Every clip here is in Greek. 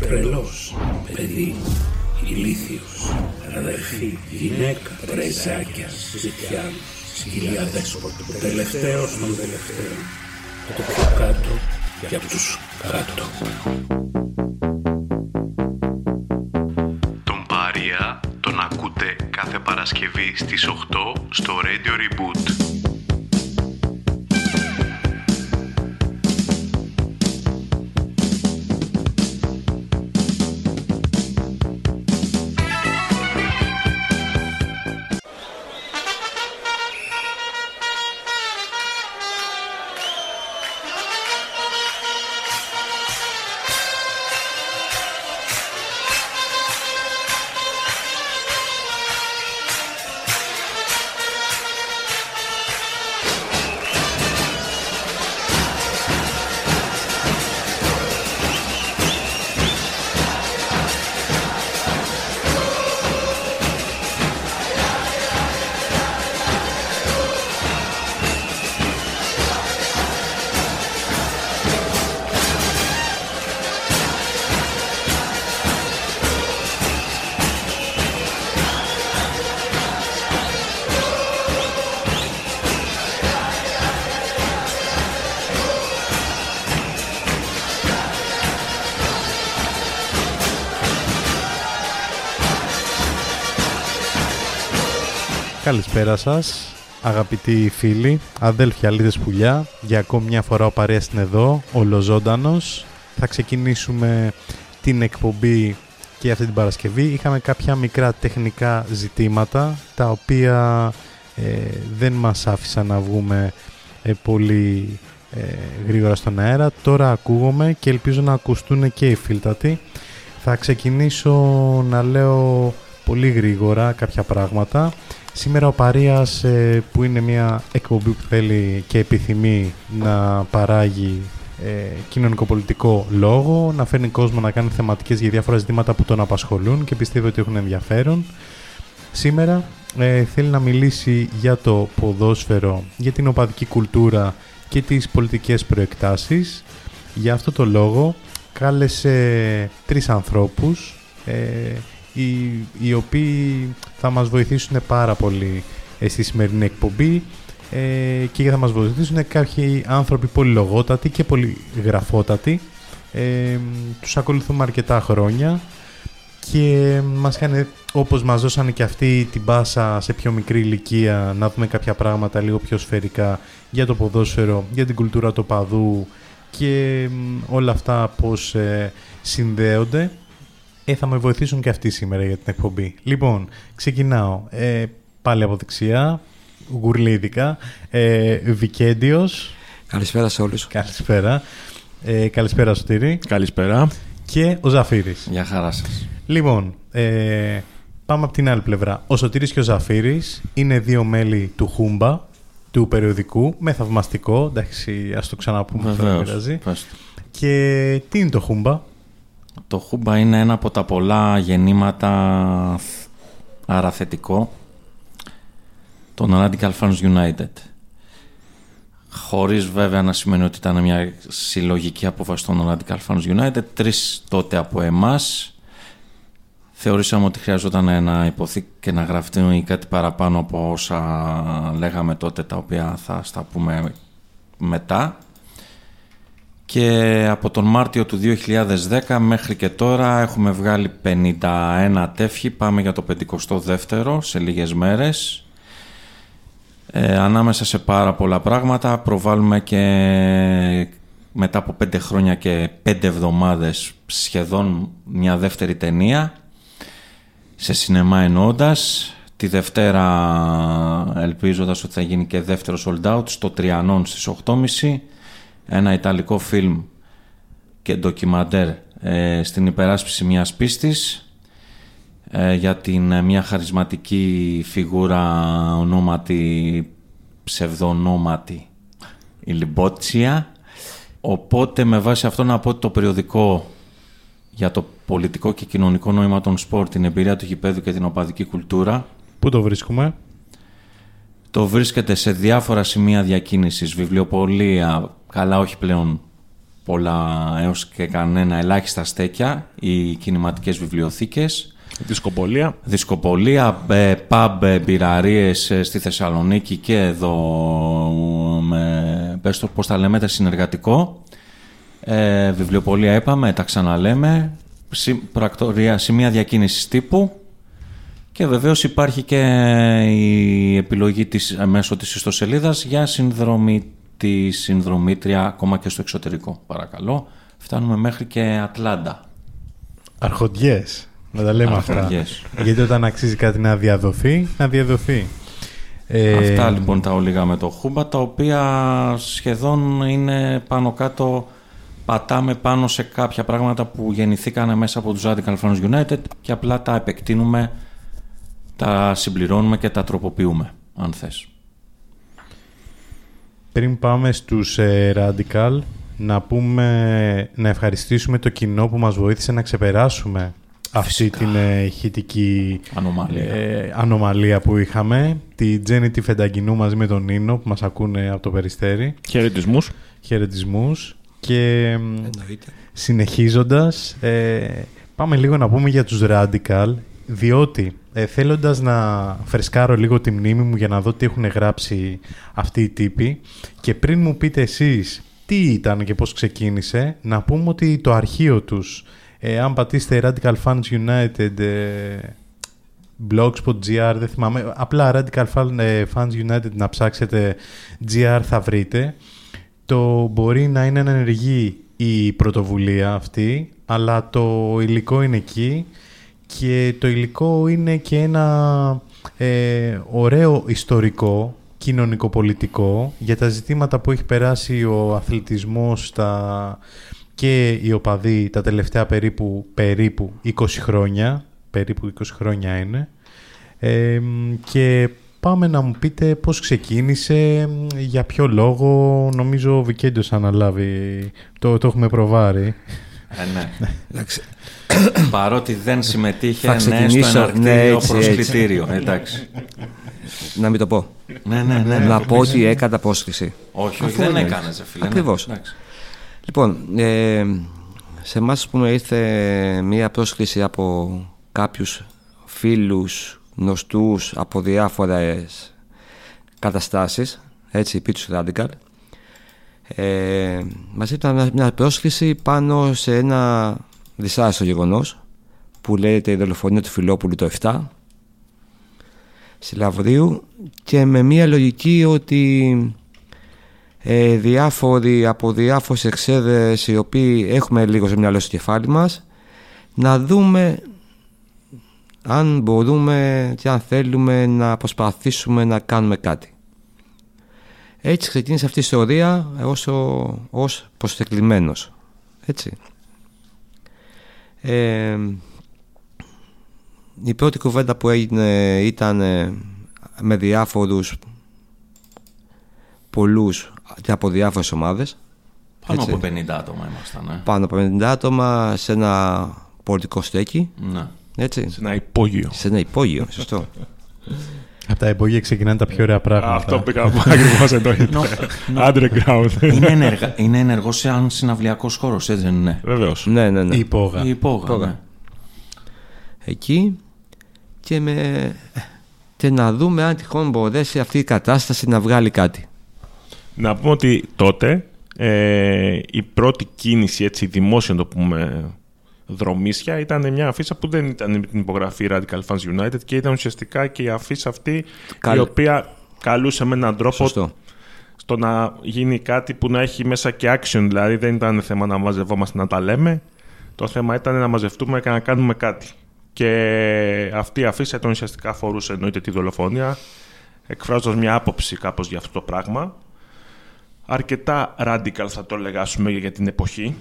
τρελός, παιδί, ηλίθιος, αδερφή, γυναίκα, πρεζάκια, ζητιά, σκυλιά δέσποτο, τελευταίος των τελευταίων, από το πιο κάτω και από τους κάτω. Τον Παρία τον ακούτε κάθε Παρασκευή στις 8 στο Radio Reboot. Καλησπέρα σας, αγαπητοί φίλοι, αδέλφοι αλήθες πουλιά. Για ακόμη μια φορά ο Παρέας είναι εδώ, ολοζώντανος. Θα ξεκινήσουμε την εκπομπή και αυτή την Παρασκευή. Είχαμε κάποια μικρά τεχνικά ζητήματα, τα οποία ε, δεν μας άφησαν να βγούμε ε, πολύ ε, γρήγορα στον αέρα. Τώρα ακούγομαι και ελπίζω να ακουστούν και οι φίλτατοι. Θα ξεκινήσω να λέω πολύ γρήγορα κάποια πράγματα. Σήμερα ο Παρίας ε, που είναι μια εκπομπή που θέλει και επιθυμεί να παράγει ε, κοινωνικοπολιτικό λόγο, να φέρνει κόσμο να κάνει θεματικές για διάφορα ζητήματα που τον απασχολούν και πιστεύει ότι έχουν ενδιαφέρον. Σήμερα ε, θέλει να μιλήσει για το ποδόσφαιρο, για την οπαδική κουλτούρα και τις πολιτικές προεκτάσεις. Για αυτό το λόγο κάλεσε τρεις ανθρώπους οι, οι οποίοι θα μας βοηθήσουν πάρα πολύ ε, στη σημερινή εκπομπή ε, και θα μας βοηθήσουν κάποιοι άνθρωποι πολύ λογότατοι και πολύ γραφότατοι. Ε, τους ακολουθούμε αρκετά χρόνια και μας είχαν, όπως μας δώσανε και αυτοί την πάσα σε πιο μικρή ηλικία να δούμε κάποια πράγματα λίγο πιο σφαιρικά για το ποδόσφαιρο, για την κουλτούρα του παδού και όλα αυτά πώς ε, συνδέονται ε, θα με βοηθήσουν και αυτοί σήμερα για την εκπομπή. Λοιπόν, ξεκινάω. Ε, πάλι από δεξιά, γουρλίδικα. Ε, Βικέντιος. Καλησπέρα σε όλους. Καλησπέρα. Ε, καλησπέρα Σωτήρη. Καλησπέρα. Και ο Ζαφύρης. Γεια χαρά σας. Λοιπόν, ε, πάμε από την άλλη πλευρά. Ο Σωτήρης και ο Ζαφύρης είναι δύο μέλη του Χούμπα, του περιοδικού, με θαυμαστικό. Εντάξει, ας το ξαναπούμε, Βεβαίως. Και τι είναι το Χούμπα; Το Χούμπα είναι ένα από τα πολλά γεννήματα αραθετικό των Radical Fans United. Χωρίς βέβαια να σημαίνει ότι ήταν μια συλλογική απόφαση των Radical Fans United. Τρεις τότε από εμάς θεωρήσαμε ότι χρειαζόταν να υποθεί και να γραφτεί κάτι παραπάνω από όσα λέγαμε τότε τα οποία θα στα πούμε μετά και από τον Μάρτιο του 2010 μέχρι και τώρα έχουμε βγάλει 51 τεύχη, πάμε για το 52ο σε λίγες μέρες. Ε, ανάμεσα σε πάρα πολλά πράγματα. Προβάλλουμε και μετά από 5 χρόνια και 5 εβδομάδες σχεδόν μια δεύτερη ταινία. Σε σινεμά εννοώντας. Τη Δευτέρα ελπίζοντας ότι θα γίνει και δεύτερο sold out στο Τριανόν στις 8.30 ένα ιταλικό φιλμ και ντοκιμαντέρ ε, στην υπεράσπιση μιας πίστης ε, για την ε, μια χαρισματική φιγούρα ονόματι, ψευδονόματι η Λιμπότσια. Οπότε με βάση αυτό να πω ότι το περιοδικό για το πολιτικό και κοινωνικό νόημα των σπορ, την εμπειρία του γηπέδου και την οπαδική κουλτούρα. Πού το βρίσκουμε; Το βρίσκεται σε διάφορα σημεία διακίνησης, βιβλιοπολία, καλά όχι πλέον πολλά έως και κανένα ελάχιστα στέκια, οι κινηματικές βιβλιοθήκες. Δισκοπολία. Δισκοπολία, ε, pub, ε, μπειραρίες ε, στη Θεσσαλονίκη και εδώ, με, πες το πώς τα λέμε, τα συνεργατικό. Ε, βιβλιοπολία είπαμε, τα ξαναλέμε. Πρακτορία, σημεία διακίνησης τύπου. Και βεβαίως υπάρχει και η επιλογή της, μέσω της ιστοσελίδας για συνδρομή τη συνδρομήτρια ακόμα και στο εξωτερικό. Παρακαλώ. Φτάνουμε μέχρι και Ατλάντα. Αρχοντιές. Να τα λέμε αυτά. Γιατί όταν αξίζει κάτι να διαδοθεί, να διαδοθεί. Ε... Αυτά λοιπόν τα ολίγα με το Χούμπα, τα οποία σχεδόν είναι πάνω κάτω πατάμε πάνω σε κάποια πράγματα που γεννηθήκανε μέσα από τους Radical Fans United και απλά τα επεκτείνουμε, τα συμπληρώνουμε και τα τροποποιούμε, αν θες. Πριν πάμε στους ε, Radical, να, πούμε, να ευχαριστήσουμε το κοινό που μας βοήθησε να ξεπεράσουμε αυτή την ε, ηχητική ανομαλία. Ε, ανομαλία που είχαμε. Τη Τζέννη τη Φενταγκινού μαζί με τον Νίνο που μας ακούνε από το Περιστέρι. Χαιρετισμούς. Χαιρετισμούς. Και συνεχίζοντας, ε, πάμε λίγο να πούμε για τους Radical, διότι ε, θέλοντας να φρεσκάρω λίγο τη μνήμη μου για να δω τι έχουν γράψει αυτοί οι τύποι και πριν μου πείτε εσείς τι ήταν και πώς ξεκίνησε, να πούμε ότι το αρχείο τους, ε, αν πατήσετε Radical Fans United ε, blogspot.gr, δεν θυμάμαι, απλά Radical Fans United να ψάξετε GR θα βρείτε. Το μπορεί να είναι ενεργή η πρωτοβουλία αυτή, αλλά το υλικό είναι εκεί και το υλικό είναι και ένα ε, ωραίο ιστορικό, κοινωνικοπολιτικό για τα ζητήματα που έχει περάσει ο αθλητισμός τα... και οι οπαδοί τα τελευταία περίπου, περίπου 20 χρόνια, περίπου 20 χρόνια είναι, ε, και πάμε να μου πείτε πώς ξεκίνησε, για ποιο λόγο, νομίζω ο Βικέντιος αναλάβει, το, το έχουμε προβάρει. Ε, ναι. Παρότι δεν συμμετείχε ναι, στο εναρκτήριο ναι, προσκλητήριο. Εντάξει. Να μην το πω. Ναι, ναι, ναι. Να πω ότι έκανα πρόσκληση. Όχι, όχι δεν έκανες, φίλε. Ακριβώς. Λοιπόν, ε, σε εμάς πούμε ήρθε μία πρόσκληση από κάποιους φίλους γνωστούς από διάφορες καταστάσεις έτσι, Πίτσου Radical ε, μας ήταν μια πρόσκληση πάνω σε ένα δυσάρεστο γεγονός που λέγεται η δολοφονία του Φιλόπουλου το 7 Λαβρίου και με μια λογική ότι ε, διάφοροι από διάφορες εξέδρες οι οποίοι έχουμε λίγο σε μυαλό στο κεφάλι μας να δούμε αν μπορούμε και αν θέλουμε να προσπαθήσουμε να κάνουμε κάτι. Έτσι ξεκίνησε αυτή η ιστορία ως, ως προστεκλημένος. Έτσι. Ε, η πρώτη κουβέντα που έγινε ήταν ε, με διάφορους πολλούς και από διάφορες ομάδες. Πάνω από 50 άτομα ήμασταν. Ε. Πάνω από 50 άτομα σε ένα πολιτικό στέκι. Ναι. Έτσι. Σε ένα υπόγειο. Σε ένα υπόγειο, σωστό. Από τα υπόγεια ξεκινάνε τα πιο ωραία πράγματα. Αυτό πήγα ακριβώς εδώ. Underground. Είναι, ενεργα, είναι ενεργό σε έναν συναυλιακός χώρος, έτσι δεν είναι; Βεβαίως. Ναι, ναι, ναι. Η υπόγα. Η υπόγα, ναι. Εκεί και, με... και να δούμε αν τυχόν μπορέσει αυτή η κατάσταση να βγάλει κάτι. Να πούμε ότι τότε ε, η πρώτη κίνηση έτσι δημόσια το πούμε δρομίσια ήταν μια αφίσα που δεν ήταν με την υπογραφή Radical Fans United και ήταν ουσιαστικά και η αφίσα αυτή η οποία καλούσε με έναν τρόπο Σωστό. στο να γίνει κάτι που να έχει μέσα και action. Δηλαδή δεν ήταν θέμα να μαζευόμαστε να τα λέμε. Το θέμα ήταν να μαζευτούμε και να κάνουμε κάτι. Και αυτή η αφίσα ήταν ουσιαστικά αφορούσε εννοείται τη δολοφονία, εκφράζοντας μια άποψη κάπως για αυτό το πράγμα. Αρκετά radical θα το λέγασουμε για την εποχή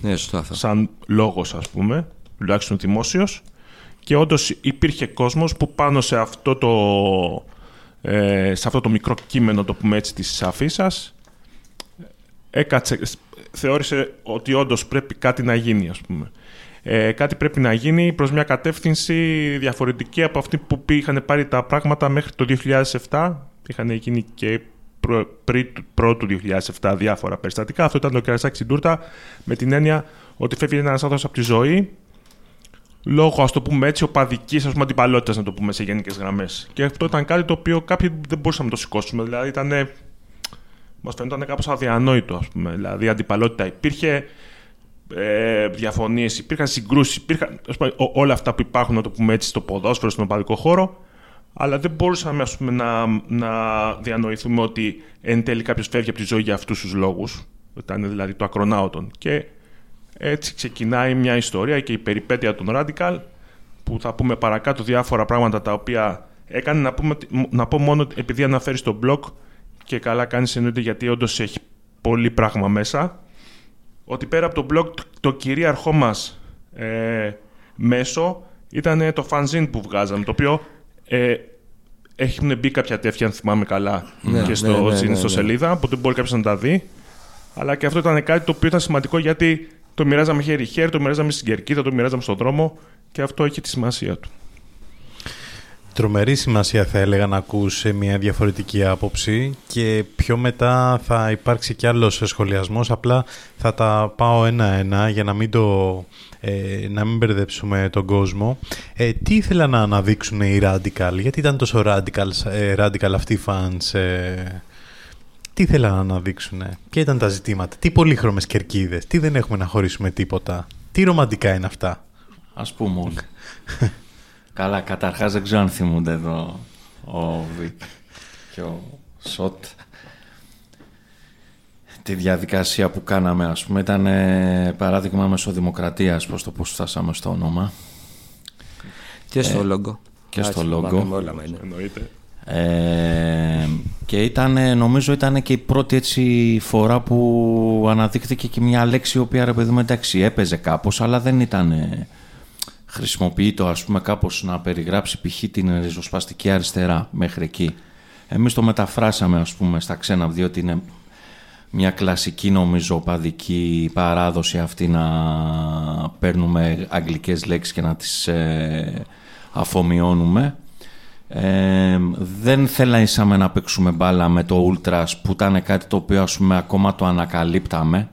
Ναι, σωστό αυτό. σαν λόγος ας πούμε, τουλάχιστον δημόσιος και όντως υπήρχε κόσμος που πάνω σε αυτό το, ε, σε αυτό το μικρό κείμενο, το πούμε έτσι, της αφήσας έκατσε, θεώρησε ότι όντως πρέπει κάτι να γίνει ας πούμε. Ε, κάτι πρέπει να γίνει προς μια κατεύθυνση διαφορετική από αυτή που είχαν πάρει τα πράγματα μέχρι το 2007. Είχαν γίνει και προ, πριν πρώτου 2007 διάφορα περιστατικά. Αυτό ήταν το κερασάκι στην τούρτα με την έννοια ότι φεύγει ένας άνθρωπος από τη ζωή λόγω, ας το πούμε έτσι, οπαδικής αντιπαλότητας, να το πούμε σε γενικές γραμμές. Και αυτό ήταν κάτι το οποίο κάποιοι δεν μπορούσαμε να το σηκώσουμε. Δηλαδή, ήταν. Μας φαίνονταν κάπως αδιανόητο, ας πούμε. Δηλαδή, αντιπαλότητα υπήρχε, ε, διαφωνίες υπήρχαν, συγκρούσεις υπήρχαν. Ας πούμε, ό, όλα αυτά που υπάρχουν, να το πούμε έτσι, στο ποδόσφαιρο, στον οπαδικό χώρο. Αλλά δεν μπορούσαμε ας πούμε, να, να διανοηθούμε ότι εν τέλει κάποιος φεύγει από τη ζωή για αυτούς τους λόγους. Ήταν δηλαδή το ακρονάωτον. Και έτσι ξεκινάει μια ιστορία και η περιπέτεια των Radical που θα πούμε παρακάτω διάφορα πράγματα τα οποία έκανε να, πούμε, να πω μόνο επειδή αναφέρεις στο blog και καλά κάνεις εννοείται γιατί όντως έχει πολύ πράγμα μέσα ότι πέρα από το blog το κυρίαρχό μας ε, μέσο ήταν το fanzine που βγάζαμε το οποίο ε, έχουν μπει κάποια τέτοια αν θυμάμαι καλά Ναι, και στο, ναι, ναι, στην ναι, ναι. ιστοσελίδα οπότε μπορεί κάποιος να τα δει αλλά και αυτό ήταν κάτι το οποίο ήταν σημαντικό γιατί το μοιράζαμε χέρι-χέρι, το μοιράζαμε στην κερκίδα, το μοιράζαμε στον δρόμο και αυτό έχει τη σημασία του. Τρομερή σημασία θα έλεγα να ακούς σε μια διαφορετική άποψη και πιο μετά θα υπάρξει κι άλλος σχολιασμός, απλά θα τα πάω ένα-ένα για να μην, το, ε, να μην μπερδέψουμε τον κόσμο. Ε, τι ήθελα να αναδείξουν οι Radical, γιατί ήταν τόσο radical, ε, radical αυτοί οι fans, ε, τι ήθελαν να αναδείξουν, ποια ήταν τα ζητήματα, τι πολύχρωμες κερκίδες, τι δεν έχουμε να χωρίσουμε τίποτα, τι ρομαντικά είναι αυτά; Ας πούμε όλοι. Καλά, καταρχάς δεν ξέρω αν θυμούνται εδώ ο Βικ και ο Σότ. Τη διαδικασία που κάναμε, ας πούμε, ήταν ε, παράδειγμα μεσοδημοκρατίας, προς το πώς φτάσαμε στο όνομα. Και στο λόγο. και στο Εντάξει, logo. μάθαμε όλα, μα είναι. Εννοείται. Ε, και ήταν, νομίζω ήταν και η πρώτη έτσι φορά που αναδείχθηκε και μια λέξη η οποία ρε παιδί μου εντάξει έπαιζε κάπως αλλά δεν ήταν ε, χρησιμοποιείτο ας πούμε κάπως να περιγράψει π.χ. την ριζοσπαστική αριστερά μέχρι εκεί. Εμείς το μεταφράσαμε ας πούμε στα ξένα διότι είναι μια κλασική νομίζω παδική παράδοση αυτή να παίρνουμε αγγλικές λέξεις και να τις ε, αφομοιώνουμε. Ε, δεν θέλαμε να παίξουμε μπάλα με το Ultras που ήταν κάτι το οποίο ας πούμε ακόμα το ανακαλύπταμε.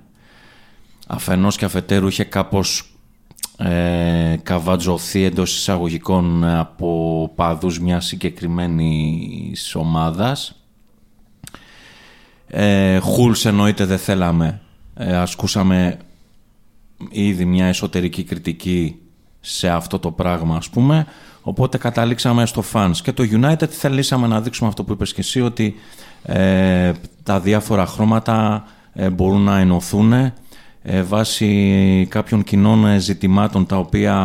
Αφενός και αφετέρου είχε κάπως ε, καβατζωθεί εντός εισαγωγικών από παδούς μιας συγκεκριμένης ομάδας. Ε, Χούλς εννοείται δεν θέλαμε. Ε, ασκούσαμε ήδη μια εσωτερική κριτική σε αυτό το πράγμα ας πούμε. Οπότε καταλήξαμε στο fans. Και το United θελήσαμε να δείξουμε αυτό που είπες και εσύ ότι ε, τα διάφορα χρώματα ε, μπορούν να ενωθούν ε, βάσει κάποιων κοινών ε, ζητημάτων τα οποία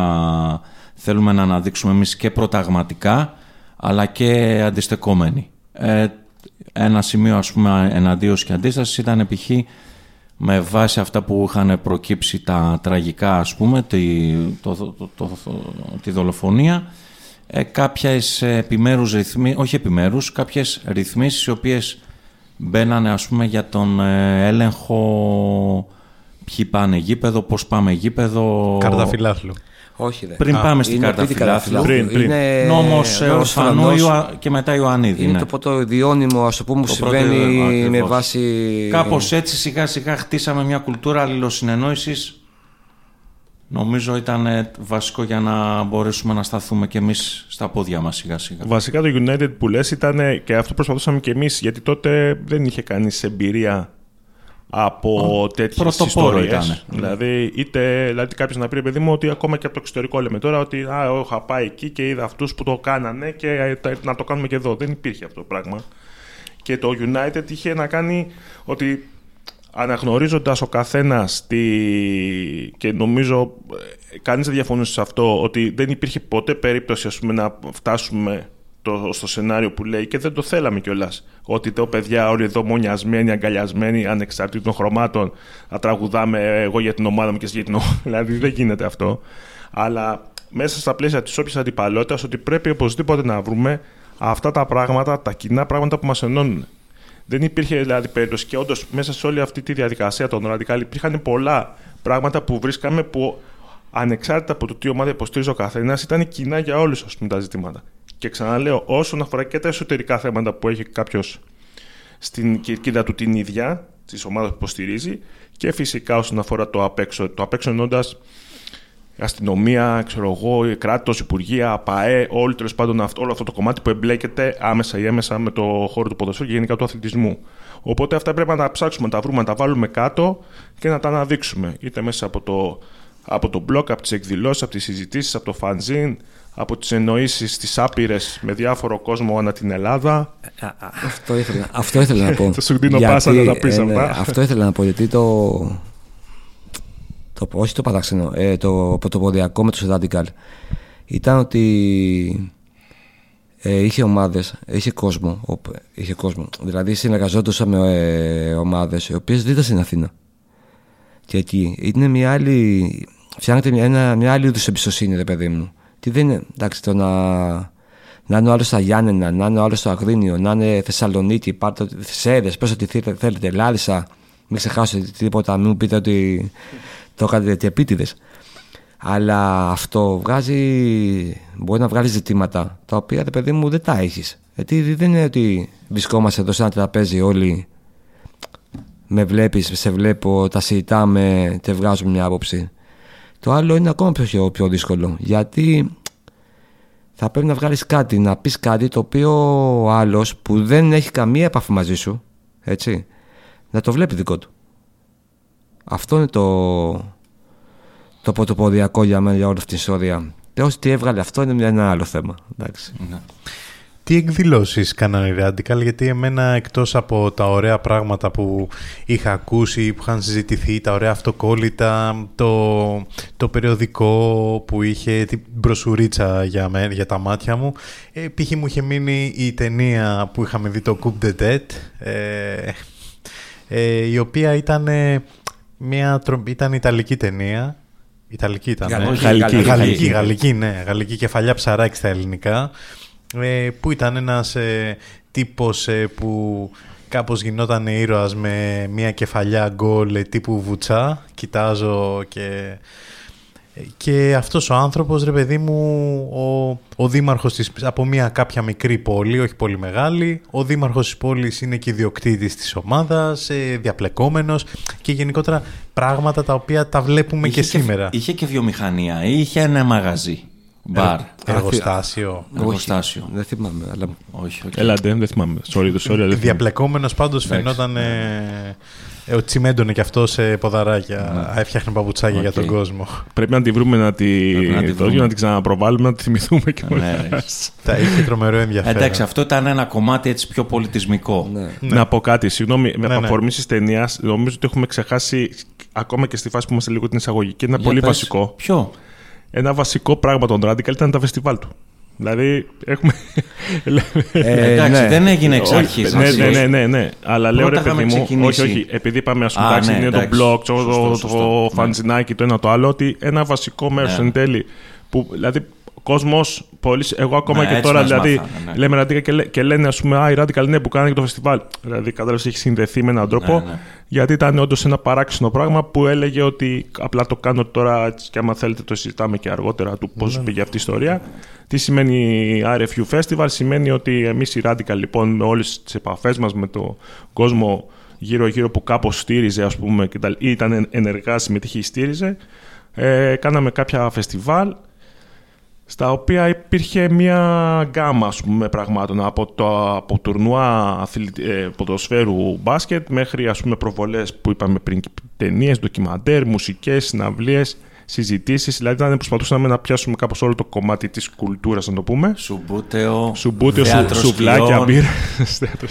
θέλουμε να αναδείξουμε εμείς και προταγματικά αλλά και αντιστεκόμενοι. Ε, ένα σημείο ας πούμε εναντίωση και αντίστασης ήταν π.χ. με βάση αυτά που είχαν προκύψει τα τραγικά ας πούμε τη, το, το, το, το- τη δολοφονία ε, κάποιες επιμέρους ρυθμί, όχι επιμέρους, κάποιες ρυθμίσεις οι οποίες μπαίνανε ας πούμε για τον ε, έλεγχο ποιοι πάνε γήπεδο, πώς πάμε γήπεδο. Κάρτα φιλάθλου. Όχι, δε. Πριν πάμε στην Είναι κάρτα πριν την φιλάθλου. Πριν, πριν. Είναι Νόμος ε, νόμος Ορφανού Ορφανός. Ιωα- και μετά Ιωαννίδη. Είναι ναι. το πρώτο διώνυμο, ας το πούμε, που Το πρώτο συμβαίνει διώνυμο, με ακριβώς. βάση... Κάπως έτσι σιγά σιγά χτίσαμε μια κουλτούρα αλληλοσυνεννόησης Νομίζω ήταν ε, βασικό για να μπορέσουμε να σταθούμε και εμείς στα πόδια μας σιγά σιγά. Βασικά το United που λες ήταν και αυτό προσπαθούσαμε και εμείς γιατί τότε δεν είχε κανείς εμπειρία από τέτοιες πρωτοπόρο ιστορίες. ήτανε. Δηλαδή, είτε δηλαδή κάποιος να πει, ρε παιδί μου, ότι ακόμα και από το εξωτερικό λέμε τώρα ότι α, εγώ είχα πάει εκεί και είδα αυτούς που το κάνανε και ε, τα- να το κάνουμε και εδώ. Δεν υπήρχε αυτό το πράγμα. Και το United είχε να κάνει ότι αναγνωρίζοντας ο καθένας τη... και νομίζω ε, κανείς δεν διαφωνούσε σε αυτό ότι δεν υπήρχε ποτέ περίπτωση ας πούμε, να φτάσουμε το, στο σενάριο που λέει και δεν το θέλαμε κιόλας. Ότι το παιδιά όλοι εδώ μονιασμένοι, αγκαλιασμένοι, ανεξαρτήτων των χρωμάτων, θα τραγουδάμε εγώ για την ομάδα μου και εσύ για την ομάδα. δηλαδή δεν γίνεται αυτό. Αλλά μέσα στα πλαίσια της όποιας αντιπαλότητας, ότι πρέπει οπωσδήποτε να βρούμε αυτά τα πράγματα, τα κοινά πράγματα που μας ενώνουν. Δεν υπήρχε δηλαδή περίπτωση και όντως μέσα σε όλη αυτή τη διαδικασία των Ραντικάλ υπήρχαν πολλά πράγματα που βρίσκαμε που ανεξάρτητα από το τι ομάδα υποστήριζε ο καθένας ήταν κοινά για όλους τα ζητήματα. Και ξαναλέω, όσον αφορά και τα εσωτερικά θέματα που έχει κάποιος στην κερκίδα του την ίδια, της ομάδας που υποστηρίζει, και φυσικά όσον αφορά το απέξω. Το απέξω εννοώντας αστυνομία, ξέρω εγώ, κράτος, υπουργεία, ΠΑΕ, όλο, πάντων, αυτό, όλο αυτό το κομμάτι που εμπλέκεται άμεσα ή έμεσα με το χώρο του ποδοσφαίρου και γενικά του αθλητισμού. Οπότε αυτά πρέπει να τα ψάξουμε, να τα βρούμε, να τα βάλουμε κάτω και να τα αναδείξουμε. Είτε μέσα από το, από το blog, από τις εκδηλώσεις, από τις συζητήσεις, από το fanzine, από τις εννοήσεις τις άπειρες με διάφορο κόσμο ανά την Ελλάδα. Αυτό ήθελα, αυτό ήθελα να πω. το σου δίνω πάσα να τα πεις ε, ναι, αυτά. Αυτό ήθελα να πω γιατί το, το όχι το παράξενο, ε, το πρωτοποδιακό με τους Radical ήταν ότι ε, είχε ομάδες, είχε κόσμο, είχε κόσμο. Δηλαδή συνεργαζόντουσαν με ε, ομάδες οι οποίες δεν ήταν στην Αθήνα. Και εκεί είναι μια άλλη, φτιάχνεται μια, μια άλλη είδους εμπιστοσύνη, ρε παιδί μου. Τι δεν είναι, εντάξει, το να, να είναι ο άλλος στα Γιάννενα, να είναι ο άλλος στο Αγρίνιο, να είναι Θεσσαλονίκη, πάρτε Θεσσέδε, πες ό,τι θέλετε, Λάρισα, μην ξεχάσετε τίποτα, μην μου πείτε ότι το έκανατε επίτηδες. Αλλά αυτό βγάζει, μπορεί να βγάλει ζητήματα τα οποία, παιδί μου, δεν τα έχεις. Γιατί δεν είναι ότι βρισκόμαστε εδώ σε ένα τραπέζι όλοι με βλέπεις, σε βλέπω, τα συζητάμε και βγάζουμε μια άποψη. Το άλλο είναι ακόμα πιο, πιο δύσκολο. Γιατί θα πρέπει να βγάλεις κάτι, να πεις κάτι το οποίο ο άλλος που δεν έχει καμία επαφή μαζί σου, έτσι, να το βλέπει δικό του. Αυτό είναι το, το πρωτοποδιακό για μένα για όλη αυτή την ιστορία. Τέλο τι έβγαλε αυτό είναι ένα άλλο θέμα. Εντάξει. Ναι. Τι εκδηλώσεις κάνανε οι Radical, γιατί εμένα εκτός από τα ωραία πράγματα που είχα ακούσει, που είχαν συζητηθεί, τα ωραία αυτοκόλλητα, το, το περιοδικό που είχε την μπροσουρίτσα για, για τα μάτια μου, ε, π.χ. μου είχε μείνει η ταινία που είχαμε δει, το Coup de Dead, ε, ε, η οποία ήταν μια ήταν ιταλική ταινία, Ιταλική ήταν. Γαλλική, γαλλική, γαλλική, γαλλική, γαλλική, ναι. Γαλλική κεφαλιά ψαράκι στα ελληνικά. Ε, που ήταν ένας ε, τύπος ε, που κάπως γινόταν ήρωας με μια κεφαλιά γκολ ε, τύπου βουτσά. Κοιτάζω και... Και αυτός ο άνθρωπος, ρε παιδί μου, ο, ο δήμαρχος της, από μια κάποια μικρή πόλη, όχι πολύ μεγάλη, ο δήμαρχος της πόλης είναι και ιδιοκτήτης της ομάδας, ε, διαπλεκόμενος και γενικότερα πράγματα τα οποία τα βλέπουμε είχε και σήμερα. Είχε και βιομηχανία, είχε ένα μαγαζί. Μπαρ. Εργοστάσιο. Εργοστάσιο. Δεν θυμάμαι. Αλλά... Όχι, όχι. Έλα, δεν, δεν θυμάμαι. Sorry, sorry, δεν θυμάμαι. Διαπλεκόμενος πάντως φαινόταν... Ε, ε, ο Τσιμέντονε και αυτός σε ποδαράκια. Ναι. Έφτιαχνε παπουτσάκια για τον Οκ. κόσμο. Πρέπει να τη βρούμε να τη, Πρέπει να τη το- βρούμε. να την ξαναπροβάλλουμε, να τη θυμηθούμε και Ναι, ρε. Τα είχε τρομερό ενδιαφέρον. Εντάξει, αυτό ήταν ένα κομμάτι έτσι πιο πολιτισμικό. Ναι. Να πω κάτι, συγγνώμη, με Ναι, ναι. αφορμή τη ταινίας, νομίζω ότι έχουμε ξεχάσει ακόμα και στη φάση που είμαστε λίγο την εισαγωγική. Ένα Για πολύ πες. βασικό. Ποιο; Ένα βασικό πράγμα των Radical ήταν τα φεστιβάλ του. Δηλαδή, έχουμε. Ε, Εντάξει, ναι. δεν έγινε εξ Όχι, αρχής. ναι, ναι, ναι, ναι, ναι. Αλλά λέω ρε Πρώτα παιδί είχαμε μου, ξεκινήσει. όχι, όχι. Επειδή είπαμε, α πούμε, Α, εντάξει, ναι, είναι το εντάξει. blog, το, Σωστό, το, σωστό. το Ναι. φαντζινάκι, το ένα το άλλο, ότι ένα βασικό μέρος Ναι. εν τέλει. Που, δηλαδή, κόσμος, πολύ. Εγώ ακόμα Ναι, και έτσι τώρα, μας δηλαδή, μάθανε, ναι. λέμε Radical και, λέ- και λένε, ας πούμε, Α, οι Radical ναι, που κάνανε και το φεστιβάλ. Δηλαδή, κατάλαβες, έχει συνδεθεί με έναν τρόπο. Ναι, ναι. Γιατί ήταν όντως ένα παράξενο πράγμα που έλεγε ότι απλά το κάνω τώρα έτσι, και άμα θέλετε το συζητάμε και αργότερα του πώς πήγε αυτή η ιστορία. Τι σημαίνει RFU Festival, σημαίνει ότι εμείς οι Radical λοιπόν με όλες τις επαφές μας με τον κόσμο γύρω-γύρω που κάπως στήριζε ας πούμε και τα- ή ήταν ενεργά συμμετείχε ή στήριζε ε, κάναμε κάποια φεστιβάλ στα οποία υπήρχε μια γκάμα ας πούμε, πραγμάτων από, το, από τουρνουά αθλη- ε, ποδοσφαίρου μπάσκετ μέχρι ας πούμε προβολές που είπαμε πριν ταινίες, ντοκιμαντέρ, μουσικές, συναυλίες, συζητήσεις δηλαδή ήταν προσπαθούσαμε να πιάσουμε κάπως όλο το κομμάτι της κουλτούρας να το πούμε Σουμπούτεο. Σουμπούτιο, σου, θέατρο σουβλάκια, σκιών. μπύρα.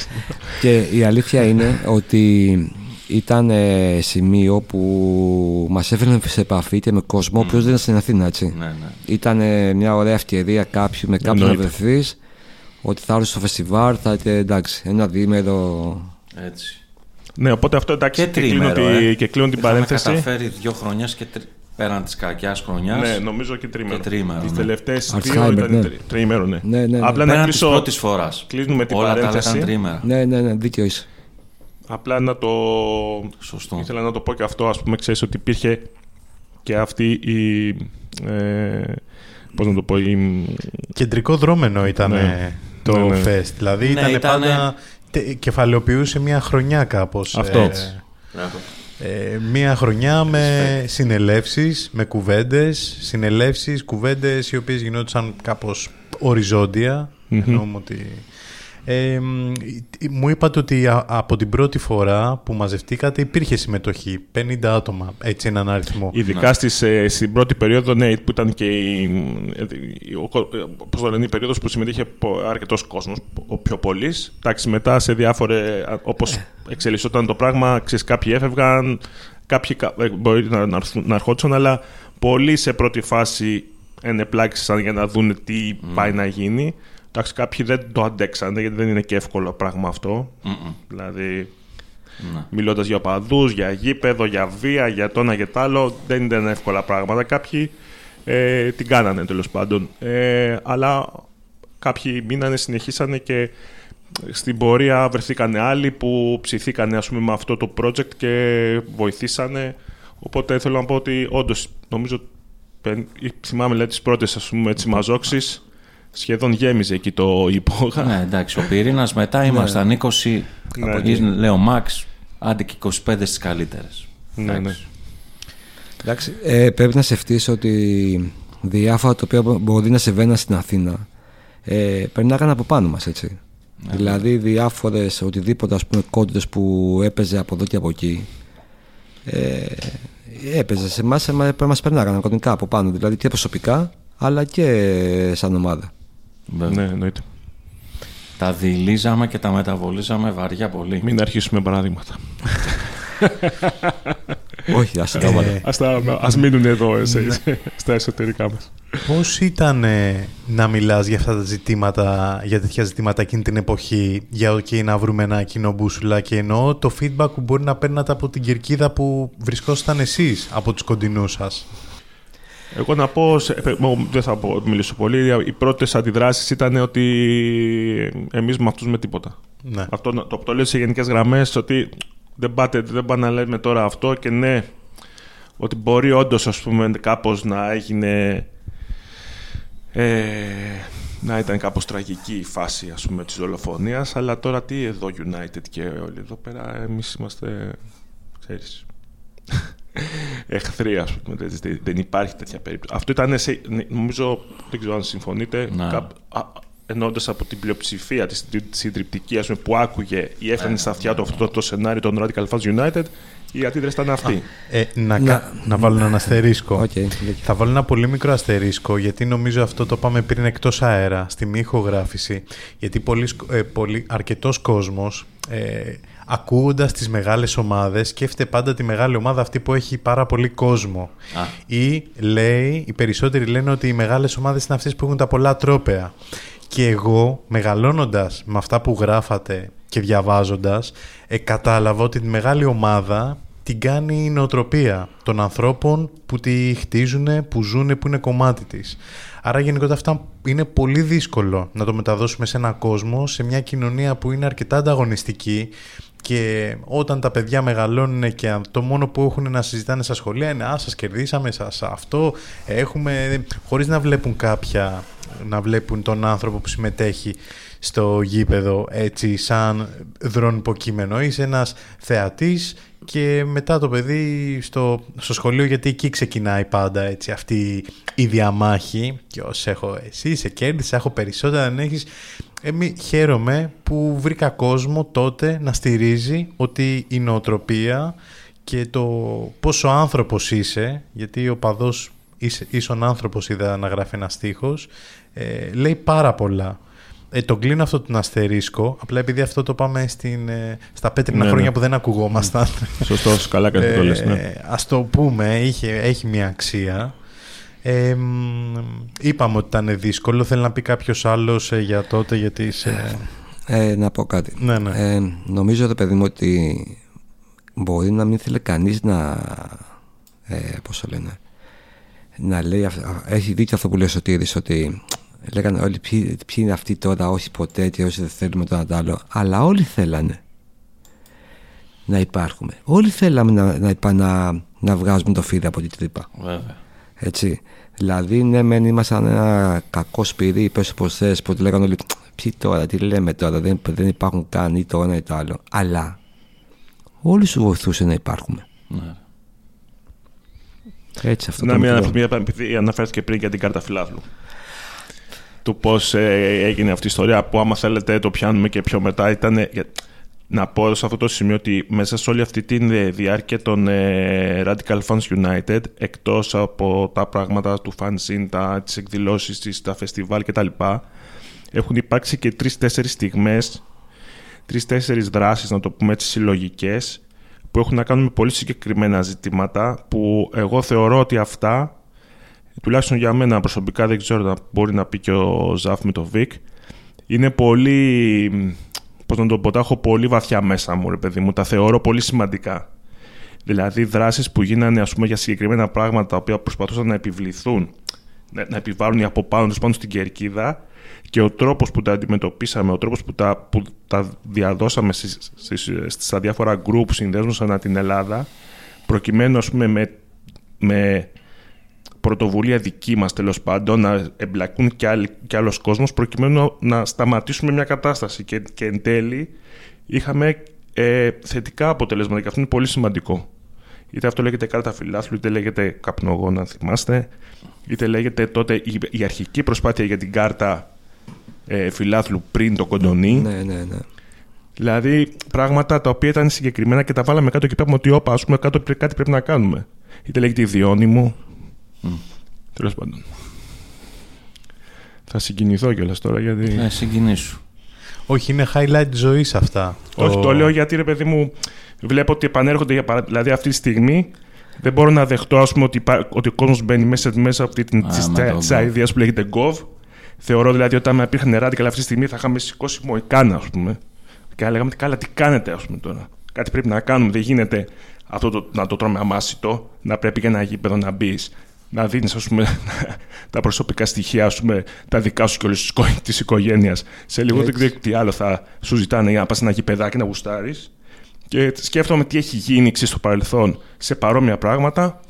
Και η αλήθεια είναι ότι ήταν ε, σημείο που μας έφερε σε επαφή και με κόσμο ο οποίος δεν ήταν στην Αθήνα, έτσι. Ναι, ναι. Ήταν ε, μια ωραία ευκαιρία κάποιου με κάποιον να Εννοείται. βρεθείς ότι θα έρθουν στο φεστιβάλ, θα εντάξει, ένα διήμερο. Έτσι. Ναι, οπότε αυτό εντάξει Και και, κλείνω, τρίμερο, τη- ε. και κλείνω την Είχαμε παρένθεση. καταφέρει δύο χρονιές και τρι... πέραν της κακιάς χρονιάς. Ναι, νομίζω και τρίμερο. Και τρίμερο, Τις ναι. τελευταίες δύο Alzheimer, ήταν ναι. τρι- τρίμερο, ναι. Ναι, ναι, ναι. Απλά να πέραν της κλείσω, πρώτης φοράς. κλείνουμε την Όλα τα άλλα παρένθεση. ήταν τρίμερα. Ναι, ναι, ναι, δίκιο είσαι. Απλά να το... Σωστό. Ήθελα να το πω και αυτό, ας πούμε, ξέρεις ότι υπήρχε και αυτή η... Ε, πώς να το πω, η, Κεντρικό δρόμενο ήταν Ναι. το Ναι, ναι. fest. Δηλαδή Ναι, ήταν ήτανε- πάντα. τε- κεφαλαιοποιούσε μια χρονιά κάπως. Αυτό. Ε, Μπράβο. ε, μια χρονιά με συνελεύσεις, με κουβέντες, συνελεύσεις, κουβέντες οι οποίες γινόντουσαν κάπως οριζόντια. Μμμ. Εννοούμε ότι... Ε, μ, μου είπατε ότι α- από την πρώτη φορά που μαζευτήκατε υπήρχε συμμετοχή, 50 άτομα, έτσι έναν αριθμό. Ειδικά στις, ε, στην πρώτη περίοδο, ναι, που ήταν και η, η- ο, κο- ε, πώς το λένε, η περίοδος που συμμετείχε πο- αρκετός κόσμος, ο πιο πολλής. Εντάξει, μετά σε διάφορε, α, όπως εξελισσόταν το πράγμα, ξέρεις, κάποιοι έφευγαν, κάποιοι κα- ε, μπορεί να, να, έρθουν- να ερχόντουσαν, αλλά πολλοί σε πρώτη φάση ενεπλάκησαν για να δουν τι πάει να γίνει. Εντάξει, κάποιοι δεν το αντέξανε, γιατί δεν είναι και εύκολο πράγμα αυτό. Μμμ. Δηλαδή, Ναι. Μιλώντας για οπαδούς, για γήπεδο, για βία, για το ένα και το άλλο, δεν ήταν εύκολα πράγματα. Κάποιοι ε, την κάνανε τέλος πάντων. Ε, αλλά κάποιοι μείνανε, συνεχίσανε και στην πορεία βρεθήκανε άλλοι που ψηθήκανε ας πούμε, με αυτό το project και βοηθήσανε. Οπότε θέλω να πω ότι όντως νομίζω. πεν- Θυμάμαι δηλαδή, τις πρώτες μαζόξεις. Σχεδόν γέμιζε εκεί το υπόγα. Ναι, εντάξει, ο πυρήνας μετά ήμασταν 20. Ναι, από ναι. εκεί λέω Max, άντε και 25 στις καλύτερες. Ναι, ναι. Εντάξει, ε, πρέπει να σκεφτείς ότι διάφορα τα οποία μπορεί να συμβαίνουν στην Αθήνα ε, περνάγαν από πάνω μας έτσι. δηλαδή διάφορες οτιδήποτε ας πούμε κόντρες που έπαιζε από εδώ και από εκεί ε, έπαιζε σε εμάς, εμάς πρέπει να μας περνάγαν κοντικά από πάνω δηλαδή και προσωπικά αλλά και σαν ομάδα. Ναι, εννοείται. Τα δειλίζαμε και τα μεταβολίζαμε βαριά πολύ. Μην αρχίσουμε παραδείγματα. Όχι, ας το Ε, Ας, τα, ας μείνουν εδώ ε, σε- σε- στα εσωτερικά μας. Πώς ήταν ε, να μιλάς για αυτά τα ζητήματα, για τέτοια ζητήματα εκείνη την εποχή, για OK να βρούμε ένα κοινό μπούσουλα και εννοώ το feedback που μπορεί να παίρνατε από την κερκίδα που βρισκόσασταν εσείς, από τους κοντινούς σας; Εγώ να πω, σε- ε, μο- δεν θα πω, μιλήσω πολύ, οι πρώτες αντιδράσεις ήταν ότι εμείς με αυτούς με τίποτα. Ναι. Αυτό να- το, το λέω σε γενικές γραμμές ότι δεν, πάτε, δεν πάνε να λέμε τώρα αυτό και ναι, ότι μπορεί όντως ας πούμε κάπως να έγινε ε, να ήταν κάπως τραγική η φάση ας πούμε της δολοφονίας αλλά τώρα τι εδώ United και όλοι εδώ πέρα εμείς είμαστε ξέρεις εχθροί ας πούμε δεν- δεν, δεν υπάρχει τέτοια περίπτωση αυτό ήταν σε, νομίζω δεν ξέρω αν συμφωνείτε Ναι. κάπου- α- εννοώντας από την πλειοψηφία της συντριπτικής ας πούμε, που άκουγε ή έφτανε στα αυτιά του αυτό το, το σενάριο των Radical Fans United η αντίδραση ήταν αυτή. Ε, να, Να- κα- να βάλω ένα αστερίσκο. Οκ, Θα βάλω ένα πολύ μικρό αστερίσκο γιατί νομίζω αυτό το πάμε πριν εκτός αέρα στη μη ηχογράφηση γιατί πολύ, σκ- ε, πολύ, αρκετός κόσμος ε, ακούγοντας τις μεγάλες ομάδες σκέφτεται πάντα τη μεγάλη ομάδα αυτή που έχει πάρα πολύ κόσμο Α. ή λέει, οι περισσότεροι λένε ότι οι μεγάλες ομάδες είναι αυτές που έχουν τα πολλά τρόπαια και εγώ μεγαλώνοντας με αυτά που γράφατε και διαβάζοντας ε, κατάλαβα ότι τη μεγάλη ομάδα την κάνει η νοοτροπία των ανθρώπων που τη χτίζουν, που ζουν, που είναι κομμάτι της. Άρα γενικότερα αυτά είναι πολύ δύσκολο να το μεταδώσουμε σε έναν κόσμο, σε μια κοινωνία που είναι αρκετά ανταγωνιστική και όταν τα παιδιά μεγαλώνουν και το μόνο που έχουν να συζητάνε στα σχολεία είναι «Α, σας κερδίσαμε, σας αυτό έχουμε...» χωρίς να βλέπουν κάποια, να βλέπουν τον άνθρωπο που συμμετέχει στο γήπεδο έτσι σαν δρόν υποκείμενο. Είσαι ένας θεατής και μετά το παιδί στο, στο σχολείο γιατί εκεί ξεκινάει πάντα έτσι αυτή η διαμάχη και ως έχω εσύ σε κέρδισα, έχω περισσότερα δεν έχεις Εμεί χαίρομαι που βρήκα κόσμο τότε να στηρίζει ότι η νοοτροπία και το πόσο άνθρωπος είσαι, γιατί ο παδός είσαι, ίσον άνθρωπος είδα να γράφει ένας στίχος, ε, λέει πάρα πολλά. Ε, τον κλείνω αυτό τον αστερίσκο, απλά επειδή αυτό το πάμε στην, ε, στα πέτρινα Ναι, χρόνια ναι. που δεν ακουγόμασταν. Σωστός, καλά κάνεις που το λες. Ναι. Ε, ας το πούμε, είχε, έχει μια αξία. Ε, μ, είπαμε ότι ήταν δύσκολο. Θέλει να πει κάποιος άλλος ε, για τότε, γιατί είσαι... Ε, να πω κάτι. Ναι, ναι. Ε, νομίζω, ρε παιδί μου, ότι μπορεί να μην θέλει κανείς να... Ε, πώς το λένε... Να λέει... αυ- α- Έχει δίκιο αυτό που λέει ο Σωτήρης, ότι λέγανε όλοι ποιοι, ποιοι είναι αυτοί τώρα, όχι ποτέ και όσοι δεν θέλουμε το ένα το άλλο. Αλλά όλοι θέλανε να υπάρχουμε. Όλοι θέλαμε να, να, υπά- να, να βγάζουμε το φίδι από την τρύπα. Βέβαια. Έτσι. Δηλαδή, ναι, μεν ήμασταν ένα κακό σπυρί, πε όπω θες, που του λέγανε όλοι, ποιοι τώρα, τι λέμε τώρα, δεν, δεν υπάρχουν καν ή το ένα ή το άλλο. Αλλά όλοι σου βοηθούσε να υπάρχουμε. Ναι. Έτσι, αυτό Να το μην μικρό. αναφερθεί, επειδή αναφέρθηκε πριν για την κάρτα φιλάθλου. Του πώς έγινε αυτή η ιστορία, που άμα θέλετε το πιάνουμε και πιο μετά. Ήταν, να πω σε αυτό το σημείο ότι μέσα σε όλη αυτή τη ε, διάρκεια των ε, Radical Fans United, εκτός από τα πράγματα του fanzine, τα, τις εκδηλώσεις, τις, τα φεστιβάλ κτλ. Έχουν υπάρξει και τρεις-τέσσερις στιγμές, τρεις-τέσσερις δράσεις, να το πούμε έτσι, συλλογικές, που έχουν να κάνουν με πολύ συγκεκριμένα ζητήματα, που εγώ θεωρώ ότι αυτά, τουλάχιστον για μένα προσωπικά, δεν ξέρω να μπορεί να πει και ο Ζαφ με το Βικ, είναι πολύ, πώς να το πω, τα έχω πολύ βαθιά μέσα μου, ρε παιδί μου, τα θεωρώ πολύ σημαντικά. Δηλαδή δράσεις που γίνανε ας πούμε, για συγκεκριμένα πράγματα τα οποία προσπαθούσαν να επιβληθούν, να, να επιβάλλουν οι από πάνω τους πάνω στην κερκίδα και ο τρόπος που τα αντιμετωπίσαμε, ο τρόπος που τα, που τα διαδώσαμε στις, στις, στα διάφορα group συνδέσμους ανά την Ελλάδα προκειμένου ας πούμε με, με πρωτοβουλία δική μας τέλος πάντων να εμπλακούν και, άλλοι, και άλλος κόσμος προκειμένου να σταματήσουμε μια κατάσταση και, και εν τέλει είχαμε ε, θετικά αποτελέσματα και αυτό είναι πολύ σημαντικό. Είτε αυτό λέγεται κάρτα φιλάθλου, είτε λέγεται καπνογόνα, αν θυμάστε, είτε λέγεται τότε η, η αρχική προσπάθεια για την κάρτα ε, φιλάθλου πριν το κοντονί. Ναι, ναι, ναι. Δηλαδή πράγματα τα οποία ήταν συγκεκριμένα και τα βάλαμε κάτω και είπαμε ότι όπα, ας πούμε, κάτω πρέ- κάτι πρέπει να κάνουμε. Είτε λέγεται ιδιώνυμο. Mm. Τέλος πάντων. Θα συγκινηθώ κιόλας τώρα γιατί. Ε, συγκινήσου. Όχι, είναι highlight της ζωής αυτά. Όχι, το λέω γιατί ρε παιδί μου, βλέπω ότι επανέρχονται για παράδειγμα. Δηλαδή αυτή τη στιγμή δεν μπορώ να δεχτώ ας πούμε, ότι, υπά- ότι ο κόσμος μπαίνει μέσα, μέσα από αυτή την Α, με τον Gov. αηδία που λέγεται Gov. Θεωρώ δηλαδή ότι όταν υπήρχαν radical αυτή τη στιγμή θα είχαμε σηκώσει μοϊκάνα, ας πούμε. Και θα λέγαμε τι καλά, τι κάνετε, ας πούμε τώρα; Κάτι πρέπει να κάνουμε. Δεν γίνεται αυτό το, να το τρώμε αμάσιτο, να πρέπει για ένα γήπεδο να μπεις, να δίνεις τα προσωπικά στοιχεία, ας πούμε, τα δικά σου και όλη της οικογένειας. Σε λίγο δεν Έτσι. ξέρω τι άλλο θα σου ζητάνε για να πας σε ένα γηπεδάκι να γουστάρεις. Και σκέφτομαι τι έχει γίνει ξέρεις, στο παρελθόν σε παρόμοια πράγματα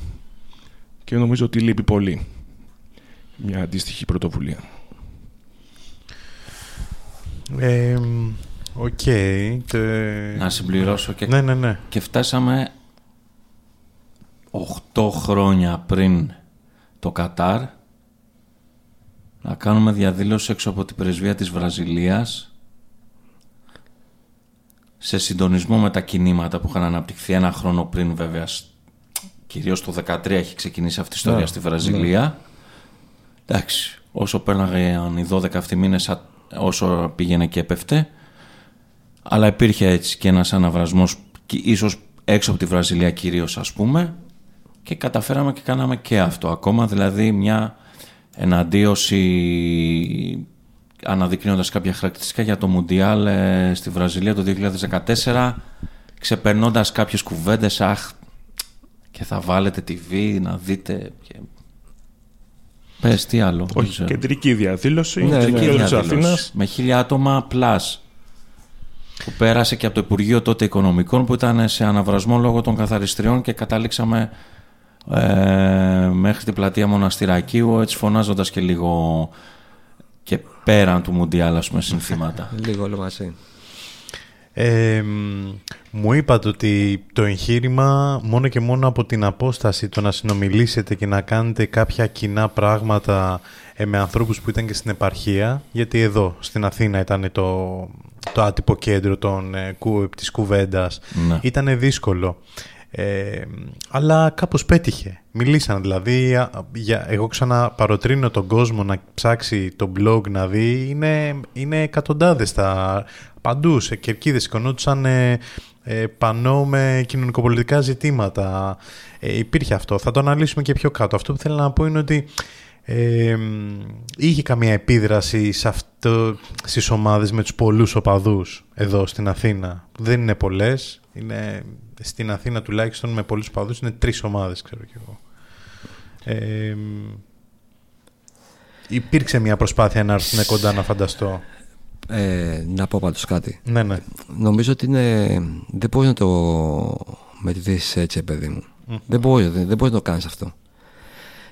και νομίζω ότι λείπει πολύ μια αντίστοιχη πρωτοβουλία. Ε, Οκ. τε- Να συμπληρώσω και, Ναι, ναι, ναι. και φτάσαμε 8 χρόνια πριν το Κατάρ να κάνουμε διαδήλωση έξω από την πρεσβεία της Βραζιλίας σε συντονισμό με τα κινήματα που είχαν αναπτυχθεί ένα χρόνο πριν βέβαια σ- κυρίως το 2013 έχει ξεκινήσει αυτή η ιστορία Ναι, στη Βραζιλία. εντάξει όσο πέρναγαν οι 12 αυτοί μήνες α- όσο πήγαινε και έπεφτε. Αλλά υπήρχε έτσι και ένας αναβρασμός και ίσως έξω από τη Βραζιλία κυρίως ας πούμε και καταφέραμε και κάναμε και αυτό ακόμα δηλαδή μια εναντίωση αναδεικνύοντας κάποια χαρακτηριστικά για το Μουντιάλ ε, στη Βραζιλία το 2014 ξεπερνώντας κάποιες κουβέντες αχ και θα βάλετε TV να δείτε και... Πες τι άλλο δεν Όχι, ξέρω. κεντρική διαδήλωση. Ναι, στο ναι. κέντρο Κεντρική της διαδήλωση. Αθήνας. Με χίλια άτομα plus. Που πέρασε και από το Υπουργείο τότε Οικονομικών που ήταν σε αναβρασμό λόγω των καθαριστριών και καταλήξαμε ε, μέχρι την πλατεία Μοναστηρακίου έτσι φωνάζοντας και λίγο και πέραν του Μουντιάλ ας πούμε συνθήματα. Λίγο όλο μαζί. Ε, μ, μου είπατε ότι το εγχείρημα μόνο και μόνο από την απόσταση το να συνομιλήσετε και να κάνετε κάποια κοινά πράγματα ε, με ανθρώπους που ήταν και στην επαρχία γιατί εδώ στην Αθήνα ήταν το, το άτυπο κέντρο των, ε, κου, της κουβέντας Ναι. ήταν δύσκολο ε, αλλά κάπως πέτυχε μιλήσαν δηλαδή α, για, εγώ ξαναπαροτρύνω τον κόσμο να ψάξει το blog να δει είναι, είναι εκατοντάδες τα, παντού σε κερκίδες σηκωνόντουσαν ε, ε, πανώ με κοινωνικοπολιτικά ζητήματα. Ε, υπήρχε αυτό. Θα το αναλύσουμε και πιο κάτω. Αυτό που θέλω να πω είναι ότι ε, είχε καμία επίδραση σε αυτό, στις ομάδες με τους πολλούς οπαδούς εδώ στην Αθήνα. Δεν είναι πολλές. Είναι, στην Αθήνα τουλάχιστον με πολλούς οπαδούς είναι τρεις ομάδες, ξέρω κι εγώ. Ε, υπήρξε μια προσπάθεια να έρθουν κοντά να φανταστώ; Ε, να πω πάντως κάτι. Ναι, ναι. Νομίζω ότι είναι, δεν μπορείς να το μετρήσεις έτσι, παιδί μου. Δεν μπορείς, δεν, δεν μπορείς να το κάνεις αυτό.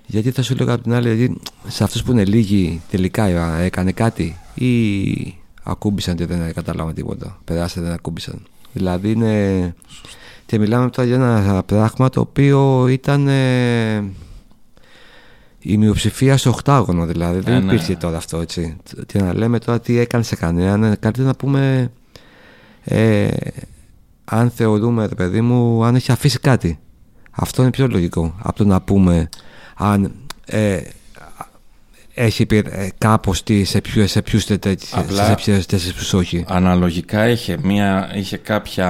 Γιατί θα σου λέω από την άλλη, γιατί σε αυτούς που είναι λίγοι τελικά έκανε κάτι ή ακούμπησαν και δεν καταλάβαν τίποτα. Περάσαν δεν ακούμπησαν. Δηλαδή είναι... Και μιλάμε τώρα για ένα πράγμα το οποίο ήταν ε, η μειοψηφία στο οχτάγωνο δηλαδή. Ε, δεν ναι. υπήρχε τώρα αυτό έτσι. Και να λέμε τώρα τι έκανε σε κανέναν. Καλύτερα να πούμε ε, αν θεωρούμε, ρε παιδί μου, αν έχει αφήσει κάτι. Αυτό είναι πιο λογικό από το να πούμε αν ε, έχει πει ε, κάπως τι, σε, ποιου, σε ποιους τε- τε- Απλά- σε ποιες τέσσερις ποιους όχι. Αναλογικά είχε, μια, είχε κάποια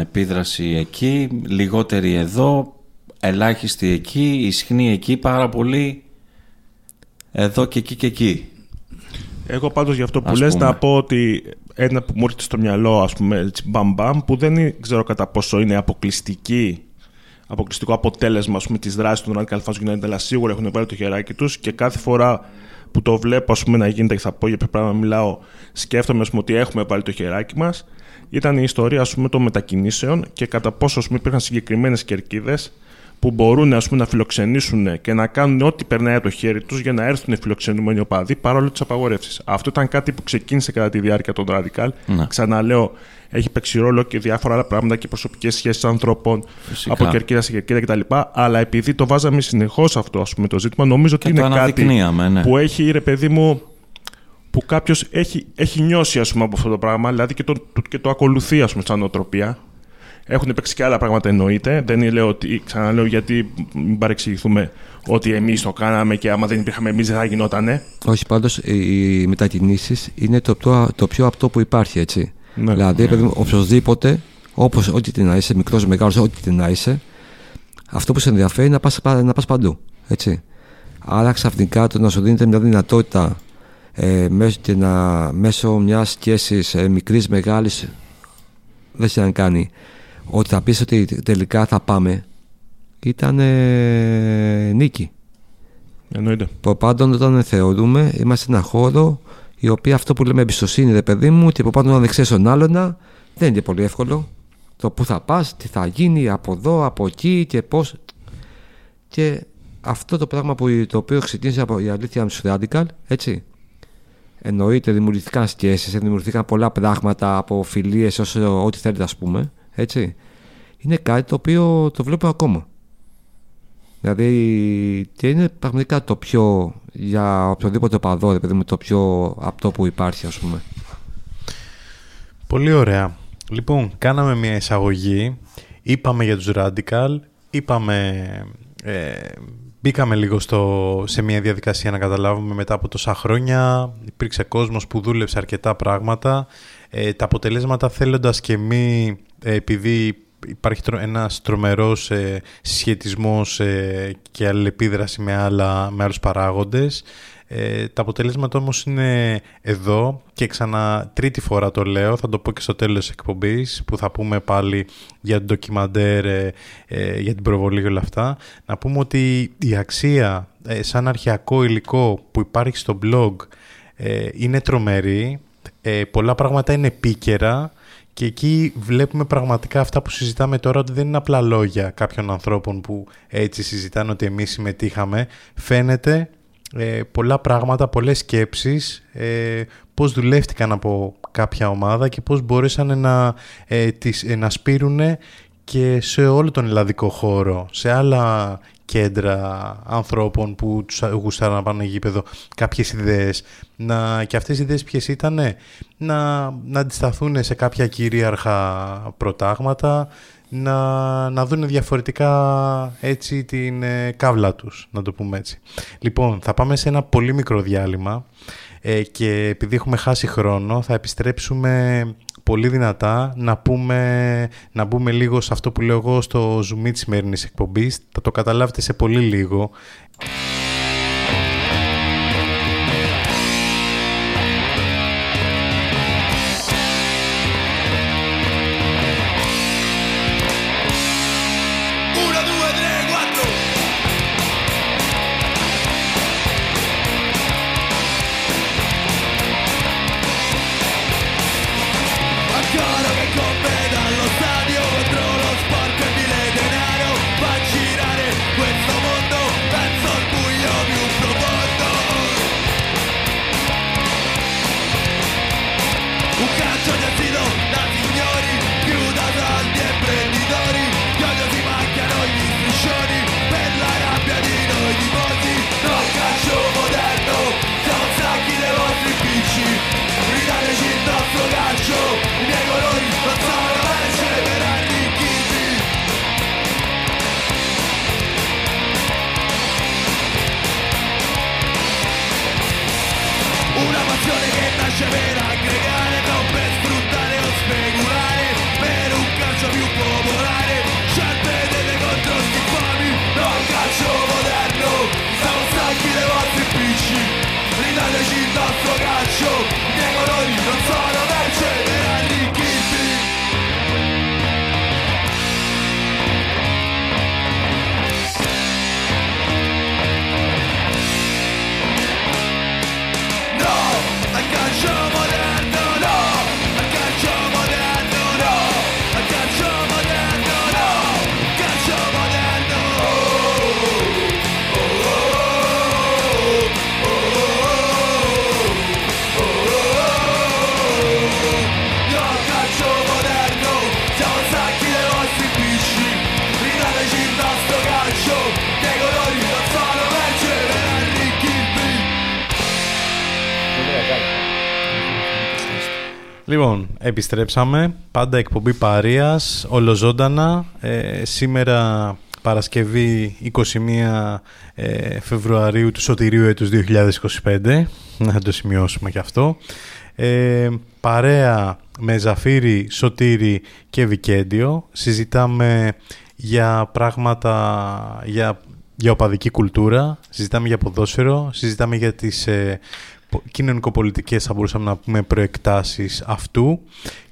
επίδραση εκεί, λιγότερη εδώ, ελάχιστη εκεί, ισχνή εκεί, πάρα πολύ εδώ και εκεί και εκεί. Εγώ πάντως για αυτό που Ας λες πούμε. να πω ότι ένα που μου έρχεται στο μυαλό ας πούμε έτσι, μπαμ μπαμ που δεν είναι- ξέρω κατά πόσο είναι αποκλειστική αποκλειστικό αποτέλεσμα ας πούμε, της δράσης των Radical Fast United αλλά σίγουρα έχουν βάλει το χεράκι τους και κάθε φορά που το βλέπω ας πούμε, να γίνεται και θα πω για ποιο πράγμα μιλάω σκέφτομαι ας πούμε, ότι έχουμε βάλει το χεράκι μας. Ήταν η ιστορία ας πούμε, των μετακινήσεων και κατά πόσο ας πούμε, υπήρχαν συγκεκριμένες κερκίδες που μπορούν ας πούμε, να φιλοξενήσουν και να κάνουν ό,τι περνάει από το χέρι τους για να έρθουν οι φιλοξενούμενοι οπαδοί παρόλο τις απαγορεύσεις. Αυτό ήταν κάτι που ξεκίνησε κατά τη διάρκεια των Radical. Ναι. Ξαναλέω, έχει παίξει ρόλο και διάφορα άλλα πράγματα και προσωπικές σχέσεις ανθρώπων Φυσικά. από κερκίδα σε κερκίδα κτλ. Αλλά επειδή το βάζαμε συνεχώς αυτό ας πούμε, το ζήτημα, νομίζω ότι Και το είναι κάτι αναδεικνύαμε, ναι. που έχει ρε παιδί μου που κάποιος έχει, έχει νιώσει ας πούμε, από αυτό το πράγμα, δηλαδή και το, το- και το ακολουθεί ας πούμε, σαν νοοτροπία. Έχουν παίξει και άλλα πράγματα εννοείται. Δεν λέω ότι, ξαναλέω γιατί μην παρεξηγηθούμε ότι εμείς το κάναμε και άμα δεν υπήρχαμε εμείς δεν θα γινότανε. Όχι, πάντως οι μετακινήσεις είναι το πιο, το πιο απτό που υπάρχει, έτσι. Ναι. δηλαδή, παιδί μου, οποιοδήποτε, όπως ό,τι την να είσαι, μικρός, μεγάλος, ό,τι την να είσαι, αυτό που σε ενδιαφέρει είναι να πας, να πας παντού, έτσι. Άρα ξαφνικά το να σου δίνεται μια δυνατότητα ε, μέσω, και να, μέσω μιας σχέσης ε, μικρής, μεγάλης, δεν σε αν κάνει, ότι θα πεις ότι τελικά θα πάμε, ήταν ε, νίκη. Εννοείται. Από πάντων όταν θεωρούμε είμαστε σε ένα χώρο η οποία αυτό που λέμε εμπιστοσύνη ρε παιδί μου και από πάντων να δεν ξέρεις τον άλλον δεν είναι πολύ εύκολο το που θα πας, τι θα γίνει από εδώ, από εκεί και πώς και αυτό το πράγμα που, το οποίο ξεκίνησε από η αλήθεια με τους Radical έτσι εννοείται δημιουργηθήκαν σχέσεις, δημιουργηθήκαν πολλά πράγματα από φιλίες όσο ό,τι θέλετε ας πούμε έτσι είναι κάτι το οποίο το βλέπω ακόμα Δηλαδή και είναι πραγματικά το πιο για οποιοδήποτε οπαδό, ρε παιδί μου, το πιο απτό που υπάρχει ας πούμε. Πολύ ωραία. Λοιπόν, κάναμε μια εισαγωγή. Είπαμε για τους Radical. Είπαμε... Ε, μπήκαμε λίγο στο, σε μια διαδικασία να καταλάβουμε μετά από τόσα χρόνια. Υπήρξε κόσμος που δούλεψε αρκετά πράγματα. Ε, τα αποτελέσματα θέλοντας και μη, ε, επειδή υπάρχει τρο- ένας τρομερός ε, συσχετισμός ε, και αλληλεπίδραση με, άλλα, με άλλους παράγοντες. Ε, τα αποτελέσματα όμως είναι εδώ και ξανά τρίτη φορά το λέω, θα το πω και στο τέλος της εκπομπής που θα πούμε πάλι για το ντοκιμαντέρ, ε, ε, για την προβολή και όλα αυτά. Να πούμε ότι η αξία ε, σαν αρχαιακό υλικό που υπάρχει στο blog ε, είναι τρομερή, ε, πολλά πράγματα είναι επίκαιρα και εκεί βλέπουμε πραγματικά αυτά που συζητάμε τώρα ότι δεν είναι απλά λόγια κάποιων ανθρώπων που έτσι συζητάνε ότι εμείς συμμετείχαμε. Φαίνεται ε, πολλά πράγματα, πολλές σκέψεις, ε, πώς δουλεύτηκαν από κάποια ομάδα και πώς μπορέσαν να, ε, τις, ε, να σπείρουν και σε όλο τον ελλαδικό χώρο, σε άλλα κέντρα ανθρώπων που τους γουστάραν να πάνε γήπεδο κάποιες ιδέες να, και αυτές οι ιδέες ποιες ήταν να, να αντισταθούν σε κάποια κυρίαρχα προτάγματα να, να δουν διαφορετικά έτσι την ε, κάβλα τους, να το πούμε έτσι. Λοιπόν, θα πάμε σε ένα πολύ μικρό διάλειμμα ε, και επειδή έχουμε χάσει χρόνο θα επιστρέψουμε πολύ δυνατά να πούμε, να μπούμε λίγο σε αυτό που λέω εγώ στο zoom της σημερινής εκπομπής. Θα το καταλάβετε σε πολύ λίγο. Επιστρέψαμε. Πάντα εκπομπή Παρίας, ολοζώντανα. Ε, σήμερα Παρασκευή 21 ε, Φεβρουαρίου του Σωτηρίου έτους 2025. Να το σημειώσουμε και αυτό. Ε, παρέα με Ζαφύρι, Σωτήρι και Βικέντιο. Συζητάμε για πράγματα, για, για οπαδική κουλτούρα. Συζητάμε για ποδόσφαιρο. Συζητάμε για τις ε, κοινωνικοπολιτικές θα μπορούσαμε να πούμε προεκτάσεις αυτού.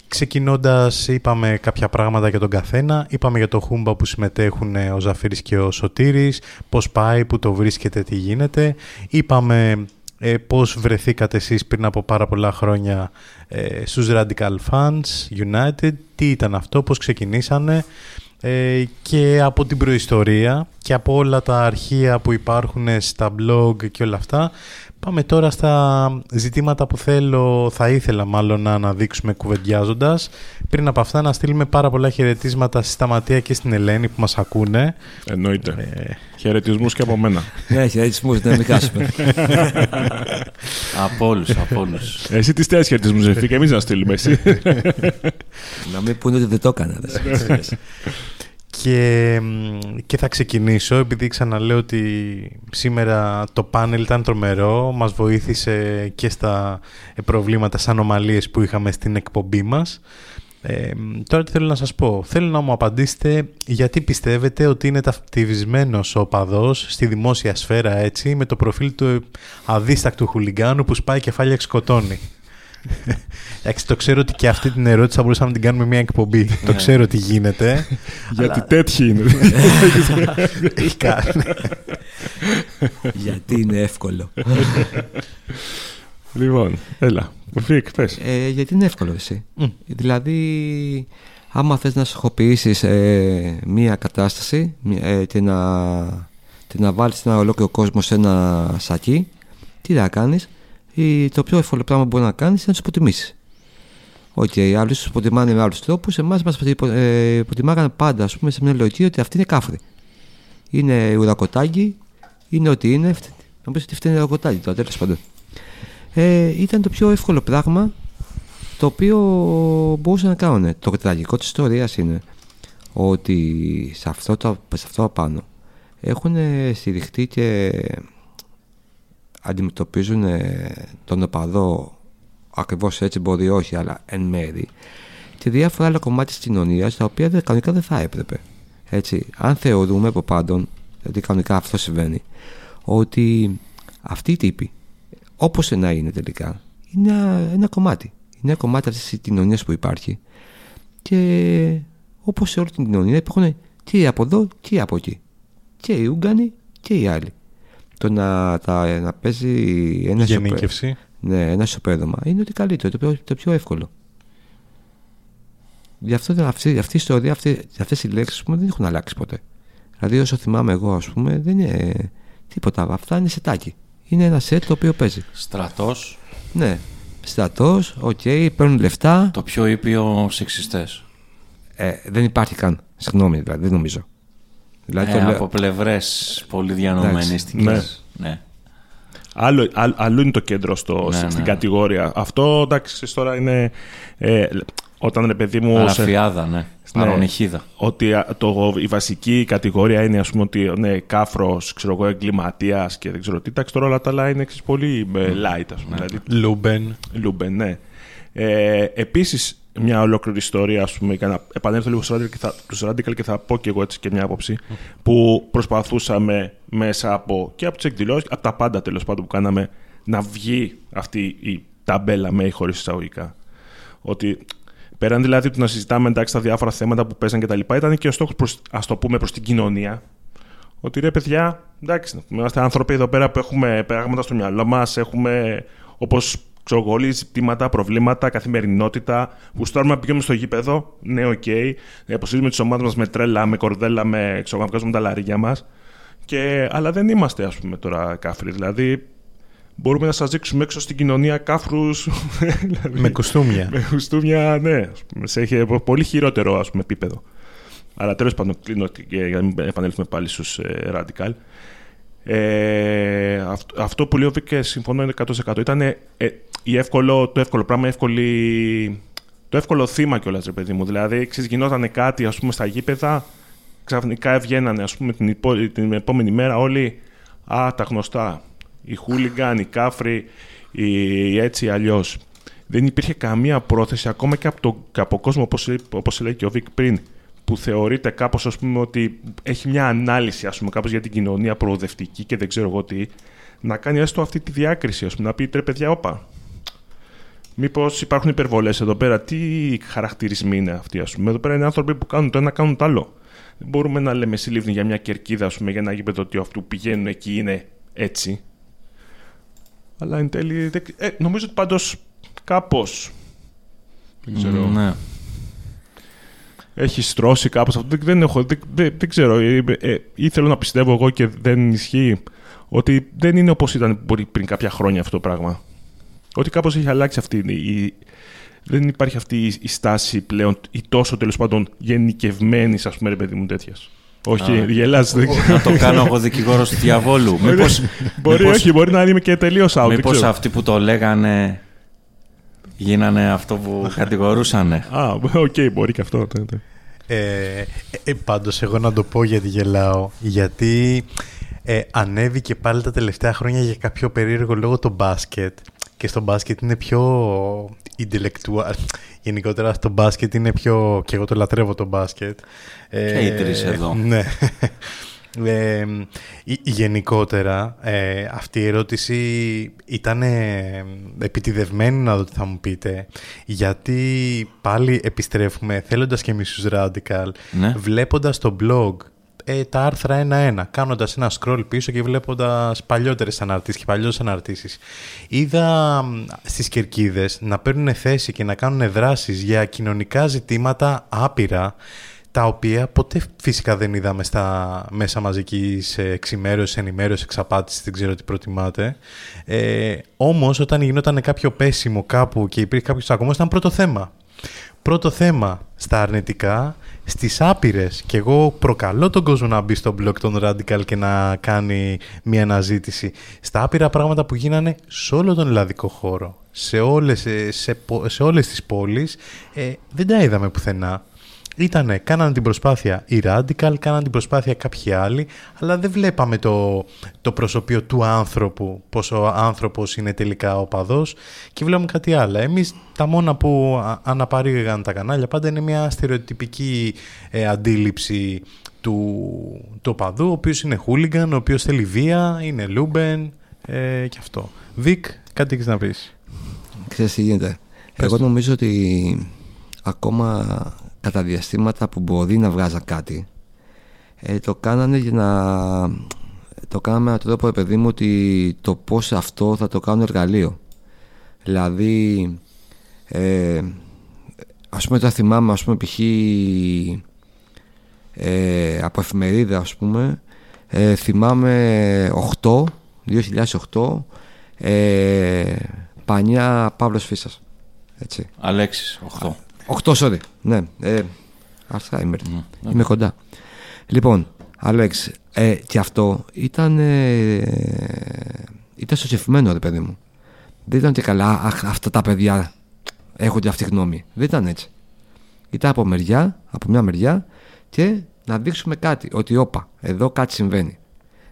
Ξεκινώντας είπαμε κάποια πράγματα για τον καθένα, είπαμε για το Χούμπα που συμμετέχουν ο Ζαφύρης και ο Σωτήρης, πώς πάει, που το βρίσκεται, τι γίνεται. Είπαμε ε, πώς βρεθήκατε εσείς πριν από πάρα πολλά χρόνια ε, στους Radical Fans United, τι ήταν αυτό, πώς ξεκινήσανε ε, και από την προϊστορία και από όλα τα αρχεία που υπάρχουν στα blog και όλα αυτά Πάμε τώρα στα ζητήματα που θέλω, θα ήθελα μάλλον να αναδείξουμε κουβεντιάζοντας. Πριν από αυτά να στείλουμε πάρα πολλά χαιρετίσματα στη Σταματία και στην Ελένη που μας ακούνε. Εννοείται. Ε... Χαιρετισμούς και από μένα. Ναι, χαιρετισμούς, να μην χάσουμε. από όλους, από όλους. Εσύ τι θες χαιρετισμούς, Ζεφή, και εμείς να στείλουμε εσύ. να μην πούνε ότι δεν το έκανα. Και, και θα ξεκινήσω επειδή ξαναλέω ότι σήμερα το πάνελ ήταν τρομερό, μας βοήθησε και στα προβλήματα, σαν ανομαλίες που είχαμε στην εκπομπή μας. Ε, τώρα τι θέλω να σας πω. Θέλω να μου απαντήσετε γιατί πιστεύετε ότι είναι ταυτιβισμένος ο οπαδός στη δημόσια σφαίρα έτσι με το προφίλ του αδίστακτου χουλιγκάνου που σπάει κεφάλια και σκοτώνει. Εντάξει, το ξέρω ότι και αυτή την ερώτηση θα μπορούσαμε να την κάνουμε μια εκπομπή. το ναι. ξέρω τι γίνεται. Γιατί τέτοιοι είναι. Γιατί είναι εύκολο. Λοιπόν, έλα. Φίκ, πες. Ε, γιατί είναι εύκολο εσύ. Δηλαδή, άμα θες να στοχοποιήσεις ε, μία κατάσταση ε, και να, και να βάλεις ένα ολόκληρο κόσμο σε ένα σακί, τι θα κάνεις, το πιο εύκολο πράγμα που μπορεί να κάνεις είναι να τους υποτιμήσεις. OK, okay, άλλοι τους υποτιμάνε με άλλους τρόπους. Εμάς μας ε, υποτιμάγανε πάντα, ας πούμε, σε μια λογική ότι αυτοί είναι κάφροι. Είναι ουρακοτάκι, είναι ό,τι είναι. Να πεις ότι αυτή είναι ουρακοτάκι τώρα, τέλος πάντων. Ε, ήταν το πιο εύκολο πράγμα το οποίο μπορούσαν να κάνουν. Το τραγικό της ιστορίας είναι ότι σε αυτό το, σε αυτό απάνω έχουν στηριχτεί και αντιμετωπίζουν τον οπαδό ακριβώς έτσι μπορεί όχι, αλλά εν μέρη, και διάφορα άλλα κομμάτια της κοινωνίας τα οποία δεν, κανονικά δεν θα έπρεπε. Έτσι, αν θεωρούμε από πάντων, γιατί κανονικά αυτό συμβαίνει, ότι αυτοί οι τύποι, όπως να είναι τελικά, είναι ένα, ένα κομμάτι. Είναι ένα κομμάτι αυτής της κοινωνίας που υπάρχει και όπως σε όλη την κοινωνία υπάρχουν και από εδώ και από εκεί. Και οι Ούγγανοι και οι άλλοι. Το να, τα, να παίζει ένα Γενίκευση. ναι, ένα ισοπαίδωμα είναι ότι καλύτερο, το πιο, το πιο εύκολο. Γι' αυτό αυτή, αυτή η ιστορία, αυτή, αυτές οι λέξεις πούμε, δεν έχουν αλλάξει ποτέ. Δηλαδή όσο θυμάμαι εγώ ας πούμε δεν είναι τίποτα. Αυτά είναι σετάκι. Είναι ένα σετ το οποίο παίζει. Στρατός, Ναι. Στρατός, οκ, παίρνουν λεφτά. το πιο ήπιο σεξιστές. Ε, δεν υπάρχει καν. Συγγνώμη, δηλαδή, δεν νομίζω. Δηλαδή, Ε, το λέω- από πλευρές πολύ διανοουμενίστικες. Ναι. Άλλο, άλλο, αλλού είναι το κέντρο στο, Ναι, στην ναι. κατηγορία. Αυτό εντάξει, ξέρεις, τώρα είναι. Ε, όταν ρε παιδί μου. σε- Αλαφιάδα, ναι. Παρονυχίδα. ότι α, το, η βασική κατηγορία είναι ας πούμε ότι ναι, κάφρος, ξέρω εγώ, εγκληματίας και δεν ξέρω τι. Εντάξει, τώρα όλα τα άλλα είναι ξέρεις, πολύ ε, light, ας πούμε. Δηλαδή, Λούμπεν. Λούμπεν, ναι. Ε, επίσης, μια ολόκληρη ιστορία, ας πούμε, για να επανέλθω λίγο στους Radical και θα, τους Radical και θα πω και εγώ έτσι και μια άποψη, που προσπαθούσαμε μέσα από, και από τις εκδηλώσεις, από τα πάντα τέλος πάντων που κάναμε, να βγει αυτή η ταμπέλα με ή χωρίς εισαγωγικά. Ότι πέραν δηλαδή του να συζητάμε εντάξει τα διάφορα θέματα που παίζαν και τα λοιπά, ήταν και ο στόχος προς, ας το πούμε προς την κοινωνία, ότι ρε παιδιά, εντάξει, είμαστε άνθρωποι εδώ πέρα που έχουμε πράγματα στο μυαλό μας, έχουμε όπως ξέρω εγώ, όλοι ζητήματα, προβλήματα, καθημερινότητα. Γουστάρουμε να πηγαίνουμε στο γήπεδο, ναι, OK. Okay. Υποστηρίζουμε τις ομάδες μας με τρέλα, με κορδέλα, με ξέρω, να βγάζουμε τα λαρύγγια μας. Αλλά δεν είμαστε, ας πούμε, τώρα κάφροι. Δηλαδή, μπορούμε να σας δείξουμε έξω στην κοινωνία κάφρους. Με κουστούμια. με κουστούμια, ναι. ας πούμε, σε έχει πολύ χειρότερο ας πούμε, επίπεδο. Αλλά τέλος πάντων, κλείνω και για να μην επανέλθουμε πάλι στους ε, radical. Ε, αυτό, αυτό που λέει ο Βίκ και συμφωνώ είναι 100%. Ήταν ε, η εύκολο, το εύκολο πράγμα, εύκολη, το εύκολο θύμα κιόλας, ρε παιδί μου. Δηλαδή, ξέρεις, γινόταν κάτι ας πούμε, στα γήπεδα, ξαφνικά έβγαιναν ας πούμε, την, υπό, την επόμενη μέρα όλοι α, τα γνωστά. Οι χούλιγκαν, οι κάφροι, οι έτσι αλλιώς. Δεν υπήρχε καμία πρόθεση ακόμα και από, το, και από κόσμο, όπως, όπως λέει και ο Βίκ πριν, που θεωρείται κάπως ας πούμε ότι έχει μια ανάλυση ας πούμε κάπως για την κοινωνία προοδευτική και δεν ξέρω εγώ τι να κάνει έστω αυτή τη διάκριση ας πούμε να πει τρε παιδιά όπα μήπως υπάρχουν υπερβολές εδώ πέρα τι χαρακτηρισμοί είναι αυτοί ας πούμε εδώ πέρα είναι άνθρωποι που κάνουν το ένα κάνουν το άλλο δεν μπορούμε να λέμε συλλήβδη για μια κερκίδα ας πούμε, για ένα γήπεδο ότι αυτού που πηγαίνουν εκεί είναι έτσι. Αλλά εν τέλει δεν... ε, νομίζω ότι πάντως κάπως δεν ξέρω. Ναι. Έχει στρώσει κάπως αυτό. Δεν, έχω, δεν, δεν, δεν ξέρω. Ε, ε, ήθελα να πιστεύω εγώ και δεν ισχύει ότι δεν είναι όπως ήταν μπορεί πριν κάποια χρόνια αυτό το πράγμα. Ότι κάπως έχει αλλάξει αυτή η, η- δεν υπάρχει αυτή η, η στάση πλέον ή τόσο τέλος πάντων γενικευμένης, ας πούμε, ρε παιδί μου τέτοιας. Όχι, Α, γελάς. δεν ξέρω. Να το κάνω εγώ δικηγόρος του διαβόλου. Μήπως, μπορεί, μήπως- όχι, μπορεί να είμαι και τελείως out. δεν μήπως ξέρω. αυτοί που το λέγανε γίνανε αυτό που κατηγορούσανε. Α, οκ, μπορεί και αυτό. ναι, ναι. Ε, ε, πάντως εγώ να το πω γιατί γελάω γιατί ε, ανέβηκε πάλι τα τελευταία χρόνια για κάποιο περίεργο λόγο το μπάσκετ και στο μπάσκετ είναι πιο intellectual γενικότερα στο μπάσκετ είναι πιο και εγώ το λατρεύω το μπάσκετ Ε, Και οι τρεις εδώ. ναι ε, η- γενικότερα ε, αυτή η ερώτηση ήταν ε, επιτιδευμένη να δω τι θα μου πείτε γιατί πάλι επιστρέφουμε θέλοντας και εμείς τους Radical Ναι. βλέποντας το blog ε, τα άρθρα ένα-ένα, κάνοντας ένα scroll πίσω και βλέποντας παλιότερες αναρτήσεις και παλιότερες αναρτήσεις. Είδα μ, στις κερκίδες να παίρνουν θέση και να κάνουν δράσεις για κοινωνικά ζητήματα άπειρα, τα οποία ποτέ φυσικά δεν είδαμε στα μέσα μαζικής εξημέρωσης, ενημέρωσης, εξαπάτησης, δεν ξέρω τι προτιμάτε. Ε, όμως όταν γινόταν κάποιο πέσιμο κάπου και υπήρχε κάποιος ακόμα ήταν πρώτο θέμα. Πρώτο θέμα στα αρνητικά, στις άπειρες και εγώ προκαλώ τον κόσμο να μπει στο blog των Radical και να κάνει μια αναζήτηση στα άπειρα πράγματα που γίνανε σε όλο τον ελλαδικό χώρο σε όλες, σε, σε, πο- σε όλες τις πόλεις ε, δεν τα είδαμε πουθενά Ήτανε, κάνανε την προσπάθεια οι Radical, κάνανε την προσπάθεια κάποιοι άλλοι, αλλά δεν βλέπαμε το, το προσωπείο του άνθρωπου, πως ο άνθρωπος είναι τελικά ο παδός και βλέπουμε κάτι άλλο. Εμείς τα μόνα που αναπαρήγαγαν τα κανάλια πάντα είναι μια στερεοτυπική ε, αντίληψη του, του παδού, ο οποίος είναι χούλιγκαν, ο οποίος θέλει βία, είναι λούμπεν ε, και αυτό. Βικ, κάτι έχεις να πεις; Ξέρεις τι γίνεται. Εγώ νομίζω ότι ακόμα κατά διαστήματα που μπορεί να βγάζα κάτι ε, το κάνανε για να το κάναμε με τον τρόπο παιδί μου ότι το πώς αυτό θα το κάνω εργαλείο δηλαδή ε, ας πούμε τα θυμάμαι ας πούμε π.χ. Ε, από εφημερίδα ας πούμε ε, θυμάμαι 8 2008 ε, Πανιά Παύλος Φίσας έτσι. Αλέξης 8 8, sorry. Ναι. Ε, Αλσχάιμερ. Mm, ναι. Είμαι κοντά. Λοιπόν, Αλέξ, ε, και αυτό ήταν. Ε, ήταν σωσιευμένο, ρε παιδί μου. Δεν ήταν και καλά, αχ, αυτά τα παιδιά έχουν και αυτή γνώμη. Δεν ήταν έτσι. Ήταν από μεριά, από μια μεριά και να δείξουμε κάτι. Ότι όπα, εδώ κάτι συμβαίνει.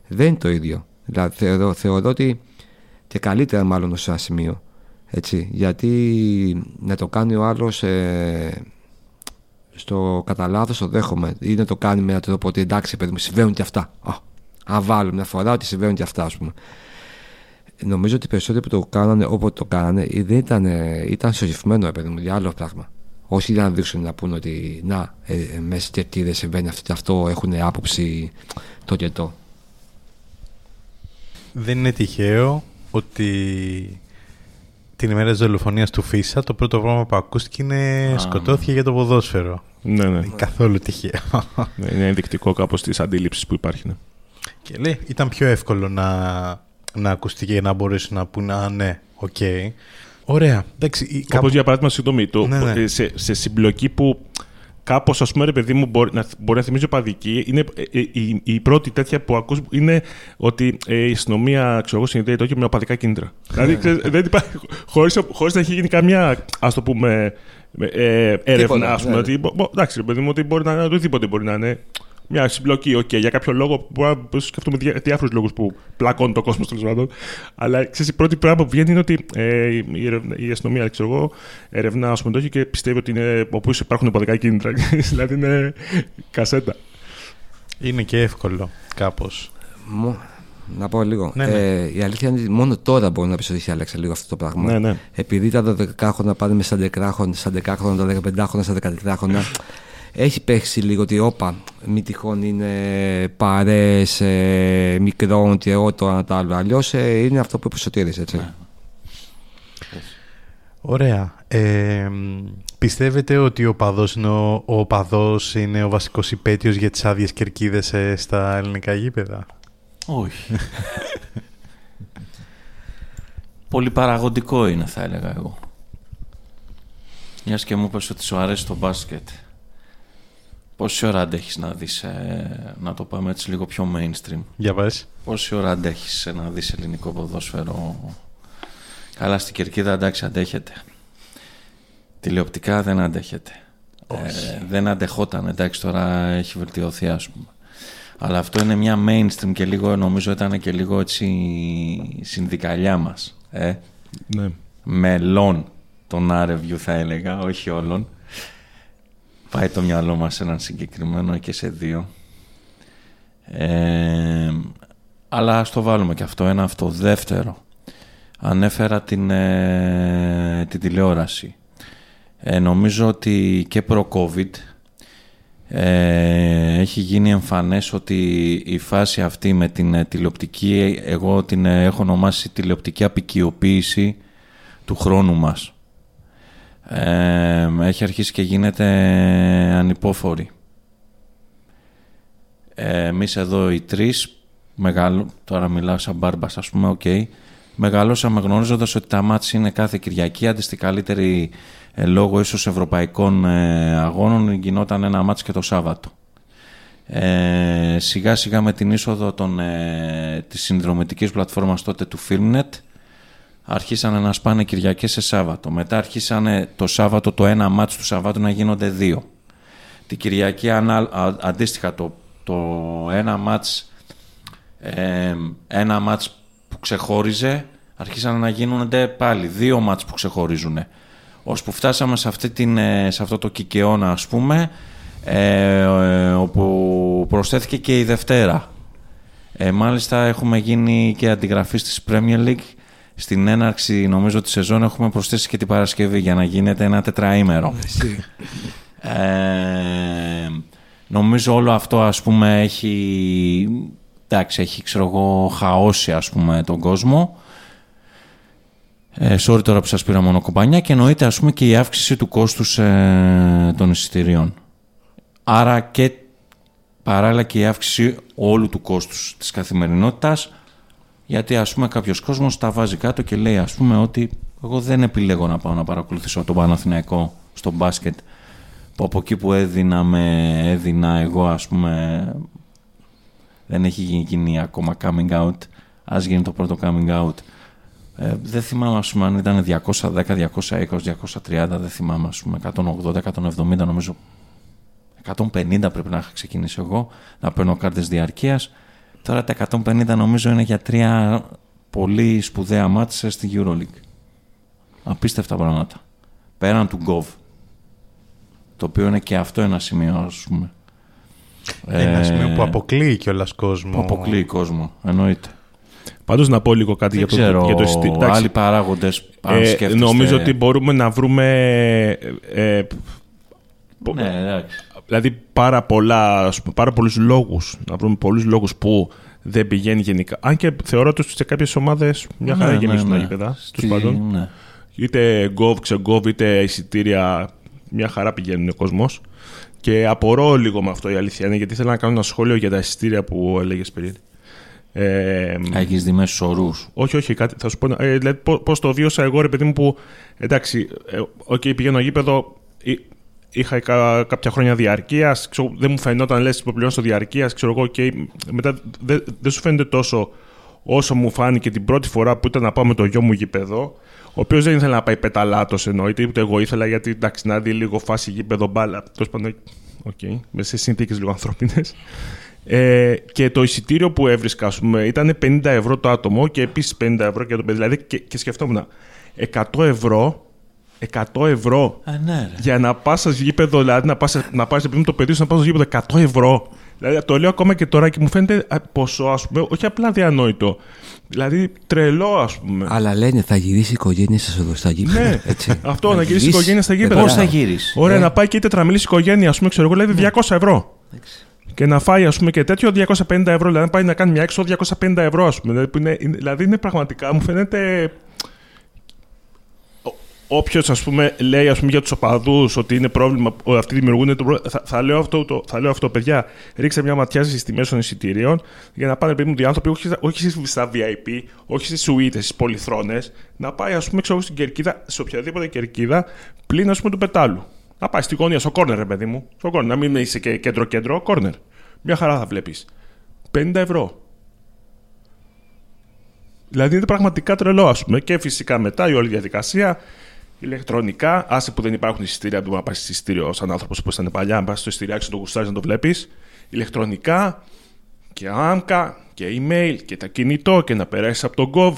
Δεν είναι το ίδιο. Δηλαδή θεωρώ, θεωρώ ότι και καλύτερα μάλλον σε ένα σημείο έτσι, γιατί να το κάνει ο άλλος ε, στο κατά το δέχομαι. Ή να το κάνει με έναν τρόπο ότι εντάξει παιδί μου συμβαίνουν και αυτά. Α, βάλω μια φορά ότι συμβαίνουν και αυτά ας πούμε. Νομίζω ότι οι περισσότεροι που το κάνανε όποτε το κάνανε δεν ήταν, ήταν σωρυφμένο παιδί μου για άλλο πράγμα. Όχι για να δείξουν να πούνε ότι να ε, ε, μέσα και τι δεν συμβαίνει αυτό και αυτό έχουν άποψη το και το δεν είναι τυχαίο ότι την ημέρα της δολοφονίας του Φύσσα το πρώτο πράγμα που ακούστηκε είναι σκοτώθηκε για το ποδόσφαιρο. Ναι, ναι. Καθόλου τυχαίο. Ναι, είναι ενδεικτικό κάπως της αντίληψης που υπάρχει. Ναι. Και λέει, ήταν πιο εύκολο να, να ακουστεί και να μπορέσει να πούνε «Α, ναι, OK». Okay. Ωραία. Εντάξει, Όπως για παράδειγμα, συγγνώμη, ναι, ναι. σε, σε συμπλοκή που κάπως ας πούμε ρε παιδί μου μπορεί να, μπορεί να θυμίζει οπαδική είναι ε, ε, η, η, πρώτη τέτοια που ακούς είναι ότι ε, η αστυνομία ξέρω εγώ συνδέεται όχι με οπαδικά κίνητρα. Δηλαδή δεν υπάρχει χωρίς, χωρίς να έχει γίνει καμιά ας το πούμε ε, έρευνα ας πούμε ναι. ότι εντάξει ρε παιδί μου ότι μπορεί να είναι οτιδήποτε μπορεί να είναι μια συμπλοκή. OK, okay, για κάποιο λόγο μπορεί να σκεφτούμε διάφορους λόγους που πλακώνει το κόσμο τέλος πάντων. Αλλά ξέρεις, η πρώτη πράγμα που βγαίνει είναι ότι ε, η, η αστυνομία, ξέρω εγώ, ερευνά α πούμε το και πιστεύει ότι είναι όπου υπάρχουν οπαδικά κίνητρα. δηλαδή είναι κασέτα. Είναι και εύκολο κάπως. Να πω λίγο. Ναι, ναι. Ε, η αλήθεια είναι ότι μόνο τώρα μπορεί να πεις ότι έχει αλλάξει λίγο αυτό το πράγμα. Ναι, ναι. Επειδή τα 12 χρόνια πάνε με σαν 10 χρόνια, σαν 10 χρόνια, τα 15 χρόνια, σαν 14 χρόνια έχει παίξει λίγο ότι όπα, μη τυχόν είναι παρέες, ε, μικρών και εγώ το ένα το άλλο. Αλλιώς ε, είναι αυτό που είπε έτσι. Ναι. Ωραία. Ε, πιστεύετε ότι ο παδός είναι ο, ο, παδός είναι ο βασικός υπέτειος για τις άδειες κερκίδες ε, στα ελληνικά γήπεδα; Όχι. Πολύ παραγωγικό είναι θα έλεγα εγώ. Μιας και μου είπες ότι σου αρέσει το μπάσκετ. Πόση ώρα αντέχεις να δεις, ε, να το πάμε έτσι λίγο πιο mainstream; Για πες. Πόση ώρα αντέχεις ε, να δεις ελληνικό ποδόσφαιρο; Καλά στην Κερκίδα εντάξει αντέχεται. Τηλεοπτικά δεν αντέχεται. Ε, δεν αντεχόταν, εντάξει τώρα έχει βελτιωθεί ας πούμε. Αλλά αυτό είναι μια mainstream και λίγο νομίζω ήταν και λίγο έτσι συνδικαλιά μας. Ε. Ναι. Μελών των άρευγιου θα έλεγα, όχι όλων πάει το μυαλό μας σε έναν συγκεκριμένο και σε δύο. Ε, αλλά ας το βάλουμε και αυτό, ένα αυτό. Δεύτερο, ανέφερα την, ε, την τηλεόραση. Ε, νομίζω ότι και προ-COVID ε, έχει γίνει εμφανές ότι η φάση αυτή με την ε, τηλεοπτική, εγώ την έχω ονομάσει τηλεοπτική απικιοποίηση του χρόνου μας έχει αρχίσει και γίνεται ανυπόφορη. Ε, Εμείς εδώ οι τρεις, μεγάλο, τώρα μιλάω σαν μπάρμπας ας πούμε, OK, okay, μεγαλώσαμε γνωρίζοντας ότι τα ματς είναι κάθε Κυριακή, αντί στην καλύτερη ε, λόγω ίσως ευρωπαϊκών ε, αγώνων γινόταν ένα ματς και το Σάββατο. Ε, σιγά σιγά με την είσοδο των, ε, της συνδρομητικής πλατφόρμας τότε του Filmnet αρχίσανε να σπάνε Κυριακές σε Σάββατο. Μετά αρχίσανε το Σάββατο το ένα ματς του Σαββάτου να γίνονται δύο. την Κυριακή ανά, αντίστοιχα το, το ένα μάτς ε, ένα μάτς που ξεχώριζε αρχίσαν να γίνονται πάλι δύο μάτς που ξεχωρίζουν ώσπου φτάσαμε σε, αυτή την, ε, σε αυτό το κικαιώνα ας πούμε ε, όπου προσθέθηκε και η Δευτέρα ε, μάλιστα έχουμε γίνει και αντιγραφή της Premier League στην έναρξη νομίζω τη σεζόν έχουμε προσθέσει και την Παρασκευή για να γίνεται ένα τετραήμερο. ε, νομίζω όλο αυτό ας πούμε έχει, εντάξει, έχει ξέρω εγώ χαώσει ας πούμε τον κόσμο. Ε, sorry τώρα που σας πήρα μόνο κομπανιά και εννοείται ας πούμε και η αύξηση του κόστους ε, των εισιτηρίων. Άρα και παράλληλα και η αύξηση όλου του κόστους της καθημερινότητας γιατί ας πούμε κάποιος κόσμος τα βάζει κάτω και λέει ας πούμε ότι εγώ δεν επιλέγω να πάω να παρακολουθήσω τον Παναθηναϊκό στο μπάσκετ που από εκεί που έδινα με έδινα εγώ ας πούμε δεν έχει γίνει ακόμα coming out ας γίνει το πρώτο coming out. Ε, δεν θυμάμαι ας πούμε αν ήταν 210, 220, 230 δεν θυμάμαι ας πούμε 180, 170 νομίζω 150 πρέπει να είχα ξεκινήσει εγώ να παίρνω κάρτες διαρκείας Τώρα τα 150 νομίζω είναι για τρία πολύ σπουδαία μάτια στη EuroLeague. Απίστευτα πράγματα. Πέραν του Gov. Το οποίο είναι και αυτό ένα σημείο, ας πούμε. Ένα ε, σημείο που αποκλείει κιόλας κόσμο. Που αποκλείει κόσμο, εννοείται. Πάντως να πω λίγο κάτι για το, ξέρω, για το Άλλοι παράγοντες, αν ε, Νομίζω ότι μπορούμε να βρούμε... Ε, ε ναι, εντάξει. Δηλαδή πάρα, πολλά, πάρα πολλούς λόγους, να βρούμε πολλούς λόγους που δεν πηγαίνει γενικά. Αν και θεωρώ ότι σε κάποιες ομάδες μια χαρά ναι, γεμίζουν ναι, ναι. τα γήπεδα. Ναι. Είτε γκοβ, ξεγκοβ, είτε εισιτήρια, μια χαρά πηγαίνουν ο κόσμος. Και απορώ λίγο με αυτό η αλήθεια είναι, γιατί ήθελα να κάνω ένα σχόλιο για τα εισιτήρια που έλεγες πριν. Ε, Έχεις δει μέσους ορούς. Όχι, όχι, κάτι, θα σου πω. Ε, δηλαδή, πώς το βίωσα εγώ, ρε παιδί μου, που εντάξει, ε, okay, πηγαίνω γήπεδο, είχα κάποια χρόνια διαρκείας. Δεν μου φαινόταν λες που πληρώνω διαρκείας. Ξέρω εγώ, και μετά δεν δε σου φαίνεται τόσο όσο μου φάνηκε την πρώτη φορά που ήταν να πάω με το γιο μου γήπεδο. Ο οποίος δεν ήθελε να πάει πεταλάτος εννοείται, ούτε εγώ ήθελα γιατί εντάξει, να δει λίγο φάση γήπεδο μπάλα. Τέλος πάντων, OK, okay, με σε συνθήκες λίγο ανθρώπινες. Ε, και το εισιτήριο που έβρισκα, ας πούμε, ήταν 50 ευρώ το άτομο και επίσης 50 ευρώ για το παιδί. Δηλαδή, και, και σκεφτόμουν, 100 ευρώ 100 ευρώ Α, ναι, για να πας σε γήπεδο, δηλαδή να, πας, να πάρει επειδή το παιδί σου να πας στο γήπεδο 100 ευρώ. Δηλαδή το λέω ακόμα και τώρα και μου φαίνεται ποσό, ας πούμε, όχι απλά διανόητο. Δηλαδή τρελό, ας πούμε. Αλλά λένε θα γυρίσει η οικογένεια σας εδώ στα γήπεδα. Ναι, έτσι. αυτό, να γυρίσει η οικογένεια στα γήπεδα. Πώς θα γυρίσεις. Ωραία, ε; να πάει και η τετραμιλής οικογένεια, ας πούμε, ξέρω εγώ, δηλαδή 200 ναι. ευρώ. Και να φάει, ας πούμε, και τέτοιο 250 ευρώ. Δηλαδή να πάει να κάνει μια έξω 250 ευρώ, ας πούμε. Δηλαδή, είναι, δηλαδή είναι πραγματικά, μου φαίνεται όποιος ας πούμε λέει ας πούμε, για τους οπαδούς ότι είναι πρόβλημα, ότι αυτοί δημιουργούν το πρόβλημα, θα, θα, λέω αυτό, το, θα λέω αυτό, παιδιά. Ρίξτε μια ματιά στις τιμές των εισιτήριων για να πάνε παιδί μου άνθρωποι, όχι, όχι στα VIP, όχι στις σουίτε, στις πολυθρόνες, να πάει ας πούμε ξέρω, στην κερκίδα, σε οποιαδήποτε κερκίδα, πλην ας πούμε του πετάλου. Να πάει στη γωνία, στο κόρνερ, ρε παιδί μου. Στο κόρνερ, να μην είσαι και κέντρο-κέντρο, κόρνερ. Μια χαρά θα βλέπεις. 50 ευρώ. Δηλαδή είναι πραγματικά τρελό, ας πούμε. Και φυσικά μετά η όλη διαδικασία ηλεκτρονικά, άσε που δεν υπάρχουν εισιτήρια, που να πα εισιτήριο σαν άνθρωπος που ήταν παλιά, να πας στο εισιτήριάκι το γουστάρι να το βλέπεις. Ηλεκτρονικά και άμκα και email και τα κινητό και να περάσεις από τον gov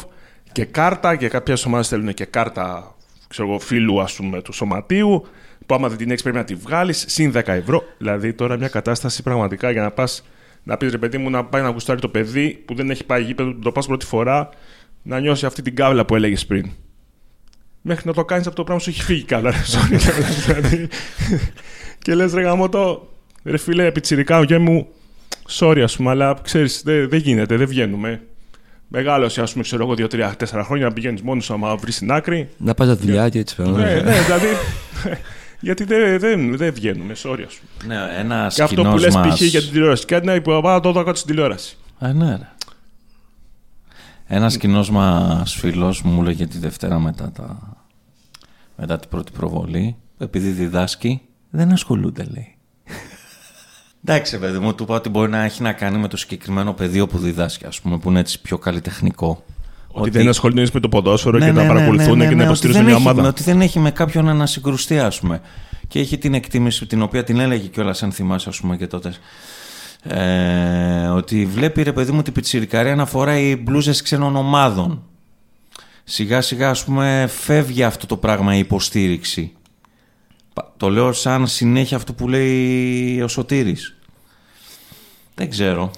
και κάρτα και κάποιες ομάδες θέλουν και κάρτα ξέρω, φίλου ας πούμε, του σωματείου που άμα δεν την έχεις πρέπει να τη βγάλεις συν 10 ευρώ. Δηλαδή τώρα μια κατάσταση πραγματικά για να πας να πεις ρε παιδί μου να πάει να γουστάρει το παιδί που δεν έχει πάει γήπεδο, το πας πρώτη φορά να νιώσει αυτή την κάβλα που έλεγες πριν μέχρι να το κάνεις αυτό το πράγμα σου έχει φύγει καλά. δηλαδή. και λες, ρε γαμώτο, ρε φίλε, επιτσιρικά ο γέ μου, sorry, ας πούμε, αλλά ξέρεις, δεν δε γίνεται, δεν βγαίνουμε. Μεγάλο, ας πούμε, ξέρω εγώ, 2-3-4 χρόνια να πηγαίνεις μόνος σου άμα βρεις την άκρη. Να πας τα δουλειά και έτσι πέρα. Ναι, ναι, δηλαδή. Γιατί δεν δε, δε βγαίνουμε, sorry, ας πούμε. Ναι, ένα και αυτό που λες π.χ. για την τηλεόραση. Κάτι να υποβάλω το δω στην τηλεόραση. Α, ναι, ρε. Ένα κοινό μας φίλος μου έλεγε τη Δευτέρα μετά, τα... μετά την πρώτη προβολή, επειδή διδάσκει, δεν ασχολούνται, λέει. Εντάξει, παιδί μου, του είπα ότι μπορεί να έχει να κάνει με το συγκεκριμένο πεδίο που διδάσκει, ας πούμε, που είναι έτσι πιο καλλιτεχνικό. Ότι, ότι δεν ασχολούνται με το ποδόσφαιρο ναι, και ναι, να ναι, παρακολουθούν ναι, ναι, και να υποστηρίζουν μια ομάδα. Ότι δεν έχει με κάποιον να συγκρουστεί, ας πούμε. και έχει την εκτίμηση την οποία την έλεγε κιόλας αν θυμάσαι ας πούμε και τότε ε, ότι βλέπει ρε παιδί μου την πιτσιρικαρία να φοράει μπλούζες ξένων ομάδων σιγά σιγά ας πούμε φεύγει αυτό το πράγμα η υποστήριξη. Το λέω σαν συνέχεια αυτό που λέει ο Σωτήρης. Δεν ξέρω.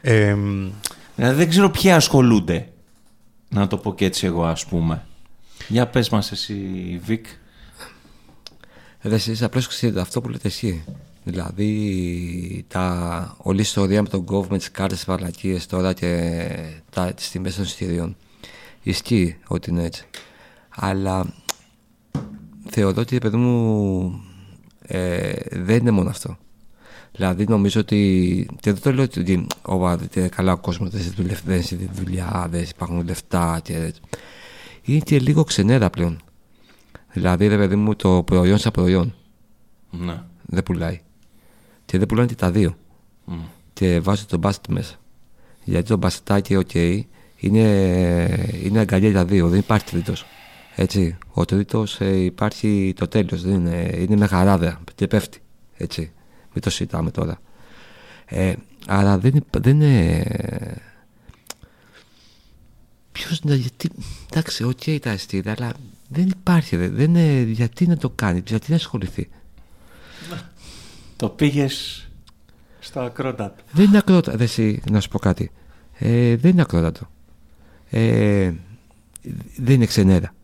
Ε, δηλαδή δεν ξέρω ποιοι ασχολούνται να το πω και έτσι εγώ ας πούμε. Για πες μας εσύ Βικ Ρε εσείς απλώς ξέρετε αυτό που λέτε εσύ. Δηλαδή τα, όλη η ιστορία με τον κόβ, με τις κάρτες παραλακίες τώρα και τα, τις τιμές των εισιτηρίων. Ισχύει ότι είναι έτσι. Αλλά θεωρώ ότι παιδί μου ε, δεν είναι μόνο αυτό. Δηλαδή νομίζω ότι. Και δεν το λέω ότι ο, ότι καλά ο κόσμος δεν δουλεύει, δεν έχει δουλειά, δεν υπάρχουν λεφτά και έτσι. Είναι και λίγο ξενέρα πλέον. Δηλαδή, ρε παιδί μου, το προϊόν σαν προϊόν ναι. δεν πουλάει. Και δεν πουλάνε και τα δύο. Μμ. Και βάζω τον μπάσκετ μέσα. Γιατί το μπασκετάκι, οκ, είναι, είναι αγκαλιά για δύο. Δεν υπάρχει τρίτος. Έτσι. Ο τρίτος υπάρχει το τέλος. Είναι, είναι με χαράδια και πέφτει. Έτσι. Μην το συζητάμε τώρα. Ε, άρα δεν, υπα- δεν είναι. Ποιος να. Γιατί. Εντάξει, οκ τα εστίδα, αλλά δεν υπάρχει. ρε. Δεν είναι, γιατί να το κάνεις, γιατί να ασχοληθεί. Το πήγες στο ακρότατο. Δεν είναι ακρότατο. Δε εσύ, να σου πω κάτι. Ε, δεν είναι ακρότατο. Ε, δεν είναι ξενέρα.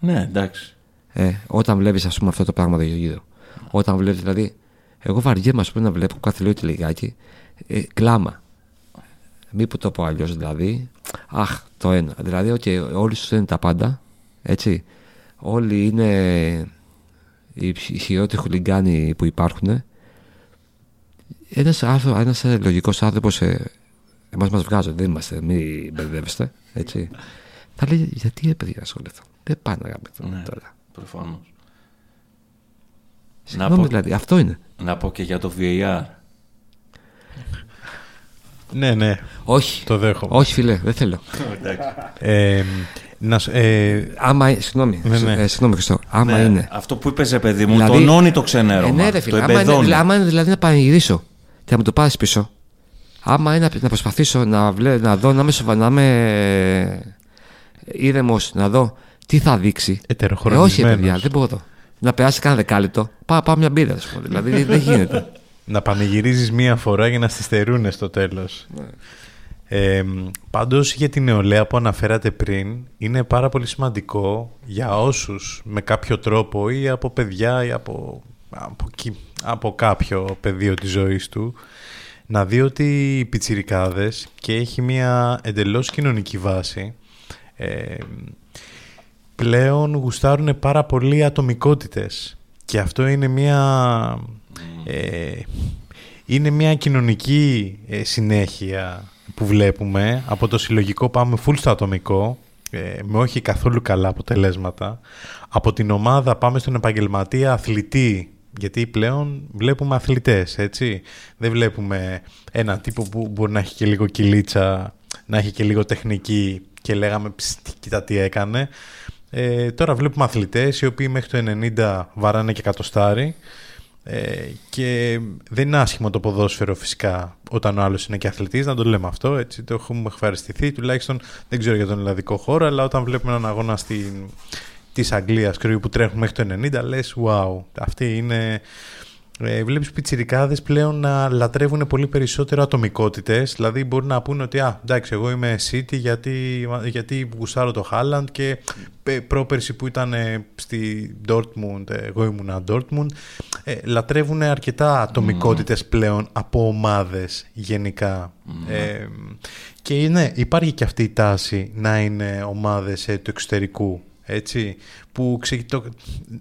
Ναι, εντάξει. Ε, όταν βλέπεις, ας πούμε, αυτό το πράγμα εδώ γύρω. Όταν βλέπεις, δηλαδή, εγώ βαριέμαι, ας πούμε, να βλέπω κάθε λίγο και λιγάκι ε, κλάμα. Μήπως το πω αλλιώς, δηλαδή. Αχ, το ένα. Δηλαδή, ότι όλοι σου είναι τα πάντα. Έτσι. Όλοι είναι οι ψ- οι χειρότεροι χουλιγκάνοι που υπάρχουν. Ένας, άνθρω- ένας ε, λογικός άνθρωπος ε, εμάς μας βγάζουν, δεν είμαστε, μην μπερδεύεστε, έτσι. Θα λέει, γιατί ρε παιδιά ασχοληθώ. Δεν πάει να γάμω Ναι. τώρα. Προφανώς. Συγγνώμη πω- δηλαδή, αυτό είναι. Να πω και για το VAR. ναι, ναι, Όχι. το δέχομαι. Όχι φίλε, δεν θέλω. Ε, να, σ- ε, Άμα, ε, συγγνώμη, Ναι, ναι. ε, συγγνώμη Χριστό, άμα Ναι, είναι. Αυτό που είπες, ρε παιδί μου, Δηλαδή- τονώνει το ξενέρωμα. Ε, ναι, ρε το φίλε, άμα είναι, εμπεδώνει. δηλα- άμα είναι δηλαδή να πανηγυρίσω και να μου το πάρει πίσω. Άμα είναι να προσπαθήσω να, βλέ, να δω, να είμαι, σοβα, να είμαι ήρεμος, να δω τι θα δείξει. Ε, Ετεροχρονισμένος. όχι, ρε παιδιά, δεν μπορώ. Να περάσει κανένα δεκάλεπτο. Πάω, πάω μια μπύρα, ας πούμε. Δηλαδή δεν γίνεται. να πανηγυρίζεις μία φορά για να στη στερούνε στο τέλος. Ε, πάντως για την νεολαία που αναφέρατε πριν είναι πάρα πολύ σημαντικό για όσους με κάποιο τρόπο ή από παιδιά ή από, από, κι- από κάποιο πεδίο της ζωής του να δει ότι οι πιτσιρικάδες και έχει μια εντελώς κοινωνική βάση ε, πλέον γουστάρουν πάρα πολύ ατομικότητες. Και αυτό είναι μια ε, είναι μια κοινωνική ε, συνέχεια που βλέπουμε. Από το συλλογικό πάμε full στο ατομικό ε, με όχι καθόλου καλά αποτελέσματα. Από την ομάδα πάμε στον επαγγελματία αθλητή γιατί πλέον βλέπουμε αθλητές έτσι. Δεν βλέπουμε έναν τύπο που μπορεί να έχει και λίγο κυλίτσα να έχει και λίγο τεχνική και λέγαμε «Ψ, τι- κοίτα τι έκανε ε, τώρα βλέπουμε αθλητές οι οποίοι μέχρι το 90 βαράνε και κατοστάρι ε, και δεν είναι άσχημο το ποδόσφαιρο φυσικά όταν ο άλλος είναι και αθλητής, να το λέμε αυτό, έτσι. Το έχουμε ευχαριστηθεί, τουλάχιστον δεν ξέρω για τον ελλαδικό χώρο, αλλά όταν βλέπουμε έναν αγώνα στην, της Αγγλίας κρύου που τρέχουν μέχρι το 90, λες wow, αυτή είναι... Ε, βλέπεις πιτσιρικάδες πλέον να λατρεύουν πολύ περισσότερο ατομικότητες. Δηλαδή μπορεί να πούνε ότι α, εντάξει εγώ είμαι City γιατί, γιατί γουσάρω το Haaland και πε- πρόπερση που ήταν ε, στη Dortmund ε, εγώ ήμουνα Dortmund ε, λατρεύουν αρκετά ατομικότητες πλέον από ομάδες γενικά. Ε, και ναι, υπάρχει και αυτή η τάση να είναι ομάδες ε, του εξωτερικού έτσι, που ξε... το...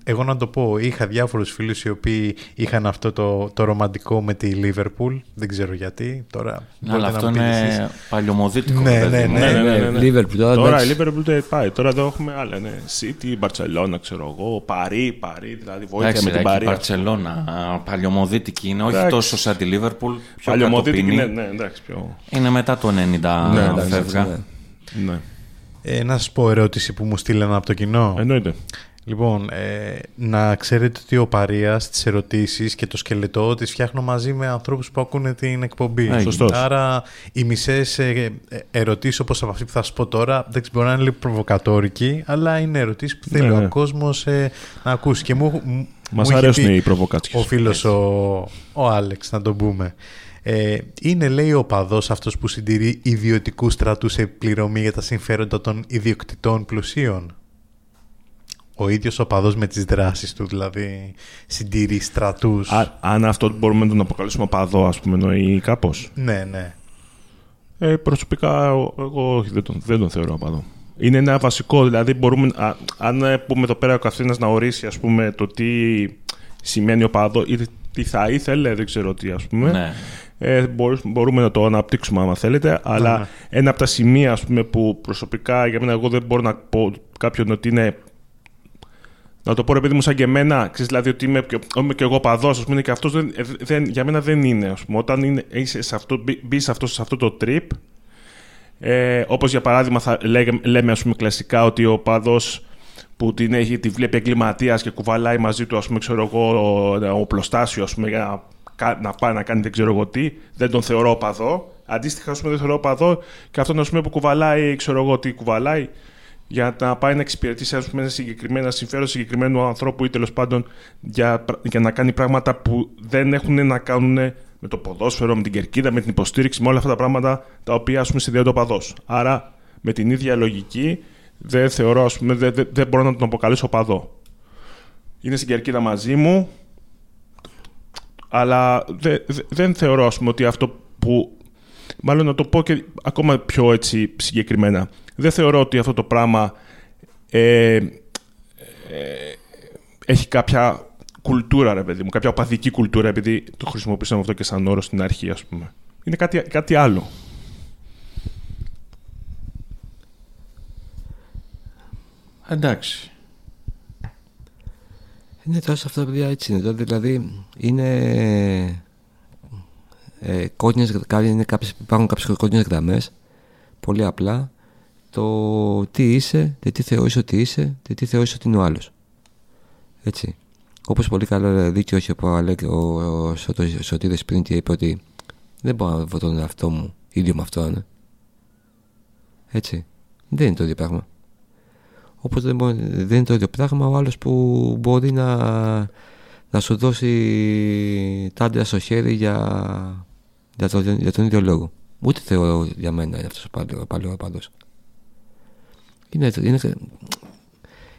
εγώ να το πω, είχα διάφορους φίλους οι οποίοι είχαν αυτό το, το ρομαντικό με τη Λίβερπουλ, δεν ξέρω γιατί, τώρα Ναι, αλλά μπορείτε αυτό να μου πείτε εσείς. είναι παλιωμοδίτικο. Ναι, παιδί ναι, μου. ναι. Ναι, ναι, ναι, ναι. Liverpool, τώρα, Τώρα εντάξει. η Liverpool δεν πάει. Τώρα εδώ έχουμε άλλα. Ναι. City, Barcelona, ξέρω εγώ. Παρί, Παρί, δηλαδή βοήθεια Εντάξει, με ρε, την και η Παρί. Μπαρτσελώνα παλιωμοδίτικη είναι, όχι Εντάξει. τόσο σαν τη Λίβερπουλ, πιο Παλιωμοδίτικη, κατοπινή. ναι, ναι, εντάξει, πιο. Είναι μετά το 90 Ναι, εντάξει, φεύγα. ναι. Ναι. Ε, να σας πω ερώτηση που μου στείλανε από το κοινό. Εννοείται. Λοιπόν, ε, να ξέρετε ότι ο Παρίας τις ερωτήσεις και το σκελετό τις φτιάχνω μαζί με ανθρώπους που ακούνε την εκπομπή. Ε, σωστός. Άρα οι μισές ε, ε, ερωτήσεις όπως από αυτή που θα σας πω τώρα δεν ξέρω, μπορεί να είναι λίγο προβοκατόρικοι αλλά είναι ερωτήσεις που θέλει Ναι, ο ναι. κόσμος ε, να ακούσει. Και μου, μου, Μας μου είχε αρέσουν πει οι προβοκάτσιες. Ο φίλος ο, ο Άλεξ να τον πούμε. Ε, είναι λέει ο παδός αυτός που συντηρεί ιδιωτικούς στρατούς σε πληρωμή για τα συμφέροντα των ιδιοκτητών πλουσίων; Ο ίδιος ο παδός με τις δράσεις του, δηλαδή συντηρεί στρατούς. Α- αν αυτό μπορούμε να τον αποκαλέσουμε παδό, ας πούμε, ή κάπως. Ναι, ναι. Ε, προσωπικά, εγώ εγώ όχι, δεν τον, δεν τον θεωρώ παδό. Είναι ένα βασικό, δηλαδή μπορούμε, α, αν ε, πούμε εδώ πέρα ο καθένας να ορίσει ας πούμε, το τι σημαίνει ο παδό ή τι θα ήθελε, δεν ξέρω τι ας πούμε. Ναι. Ε, μπορούμε, μπορούμε να το αναπτύξουμε άμα θέλετε, αλλά ναι. ένα από τα σημεία ας πούμε, που προσωπικά για μένα εγώ δεν μπορώ να πω κάποιον ότι είναι να το πω ρε παιδί μου σαν και εμένα, ξέρεις, δηλαδή ότι είμαι και, είμαι και εγώ παδός, ας πούμε, και αυτός δεν, ε, δεν, για μένα δεν είναι, ας πούμε. Όταν είναι, είσαι σε αυτό, μπει- μπεις σε αυτό, σε αυτό το trip, ε, όπως για παράδειγμα θα λέγε, λέμε ας πούμε κλασικά ότι ο παδός που την έχει, τη βλέπει εγκληματίας και κουβαλάει μαζί του, ας πούμε, ξέρω εγώ, ο, ο πλωστάσιο, ας πούμε, για να, κα- να πάει να κάνει δεν ξέρω εγώ τι, δεν τον θεωρώ παδό. Αντίστοιχα, ας πούμε, δεν θεωρώ παδό και αυτόν ας πούμε, που κουβαλάει, ξέρω εγώ τι κουβαλάει, για να πάει να εξυπηρετήσει ας πούμε, ένα συγκεκριμένα συμφέρον συγκεκριμένου ανθρώπου ή τέλος πάντων για, για να κάνει πράγματα που δεν έχουν να κάνουν με το ποδόσφαιρο, με την κερκίδα, με την υποστήριξη, με όλα αυτά τα πράγματα τα οποία ας πούμε συνδέονται ο παδός. Άρα με την ίδια λογική δεν θεωρώ, ας πούμε, δεν, δεν, δεν μπορώ να τον αποκαλέσω παδό. Είναι στην κερκίδα μαζί μου, αλλά δεν, δεν- δεν θεωρώ ας πούμε, ότι αυτό που. Μάλλον να το πω και ακόμα πιο έτσι συγκεκριμένα. Δεν θεωρώ ότι αυτό το πράγμα ε, ε, έχει κάποια κουλτούρα, ρε παιδί μου, κάποια οπαδική κουλτούρα, επειδή το χρησιμοποιήσαμε αυτό και σαν όρο στην αρχή, ας πούμε. Είναι κάτι, κάτι άλλο. Εντάξει. Είναι τώρα σε αυτά τα παιδιά έτσι είναι. Τώρα, Δηλαδή είναι. Ε, κόκκινες, κάποιοι- είναι κάποιες, υπάρχουν κάποιες κόκκινες γραμμές πολύ απλά. Το τι είσαι, και τι θεωρείς ότι είσαι και τι θεωρείς ότι είναι ο άλλος. Έτσι. Όπως πολύ καλό δίκιο έχει ο, Αλέκ, ο, ο, Σωτο- Σωτήρης πριν και είπε ότι δεν μπορώ να βρω τον εαυτό μου ίδιο με αυτόν έτσι. Δεν είναι το ίδιο πράγμα όπως δεν, μπορεί- δεν είναι το ίδιο πράγμα ο άλλος που μπορεί να, να σου δώσει τάντρα στο χέρι για, για, το, για τον ίδιο λόγο. Ούτε θεωρώ για μένα είναι αυτός ο παλαιό, παλαιό πάντως. Είναι, είναι,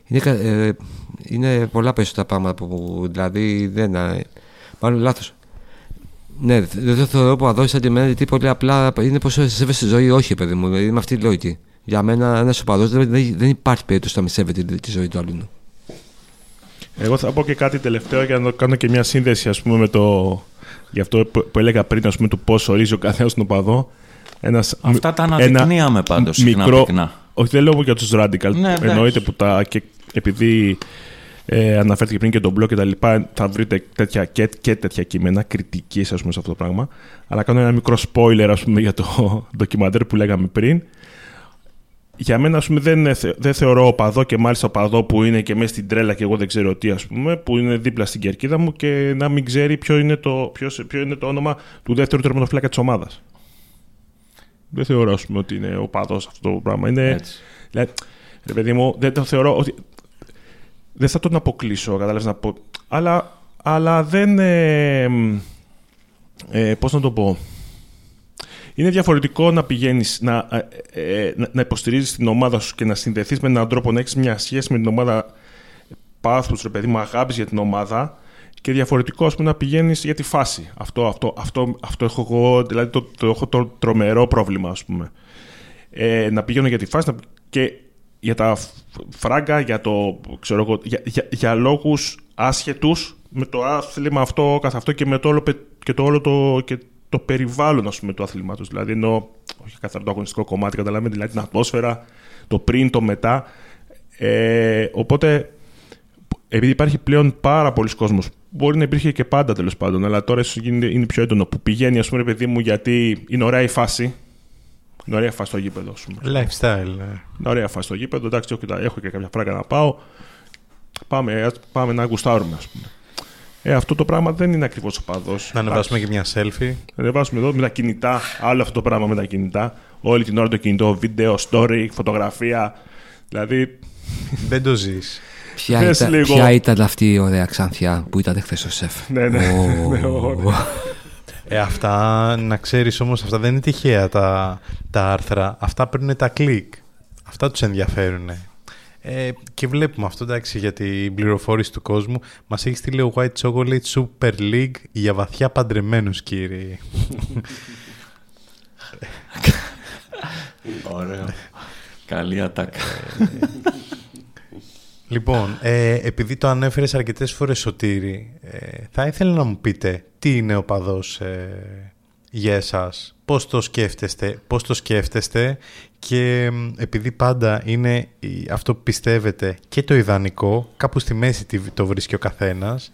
είναι, κα- ε, είναι πολλά περισσότερα πράγματα που δηλαδή δεν... ε, Μάλλον λάθος. Ναι, δεν το θεωρώ που αδώσει σαν και εμένα γιατί πολύ απλά είναι πως σε σέβεσαι στη ζωή, όχι παιδί μου, είναι με αυτή τη λογική. Για μένα ένα οπαδός δεν, δεν, δεν υπάρχει περίπτωση να μη σέβεται τη, τη ζωή του άλλου. Εγώ θα πω και κάτι τελευταίο για να το κάνω και μια σύνδεση ας πούμε, με το. για αυτό που, που έλεγα πριν, ας πούμε, του πώς ορίζει ο καθένας τον οπαδό. Ένας, Αυτά τα ένα αναδεικνύαμε πάντως συχνά μικρό, πυκνά. Όχι, δεν λέω για τους radical. Ναι, εντάξει. Εννοείται που τα. Και επειδή ε, αναφέρθηκε πριν και τον blog και τα λοιπά, θα βρείτε τέτοια, και, και τέτοια κείμενα κριτικής ας πούμε, σε αυτό το πράγμα. Αλλά κάνω ένα μικρό spoiler ας πούμε, για το ντοκιμαντέρ που λέγαμε πριν. Για μένα, ας πούμε, δεν, είναι θε- δεν θεωρώ οπαδό και μάλιστα οπαδό που είναι και μέσα στην τρέλα και εγώ δεν ξέρω τι, ας πούμε, που είναι δίπλα στην κερκίδα μου και να μην ξέρει ποιο είναι το, ποιος, ποιο είναι το όνομα του δεύτερου τερματοφύλακα της ομάδας. Δεν θεωρώ, ας πούμε, ότι είναι οπαδός αυτό το πράγμα. Είναι, Έτσι. Δηλαδή, ρε παιδί μου, δεν το θεωρώ ότι. Δεν θα τον αποκλείσω, κατάλαβες να πω. Αλλά, αλλά δεν. Ε, ε, πώς να το πω; Είναι διαφορετικό να πηγαίνεις να, ε, ε, να, να υποστηρίζεις την ομάδα σου και να συνδεθείς με έναν τρόπο να έχεις μια σχέση με την ομάδα πάθους, ρε παιδί μου, αγάπης για την ομάδα και διαφορετικό ας πούμε, να πηγαίνεις για τη φάση. Αυτό, αυτό, αυτό, αυτό έχω εγώ, δηλαδή το, το έχω το τρομερό πρόβλημα, ας πούμε ε, να πηγαίνω για τη φάση να- και για τα φ- φράγκα, για, το, ξέρω εγώ, για, για, για λόγους άσχετους με το άθλημα αυτό καθ' αυτό και με το όλο, πε- και το, όλο το, και το περιβάλλον ας πούμε, του αθλήματος. Δηλαδή εννοώ, όχι καθαρά το αγωνιστικό κομμάτι, καταλαβαίνετε, δηλαδή την ατμόσφαιρα, το πριν, το μετά. Ε, οπότε, επειδή υπάρχει πλέον πάρα πολλοί κόσμος, μπορεί να υπήρχε και πάντα τέλος πάντων, αλλά τώρα ίσως είναι, είναι πιο έντονο, που πηγαίνει, ας πούμε, ρε παιδί μου, γιατί είναι ωραία η φάση, είναι ωραία φάση στο γήπεδο, ας πούμε. Lifestyle. ναι. Είναι ωραία φάση στο γήπεδο. Εντάξει, έχω, και τα- έχω και κάποια φράγκα να πάω. Πάμε, ας πάμε να γουστάρουμε, ας πούμε. Ε, αυτό το πράγμα δεν είναι ακριβώς οπαδό. Να ανεβάσουμε και μια selfie. Να ανεβάσουμε εδώ με τα κινητά, άλλο αυτό το πράγμα με τα κινητά. Όλη την ώρα το κινητό, βίντεο, story, φωτογραφία. Δηλαδή. Δεν το ζεις. Ποια, Πες ήταν, λίγο. ποια ήταν αυτή η ωραία ξανθιά που ήταν χθες στο σεφ; Ναι, ναι. Ω. Ναι, ωραία. Ε, αυτά, να ξέρεις όμως, αυτά δεν είναι τυχαία τα, τα άρθρα. Αυτά παίρνουν τα κλικ. Αυτά τους ενδιαφέρουν. Ε, και βλέπουμε αυτό, εντάξει, για την πληροφόρηση του κόσμου. Μας έχεις στείλει ο White Chocolate Super League για βαθιά παντρεμένους, κύριοι. Ωραίο. Καλή ατάκα. Λοιπόν, ε, επειδή το ανέφερες αρκετές φορές Σωτήρη, ε, θα ήθελα να μου πείτε τι είναι ο παδός ε, για εσάς; Πώς το σκέφτεστε, πώς το σκέφτεστε και μ, επειδή πάντα είναι η- αυτό που πιστεύετε και το ιδανικό, κάπου στη μέση τη- το βρίσκει ο καθένας,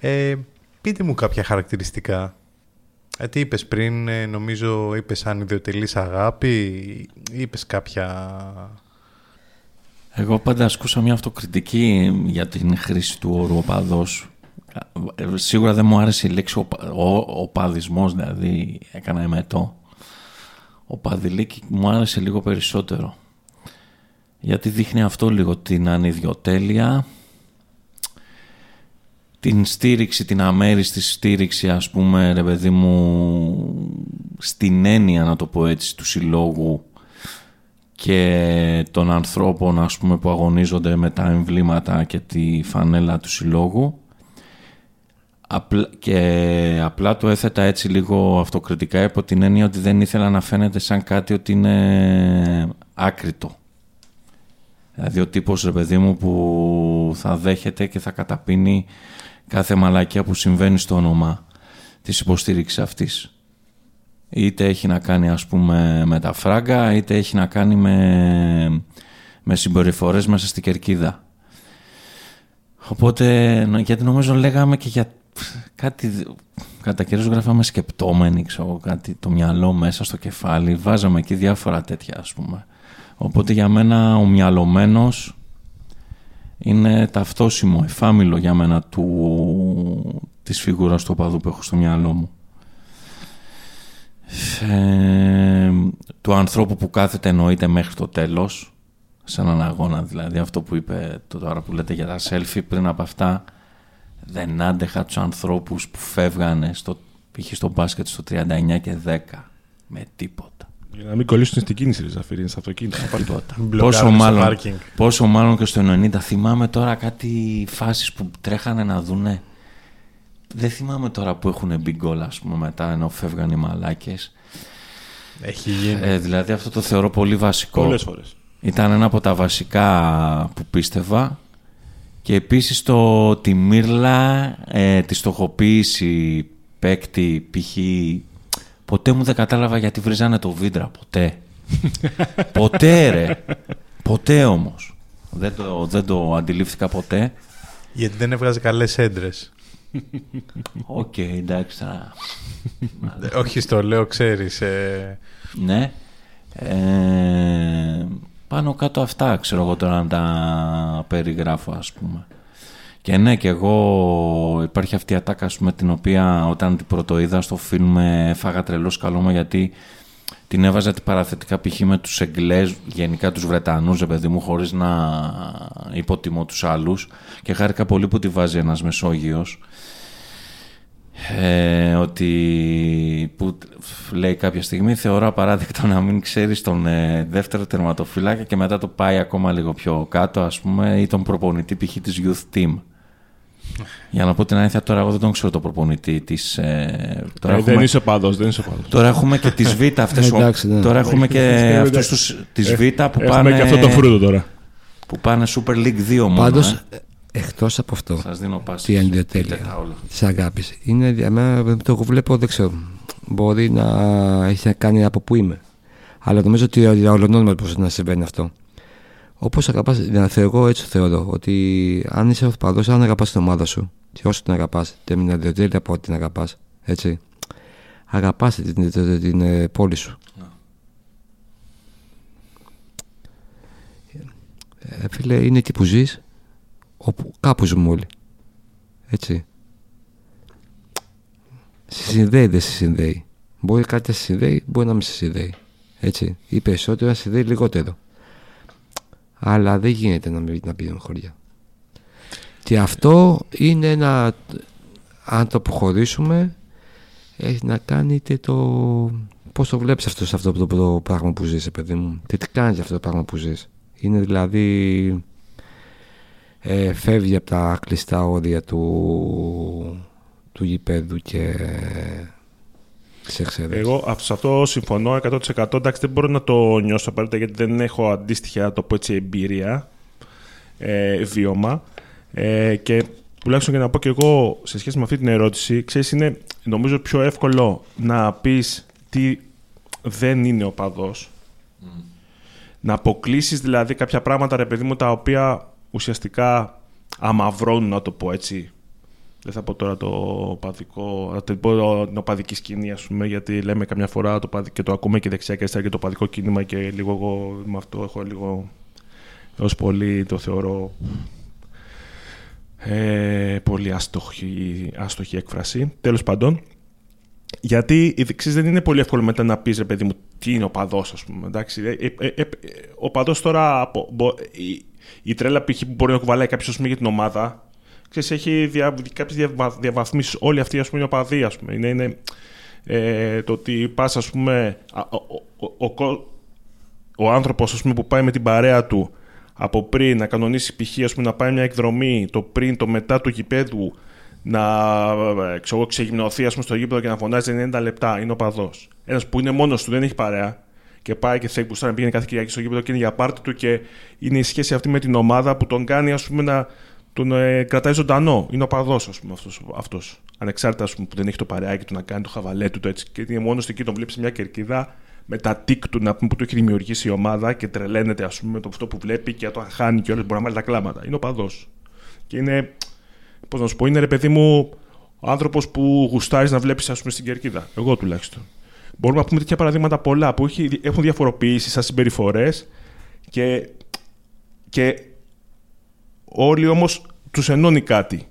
ε, πείτε μου κάποια χαρακτηριστικά. Ε, τι είπες πριν, ε, νομίζω είπες αν ιδιωτελής αγάπη, είπες κάποια... Εγώ πάντα ασκούσα μια αυτοκριτική για την χρήση του όρου οπαδός. Ε, Σίγουρα δεν μου άρεσε η λέξη οπα, ο, οπαδισμός, δηλαδή έκανα εμετό. Ο παδηλίκη μου άρεσε λίγο περισσότερο. Γιατί δείχνει αυτό λίγο την ανιδιοτέλεια, την στήριξη, την αμέριστη στήριξη ας πούμε ρε παιδί μου στην έννοια να το πω έτσι του συλλόγου και των ανθρώπων ας πούμε που αγωνίζονται με τα εμβλήματα και τη φανέλα του συλλόγου Απλ- και απλά το έθετα έτσι λίγο αυτοκριτικά υπό την έννοια ότι δεν ήθελα να φαίνεται σαν κάτι ότι είναι άκρητο. Δηλαδή ο τύπος ρε παιδί μου που θα δέχεται και θα καταπίνει κάθε μαλακία που συμβαίνει στο όνομα της υποστήριξης αυτής. Είτε έχει να κάνει ας πούμε με τα φράγκα, είτε έχει να κάνει με, με συμπεριφορές μέσα στην κερκίδα. Οπότε, νο- γιατί νομίζω λέγαμε και για κάτι, κατά κυρίως γράφαμε σκεπτόμενοι, ξέρω, κάτι το μυαλό μέσα στο κεφάλι, βάζαμε εκεί διάφορα τέτοια ας πούμε. Οπότε για μένα ο μυαλωμένος είναι ταυτόσιμο, εφάμιλο για μένα του, της φιγούρας του οπαδού που έχω στο μυαλό μου. Ε, του ανθρώπου που κάθεται εννοείται μέχρι το τέλος σε έναν αγώνα δηλαδή αυτό που είπε το τώρα που λέτε για τα selfie πριν από αυτά δεν άντεχα τους ανθρώπους που φεύγανε στο, π.χ. στο μπάσκετ στο 39 και 10 με τίποτα Για να μην κολλήσουν στην κίνηση, ρε Ζαφύρι, είναι στο αυτοκίνητο. τίποτα. Μπλοκάρουν Πόσο στο μάλλον, πάρκινγκ. πόσο μάλλον και στο 90 θυμάμαι τώρα κάτι φάσεις που τρέχανε να δούνε δεν θυμάμαι τώρα που έχουν μπει γκολ ας πούμε μετά ενώ φεύγαν οι μαλάκες Έχει γίνει. ε, δηλαδή αυτό το θεωρώ πολύ βασικό Πολλές φορές. Ήταν ένα από τα βασικά που πίστευα και επίσης το ότι Μύρλα ε, τη στοχοποίηση παίκτη π.χ. ποτέ μου δεν κατάλαβα γιατί βρίζανε το Βίντρα ποτέ ποτέ ρε ποτέ όμως δεν το, δεν το αντιλήφθηκα ποτέ Γιατί δεν έβγαζε καλές έντρες. οκ εντάξει τώρα. Ε, Όχι στο λέω, ξέρεις. ε, Ναι. Ε, πάνω κάτω αυτά ξέρω εγώ τώρα να τα περιγράφω ας πούμε. Και ναι και εγώ υπάρχει αυτή η ατάκα ας πούμε, την οποία όταν την πρωτοείδα στο φιλμ ε, φάγα τρελό σκαλώμα γιατί την έβαζα την παραθετικά π.χ. με τους Εγγλέζους, γενικά τους Βρετανούς, ρε παιδί μου, χωρίς να υποτιμώ τους άλλους και χάρηκα πολύ που τη βάζει ένας Μεσόγειος ε, ότι που λέει κάποια στιγμή θεωρώ απαράδεκτο να μην ξέρεις τον ε, δεύτερο τερματοφύλακα και μετά το πάει ακόμα λίγο πιο κάτω ας πούμε ή τον προπονητή π.χ. της Youth Team για να πω την αλήθεια τώρα εγώ δεν τον ξέρω το προπονητή της ε, τώρα, Ε, έχουμε, δεν είσαι παδός, δεν είσαι παδός. τώρα έχουμε και τις Β αυτές Ε, εντάξει, ναι. τώρα έχουμε και Ε, αυτούς εντάξει. τους, τις Ε, Β που Έχουμε πάνε, και αυτό το φρούτο τώρα. που πάνε Super League 2 μόνο Πάντως, ε. εκτός από αυτό, σας δίνω πάσης τι αντιοτέλεια Πείτε τα όλα. της αγάπης, είναι για μένα, το βλέπω, δεν ξέρω, μπορεί να έχει να κάνει από που είμαι. Αλλά νομίζω ότι για ολονόημα πώς να συμβαίνει αυτό. Όπως αγαπάς, να θεωρώ, εγώ έτσι θεωρώ, ότι αν είσαι παδός, αν αγαπάς την ομάδα σου, και όσο την αγαπάς, δεν είναι αντιοτέλεια από ότι την αγαπάς, έτσι, αγαπάς την, την, την, την, ε, πόλη σου. Ε, φίλε, είναι εκεί που ζεις όπου κάπου ζούμε όλοι. Έτσι. Σε συνδέει, δεν σε συνδέει. Μπορεί κάτι να σε συνδέει, μπορεί να μην σε συνδέει. Έτσι. Ή περισσότερο να σε συνδέει λιγότερο. Αλλά δεν γίνεται να μην να πηγαίνουν χωριά. Και αυτό είναι ένα. Αν το αποχωρήσουμε, έχει να κάνει και το. Πώς το βλέπεις αυτό, σε αυτό το, το πράγμα που ζεις, παιδί μου. Και τι κάνεις αυτό το πράγμα που ζεις. Είναι δηλαδή. Ε, φεύγει από τα κλειστά όρια του, του γηπέδου και σε Εγώ σε αυτό συμφωνώ 100%. Εντάξει, δεν μπορώ να το νιώσω απαραίτητα γιατί δεν έχω αντίστοιχα το πω έτσι, εμπειρία, ε, βίωμα. Ε, και τουλάχιστον για να πω και εγώ σε σχέση με αυτή την ερώτηση, ξέρεις, είναι νομίζω πιο εύκολο να πεις τι δεν είναι ο παδός. Να αποκλείσεις δηλαδή κάποια πράγματα, ρε παιδί μου, τα οποία ουσιαστικά αμαυρώνουν, να το πω έτσι. Δεν θα πω τώρα το παδικό, θα πω την οπαδική σκηνή, ας πούμε, γιατί λέμε καμιά φορά το παδικό, και το ακούμε και δεξιά και αριστερά και το παδικό κίνημα και λίγο εγώ με αυτό έχω λίγο ως πολύ το θεωρώ ε, πολύ άστοχη, άστοχη έκφραση. Τέλος πάντων, γιατί η δεξής δεν είναι πολύ εύκολο μετά να πεις, ρε παιδί μου, τι είναι ο παδός, ας πούμε. Εντάξει, ε, ε, ε, ο παδός τώρα, η, η τρέλα π.χ. που μπορεί να κουβαλάει κάποιος για την ομάδα, ξέρεις, έχει δια, κάποιες διαβαθμίσεις. Όλοι αυτοί, ας πούμε, είναι οπαδοί, ας πούμε. Είναι, είναι ε, το ότι πας, ας πούμε, ο, ο, ο, ο άνθρωπος, ας πούμε, που πάει με την παρέα του από πριν να κανονίσει π.χ. να πάει μια εκδρομή το πριν, το μετά του γηπέδου να ξέρω, ξεγυμνωθεί πούμε, στο γήπεδο και να φωνάζει 90 λεπτά. Είναι ο παδό. Ένας που είναι μόνος του, δεν έχει παρέα και πάει και θέλει να πήγαινε κάθε Κυριακή στο γήπεδο και είναι για πάρτι του και είναι η σχέση αυτή με την ομάδα που τον κάνει ας πούμε, να τον ε, κρατάει ζωντανό. Είναι ο παδός, ας πούμε, αυτός. Ανεξάρτητα ας πούμε, που δεν έχει το παρεάκι του να κάνει το χαβαλέ του το έτσι. Και είναι μόνος εκεί, τον βλέπεις σε μια κερκίδα με τα τικ του να πούμε, που το έχει δημιουργήσει η ομάδα και τρελαίνεται ας πούμε, με το αυτό που βλέπει και το χάνει και όλες μπορεί να βάλει τα κλάματα. Είναι ο παδός. Και είναι, πώς να σου πω, είναι ρε παιδί μου ο άνθρωπος που γουστάρεις να βλέπεις, ας πούμε, στην κερκίδα. Εγώ τουλάχιστον. Μπορούμε να πούμε τέτοια παραδείγματα πολλά που έχουν διαφοροποιήσει σαν συμπεριφορές και, και όλοι όμως τους ενώνει κάτι.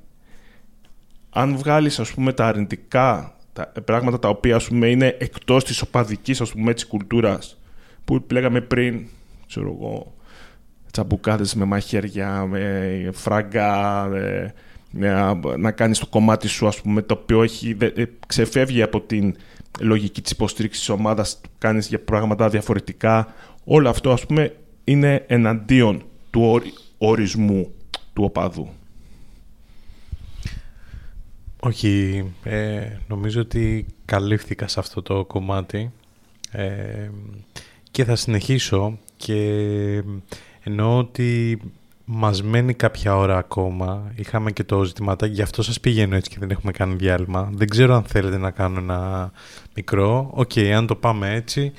Αν βγάλεις, ας πούμε, τα αρνητικά τα πράγματα τα οποία ας πούμε, είναι εκτός της οπαδικής ας πούμε, κουλτούρας που λέγαμε πριν, ξέρω εγώ, τσαμπουκάδες με μαχαίρια, με φράγκα, με, να, να κάνεις το κομμάτι σου ας πούμε, το οποίο έχει, ε, ξεφεύγει από την λογική της υποστήριξης της ομάδας, κάνεις για πράγματα διαφορετικά. Όλο αυτό ας πούμε είναι εναντίον του ορισμού του οπαδού. Όχι, ε, νομίζω ότι καλύφθηκα σε αυτό το κομμάτι ε, και θα συνεχίσω και εννοώ ότι μας μένει κάποια ώρα ακόμα. Είχαμε και το ζητηματάκι, γι' αυτό σας πηγαίνω έτσι και δεν έχουμε κάνει διάλειμμα. Δεν ξέρω αν θέλετε να κάνω ένα μικρό. Οκ, αν το πάμε έτσι,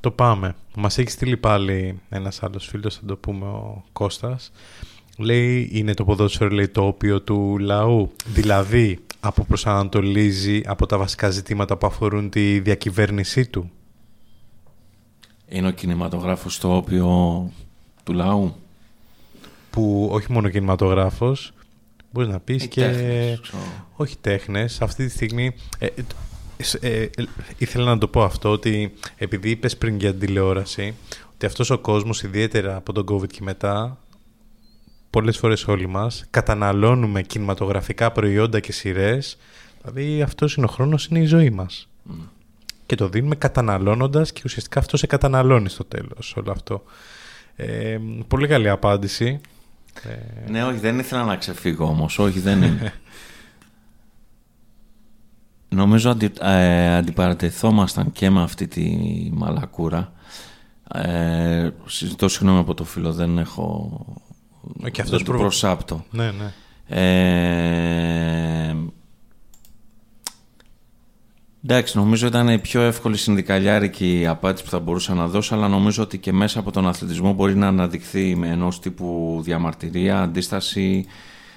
το πάμε. Μας έχει στείλει πάλι ένας άλλος φίλος, θα το πούμε ο Κώστας. Λέει, είναι το ποδόσφαιρο, λέει, το όπιο του λαού. Δηλαδή, αποπροσανατολίζει από τα βασικά ζητήματα που αφορούν τη διακυβέρνησή του. Είναι ο κινηματογράφος το όπιο του λαού; Που όχι μόνο κινηματογράφος, μπορείς να πεις και... όχι τέχνες. Αυτή τη στιγμή... Ε, ε, ε, ήθελα να το πω αυτό, ότι επειδή είπες πριν για τηλεόραση, ότι αυτός ο κόσμος, ιδιαίτερα από τον COVID και μετά, πολλές φορές όλοι μας καταναλώνουμε κινηματογραφικά προϊόντα και σειρές. Δηλαδή αυτός είναι ο χρόνος, είναι η ζωή μας. Και το δίνουμε καταναλώνοντας και ουσιαστικά αυτό σε καταναλώνει στο τέλος όλο αυτό. Ε, πολύ καλή απάντηση. Ε... Ναι, όχι, δεν ήθελα να ξεφύγω όμως. Όχι, δεν είναι. Νομίζω αντι, ε, αντιπαρατεθόμασταν και με αυτή τη μαλακούρα. Ε, συζητώ συγγνώμη από το φίλο, δεν έχω και αυτός προ... προσάπτω. Ναι, ναι. Ε, εντάξει, νομίζω ήταν η πιο εύκολη συνδικαλιάρικη απάντηση που θα μπορούσα να δώσω, αλλά νομίζω ότι και μέσα από τον αθλητισμό μπορεί να αναδειχθεί με ενός τύπου διαμαρτυρία, αντίσταση,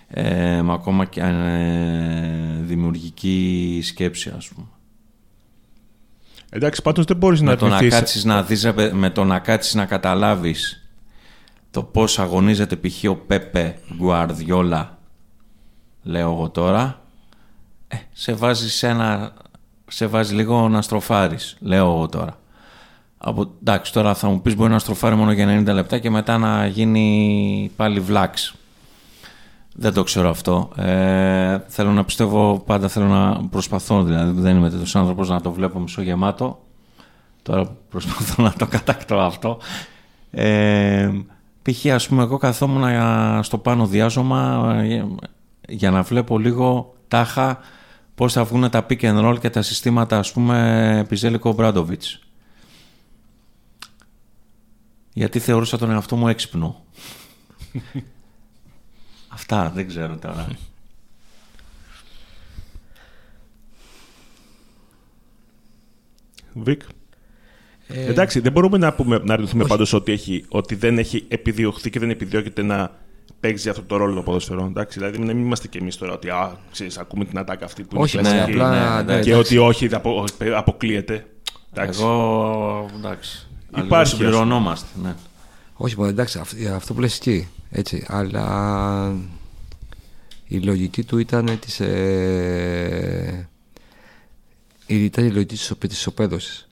ε, ακόμα και ε, δημιουργική σκέψη, ας πούμε. Εντάξει, πάντως δεν μπορείς με να το να κάτσεις να δεις, με το να κάτσεις να καταλάβεις το πώς αγωνίζεται π.χ. ο Πέπε Γκουαρδιόλα, λέω εγώ τώρα, ε, σε βάζεις σε ένα, σε βάζει λίγο να στροφάρεις, λέω εγώ τώρα. Από, εντάξει, τώρα θα μου πεις μπορεί να στροφάρει μόνο για 90 λεπτά και μετά να γίνει πάλι βλάξ. Δεν το ξέρω αυτό. Ε, θέλω να πιστεύω, πάντα θέλω να προσπαθώ, δηλαδή δεν είμαι τέτοιος άνθρωπος να το βλέπω μισογεμάτο. Τώρα προσπαθώ να το κατακτώ αυτό. Ε, π.χ. ας πούμε εγώ καθόμουν στο πάνω διάζωμα ε, για να βλέπω λίγο τάχα πώς θα βγουν τα pick and roll και τα συστήματα ας πούμε Πιζέλικο Μπράντοβιτς. Γιατί θεωρούσα τον εαυτό μου έξυπνο. Αυτά δεν ξέρω τώρα. Βικ. Ε... Εντάξει, δεν μπορούμε να, πούμε, να αρνηθούμε πάντως ότι, ότι δεν έχει επιδιωχθεί και δεν επιδιώκεται να παίξει αυτό το ρόλο το ποδοσφαιρό. Εντάξει, δηλαδή μην είμαστε κι εμείς τώρα ότι α, ξέρεις, ακούμε την ατάκα αυτή που όχι, είναι ναι, απλά, ναι, ναι, και ότι όχι, απο, αποκλείεται. Εντάξει. Εγώ εντάξει. Υπάρχει. Συμπληρωνόμαστε. Ναι. Όχι, μόνο εντάξει, αυτό που λες εκεί. Έτσι, αλλά η λογική του ήταν της, ε, ήταν η λογική της, της οπέδωσης.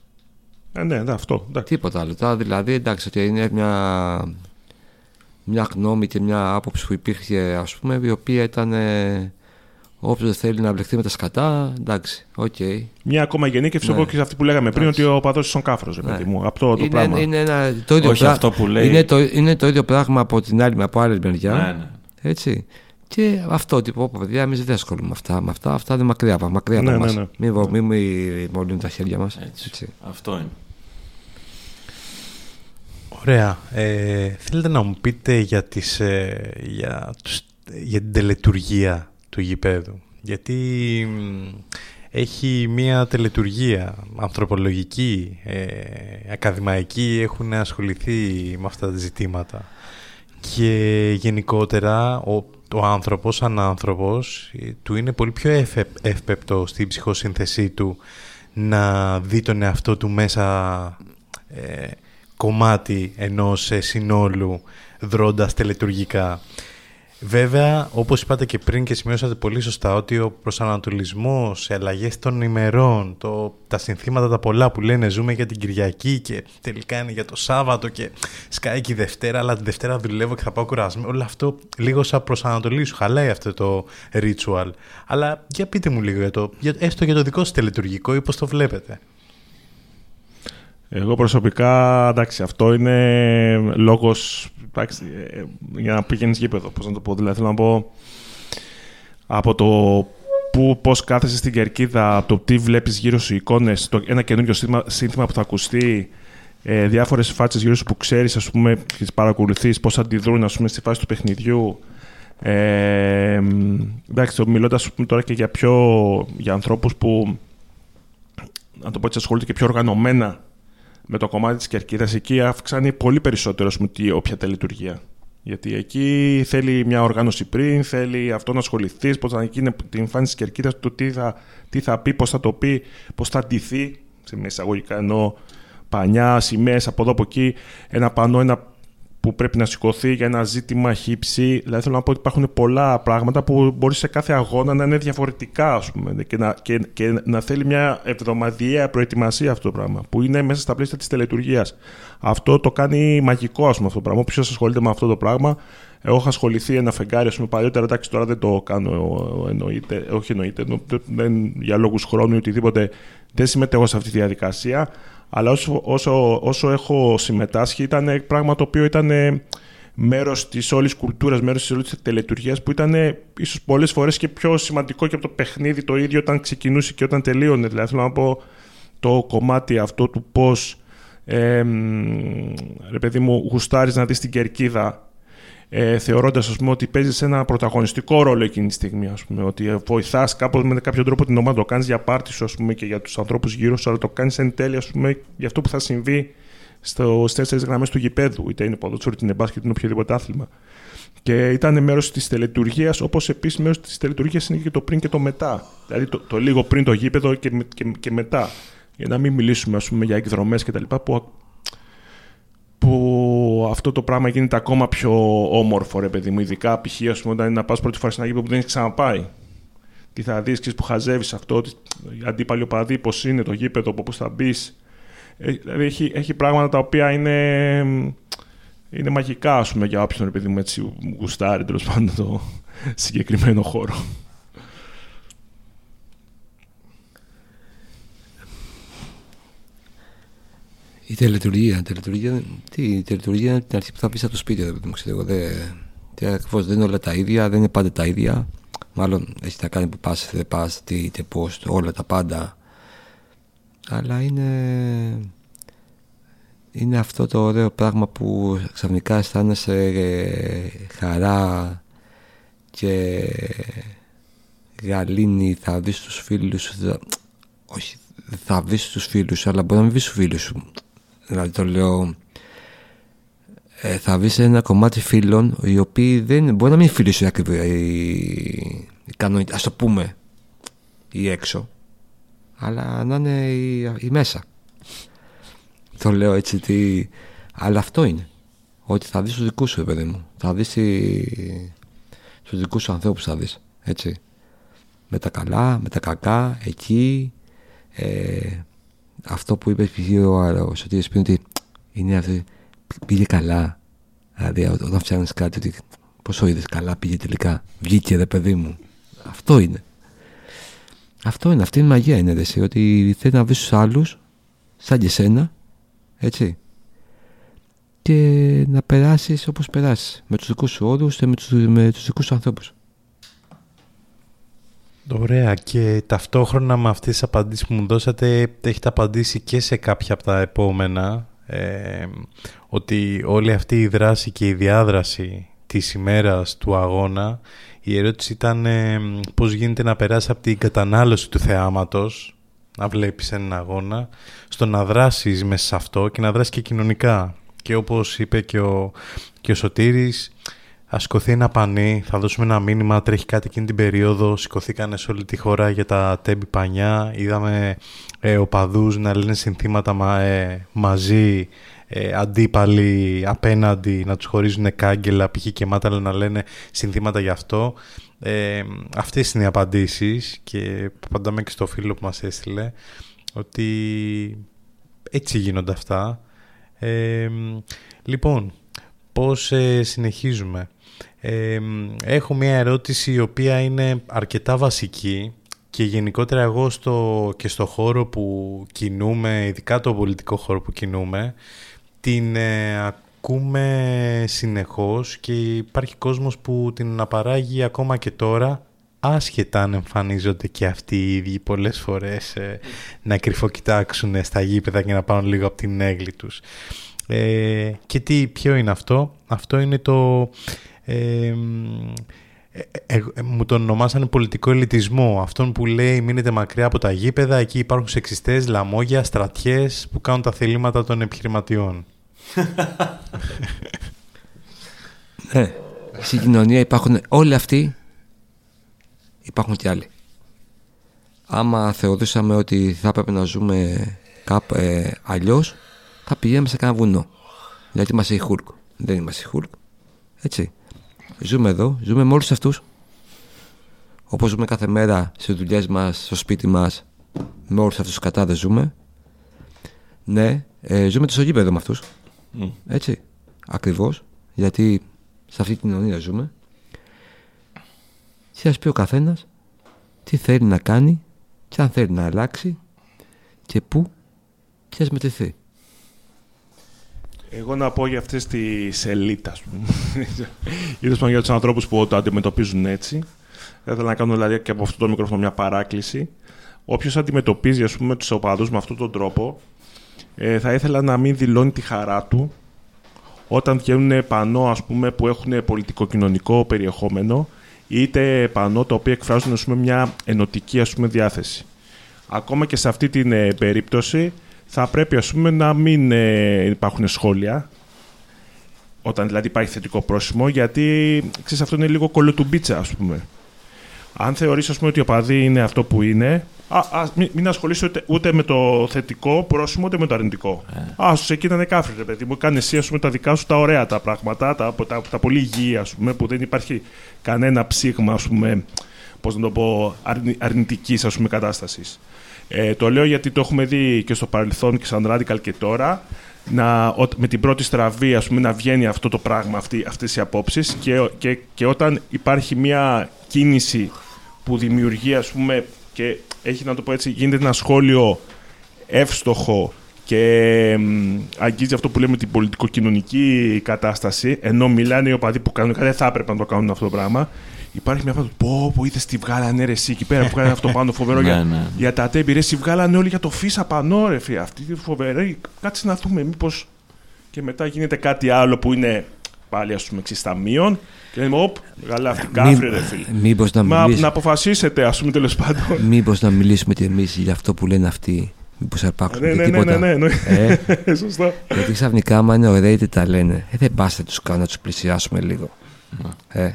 Ε, ναι, ναι, αυτό. Εντάξει. Τίποτα άλλο. Τώρα δηλαδή εντάξει ότι είναι μια, μια γνώμη και μια άποψη που υπήρχε ας πούμε η οποία ήταν ε, Όποιος θέλει να μπλεχτεί με τα σκατά, εντάξει, OK. Okay. Μια ακόμα γενίκευση, ναι. και αυτή που λέγαμε πριν, ότι ο οπαδός είναι κάφρος, ναι. παιδί μου. Αυτό το είναι, πράγμα. Είναι, ένα, το ίδιο Όχι αυτό που λέει. Είναι το, είναι το ίδιο πράγμα από την άλλη, από άλλη μεριά. Ναι, ναι. Έτσι. Και αυτό τύπο, παιδιά, εμείς δεν ασχολούμαι με αυτά. Με αυτά, αυτά είναι μακριά, μακριά ναι, από ναι, ναι. Μην, μην, μην μολύνουν τα χέρια μας. Αυτό είναι. Ωραία. Ε, θέλετε να μου πείτε για, τις, ε, για, τους, για την τελετουργία του γηπέδου. Γιατί έχει μία τελετουργία ανθρωπολογική, ε, ακαδημαϊκή, έχουν ασχοληθεί με αυτά τα ζητήματα. Και γενικότερα ο, ο άνθρωπος, σαν άνθρωπος, ε, του είναι πολύ πιο εύπεπτο στην ψυχοσύνθεσή του να δει τον εαυτό του μέσα ε, κομμάτι ενός ε, συνόλου δρώντας τελετουργικά. Βέβαια, όπως είπατε και πριν και σημειώσατε πολύ σωστά, ότι ο προσανατολισμός, οι αλλαγές των ημερών, το, τα συνθήματα τα πολλά που λένε ζούμε για την Κυριακή και τελικά είναι για το Σάββατο και σκάει και η Δευτέρα, αλλά την Δευτέρα δουλεύω και θα πάω κουρασμένο. Όλο αυτό λίγο σαν προσανατολίσου. Χαλάει αυτό το ritual. Αλλά για πείτε μου λίγο για το, για, έστω για το δικό σας τελετουργικό ή πώς το βλέπετε. Εγώ προσωπικά, εντάξει, αυτό είναι λόγος εντάξει, ε, για να πηγαίνεις γήπεδο. Πώς να το πω, δηλαδή θέλω να πω από το που, πώς κάθεσαι στην κερκίδα, από το τι βλέπεις γύρω σου εικόνες, το, ένα καινούριο σύνθημα, σύνθημα που θα ακουστεί, ε, διάφορες φάτσες γύρω σου που ξέρεις, ας πούμε, και τις παρακολουθείς, πώς αντιδρούν, ας πούμε, στη φάση του παιχνιδιού. Ε, εντάξει, μιλώντας τώρα και για, πιο, για ανθρώπους που, να το πω έτσι, ασχολούνται και πιο οργανωμένα με το κομμάτι της κερκίδας εκεί αυξάνει πολύ περισσότερο με τη όποια τελειτουργία. Γιατί εκεί θέλει μια οργάνωση πριν, θέλει αυτό να ασχοληθείς, πώς θα γίνει την εμφάνιση της κερκίδας, το τι θα, τι θα πει, πώς θα το πει, πώς θα αντιθεί. Σε μια εισαγωγικά εννοώ πανιά, σημαίες από εδώ από εκεί, ένα πανό, ένα που πρέπει να σηκωθεί για ένα ζήτημα χύψη. Δηλαδή θέλω να πω ότι υπάρχουν πολλά πράγματα που μπορεί σε κάθε αγώνα να είναι διαφορετικά ας πούμε, και, να, και, και να θέλει μια εβδομαδιαία προετοιμασία αυτό το πράγμα που είναι μέσα στα πλαίσια της τελετουργίας. Αυτό το κάνει μαγικό ας πούμε, αυτό το πράγμα. Ποιο ασχολείται με αυτό το πράγμα. Εγώ έχω ασχοληθεί ένα φεγγάρι, ας πούμε, παλιότερα. Εντάξει, τώρα δεν το κάνω, εννοείται, όχι εννοείται, δεν, για λόγους χρόνου ή οτιδήποτε. Δεν συμμετέχω σε αυτή τη διαδικασία. Αλλά όσο, όσο, όσο έχω συμμετάσχει, ήταν πράγμα το οποίο ήταν μέρος της όλης κουλτούρας, μέρος της όλης τελετουργίας που ήταν ίσως πολλές φορές και πιο σημαντικό και από το παιχνίδι το ίδιο όταν ξεκινούσε και όταν τελείωνε. Δηλαδή, θέλω να πω το κομμάτι αυτό του πώς. Ε, ρε παιδί μου, γουστάρεις να δεις την κερκίδα ε, θεωρώντας πούμε, ότι παίζεις ένα πρωταγωνιστικό ρόλο εκείνη τη στιγμή. Ας πούμε, ότι βοηθάς κάπως με κάποιο τρόπο την ομάδα, το κάνεις για πάρτι σου ας πούμε, και για τους ανθρώπους γύρω σου, αλλά το κάνεις εν τέλει ας πούμε, για αυτό που θα συμβεί στις τέσσερις γραμμές του γηπέδου, είτε είναι ποδόσφαιρο, είτε είναι μπάσκετ, είτε είναι οποιοδήποτε άθλημα. Και ήταν μέρος της τελετουργίας, όπως επίσης μέρος της τελετουργίας είναι και το πριν και το μετά. Δηλαδή το, το λίγο πριν το γήπεδο και, και, και μετά. Για να μην μιλήσουμε ας πούμε, για εκδρομές κτλ. που που αυτό το πράγμα γίνεται ακόμα πιο όμορφο, ρε παιδί μου. Ειδικά π.χ. όταν είναι να πας πρώτη φορά στην Αγίπη που δεν έχεις ξαναπάει. Τι θα δεις, που χαζεύεις αυτό, ότι οι αντίπαλοι οπαδοί, πώ είναι το γήπεδο, από πού θα μπεις. Ε, δηλαδή έχει, έχει πράγματα τα οποία είναι, είναι μαγικά, ας πούμε, για όποιον επειδή μου έτσι γουστάρει τέλος πάντων το συγκεκριμένο χώρο. Η τελετουργία, η τελετουργία, τι, η τελετουργία είναι την αρχή που θα πεις από το σπίτι, δεν μου ξέρω εγώ. Δεν, ακριβώς, δεν είναι όλα τα ίδια, δεν είναι πάντα τα ίδια. Μάλλον έχει να κάνει που πας, δεν πας, τι, είτε πώς, όλα τα πάντα. Αλλά είναι, είναι αυτό το ωραίο πράγμα που ξαφνικά αισθάνεσαι ε, χαρά και γαλήνη θα δεις τους φίλους σου όχι θα δεις τους φίλους σου αλλά μπορεί να μην δεις τους φίλους σου δηλαδή το λέω ε, θα βρεις ένα κομμάτι φίλων οι οποίοι δεν μπορεί να μην φίλοι σου ακριβώς οι, ας το πούμε ή έξω αλλά να είναι η, μέσα. Το λέω έτσι τι... αλλά αυτό είναι. Ότι θα δεις τους δικούς σου παιδί μου. Θα δεις οι... τους δικούς σου ανθρώπους θα δεις έτσι. Με τα καλά, με τα κακά εκεί ε, αυτό που είπες ο, ο Σωτήρης πριν ότι είναι αυτό πήγε καλά. Δηλαδή όταν φτιάχνεις κάτι ότι πόσο είδες καλά πήγε τελικά. Βγήκε ρε παιδί μου. Αυτό είναι. Αυτό είναι, αυτή είναι η μαγεία είναι ρε, ότι θέλεις να βρεις τους άλλους σαν και σένα έτσι. Και να περάσεις όπως περάσεις με τους δικούς σου όρους και με τους, με τους δικούς σου ανθρώπους Ωραία. Και ταυτόχρονα με αυτές τις απαντήσεις που μου δώσατε έχετε απαντήσει και σε κάποια από τα επόμενα ε, ότι όλη αυτή η δράση και η διάδραση της ημέρας του αγώνα η ερώτηση ήταν ε, πώς γίνεται να περάσει από την κατανάλωση του θεάματος να βλέπεις έναν αγώνα στο να δράσεις μέσα σε αυτό και να δράσεις και κοινωνικά. Και όπως είπε και ο, και ο Σωτήρης Α σηκωθεί ένα πανί, θα δώσουμε ένα μήνυμα, τρέχει κάτι εκείνη την περίοδο, σηκωθήκανε σε όλη τη χώρα για τα τέμπη πανιά, είδαμε ε, οπαδούς να λένε συνθήματα ε, μαζί, ε, αντίπαλοι απέναντι, να τους χωρίζουν κάγκελα, π.χ. και μάταλα να λένε συνθήματα γι' αυτό. Ε, αυτές είναι οι απαντήσεις και απαντάμε και στο φίλο που μας έστειλε, ότι έτσι γίνονται αυτά. Ε, λοιπόν, πώς ε, συνεχίζουμε έχω μια ερώτηση η οποία είναι αρκετά βασική και γενικότερα εγώ στο, και στο χώρο που κινούμε, ειδικά το πολιτικό χώρο που κινούμε, την ε, ακούμε συνεχώς και υπάρχει κόσμος που την αναπαράγει ακόμα και τώρα άσχετα αν εμφανίζονται και αυτοί οι ίδιοι πολλές φορές ε, να κρυφοκοιτάξουν στα γήπεδα και να πάρουν λίγο από την έγκλη τους. Ε, και τι, ποιο είναι αυτό; Αυτό είναι το ε, ε, μου τον ονομάσανε πολιτικό ελιτισμό. Αυτόν που λέει μείνετε μακριά από τα γήπεδα, εκεί υπάρχουν σεξιστές, λαμόγια, στρατιές που κάνουν τα θελήματα των επιχειρηματιών. ναι, στην κοινωνία υπάρχουν όλοι αυτοί, υπάρχουν και άλλοι. Άμα θεωρούσαμε ότι θα έπρεπε να ζούμε κάπου ε, αλλιώς, θα πηγαίνουμε σε κανένα βουνό. Γιατί είμαστε η Χούλκ. Δεν είμαστε η Χούλκ. Έτσι. Ζούμε εδώ, ζούμε με όλους αυτούς. Όπως ζούμε κάθε μέρα στι δουλειές μας, στο σπίτι μας, με όλους αυτούς τους κατάδε ζούμε. Ναι, ε, ζούμε το γήπεδο με αυτούς. Έτσι. Ακριβώς. Γιατί σε αυτή την κοινωνία ζούμε. Και ας πει ο καθένας τι θέλει να κάνει και αν θέλει να αλλάξει και πού και ας μετρηθεί. Εγώ να πω για αυτές τις σελίτε, α πούμε. για τους ανθρώπους που το αντιμετωπίζουν έτσι. Θα ήθελα να κάνω δηλαδή και από αυτό το μικρόφωνο μια παράκληση. Όποιος αντιμετωπίζει ας πούμε, τους οπαδούς με αυτόν τον τρόπο, ε, θα ήθελα να μην δηλώνει τη χαρά του όταν βγαίνουν πανό ας πούμε, που έχουν πολιτικο-κοινωνικό περιεχόμενο είτε πανό τα οποία εκφράζουν ας πούμε, μια ενωτική ας πούμε, διάθεση. Ακόμα και σε αυτή την ε, περίπτωση θα πρέπει ας πούμε να μην ε, υπάρχουν σχόλια όταν δηλαδή υπάρχει θετικό πρόσημο γιατί ξέρεις, αυτό είναι λίγο κολλοτουμπίτσα ας πούμε Αν θεωρείς ας πούμε ότι ο παδί είναι αυτό που είναι, α, ας, μην, μην ασχολείσαι ούτε, ούτε με το θετικό πρόσημο, ούτε με το αρνητικό. Ε. Α, σου εκεί ήταν κάφρι, ρε παιδί μου. Κάνε εσύ ας πούμε, τα δικά σου τα ωραία τα πράγματα, τα, τα, τα, πολύ υγιή, ας πούμε, που δεν υπάρχει κανένα ψήγμα, ας πούμε, πώς να το πω, αρνη, αρνητικής ας πούμε, κατάστασης. Ε, το λέω γιατί το έχουμε δει και στο παρελθόν και σαν Radical και τώρα να, με την πρώτη στραβή ας πούμε, να βγαίνει αυτό το πράγμα, αυτή, αυτές οι απόψεις και, και, και όταν υπάρχει μια κίνηση που δημιουργεί ας πούμε και έχει να το πω έτσι γίνεται ένα σχόλιο εύστοχο και αγγίζει αυτό που λέμε την πολιτικοκοινωνική κατάσταση ενώ μιλάνε οι οπαδοί που κανονικά δεν θα έπρεπε να το κάνουν αυτό το πράγμα Υπάρχει μια φάση πω, πω, είδες τι βγάλανε ρε εσύ εκεί πέρα που κάνανε αυτό πάνω φοβερό για, ναι, ναι. για τα τέμπη. Ρε, εσύ βγάλανε όλοι για το φύσα πανώ, ρε φίλε. Αυτή τη φοβερή. Κάτσε να δούμε, μήπως. Και μετά γίνεται κάτι άλλο που είναι πάλι ας πούμε εξισταμίων. Και λέμε, Οπ, γαλά αυτή κάφρη, ρε φίλε. Μήπως να μιλήσουμε. Να αποφασίσετε, ας πούμε τέλος πάντων. Μήπως να μιλήσουμε και εμείς για αυτό που λένε αυτοί. Μήπως αρπάξουμε ναι, ναι, τίποτα. Ναι, ναι, ναι. Ε, Σωστό. Γιατί ξαφνικά, άμα είναι ωραίοι, τι τα λένε. Ε, δεν πας να του κάνω να τους πλησιάσουμε λίγο. Ε;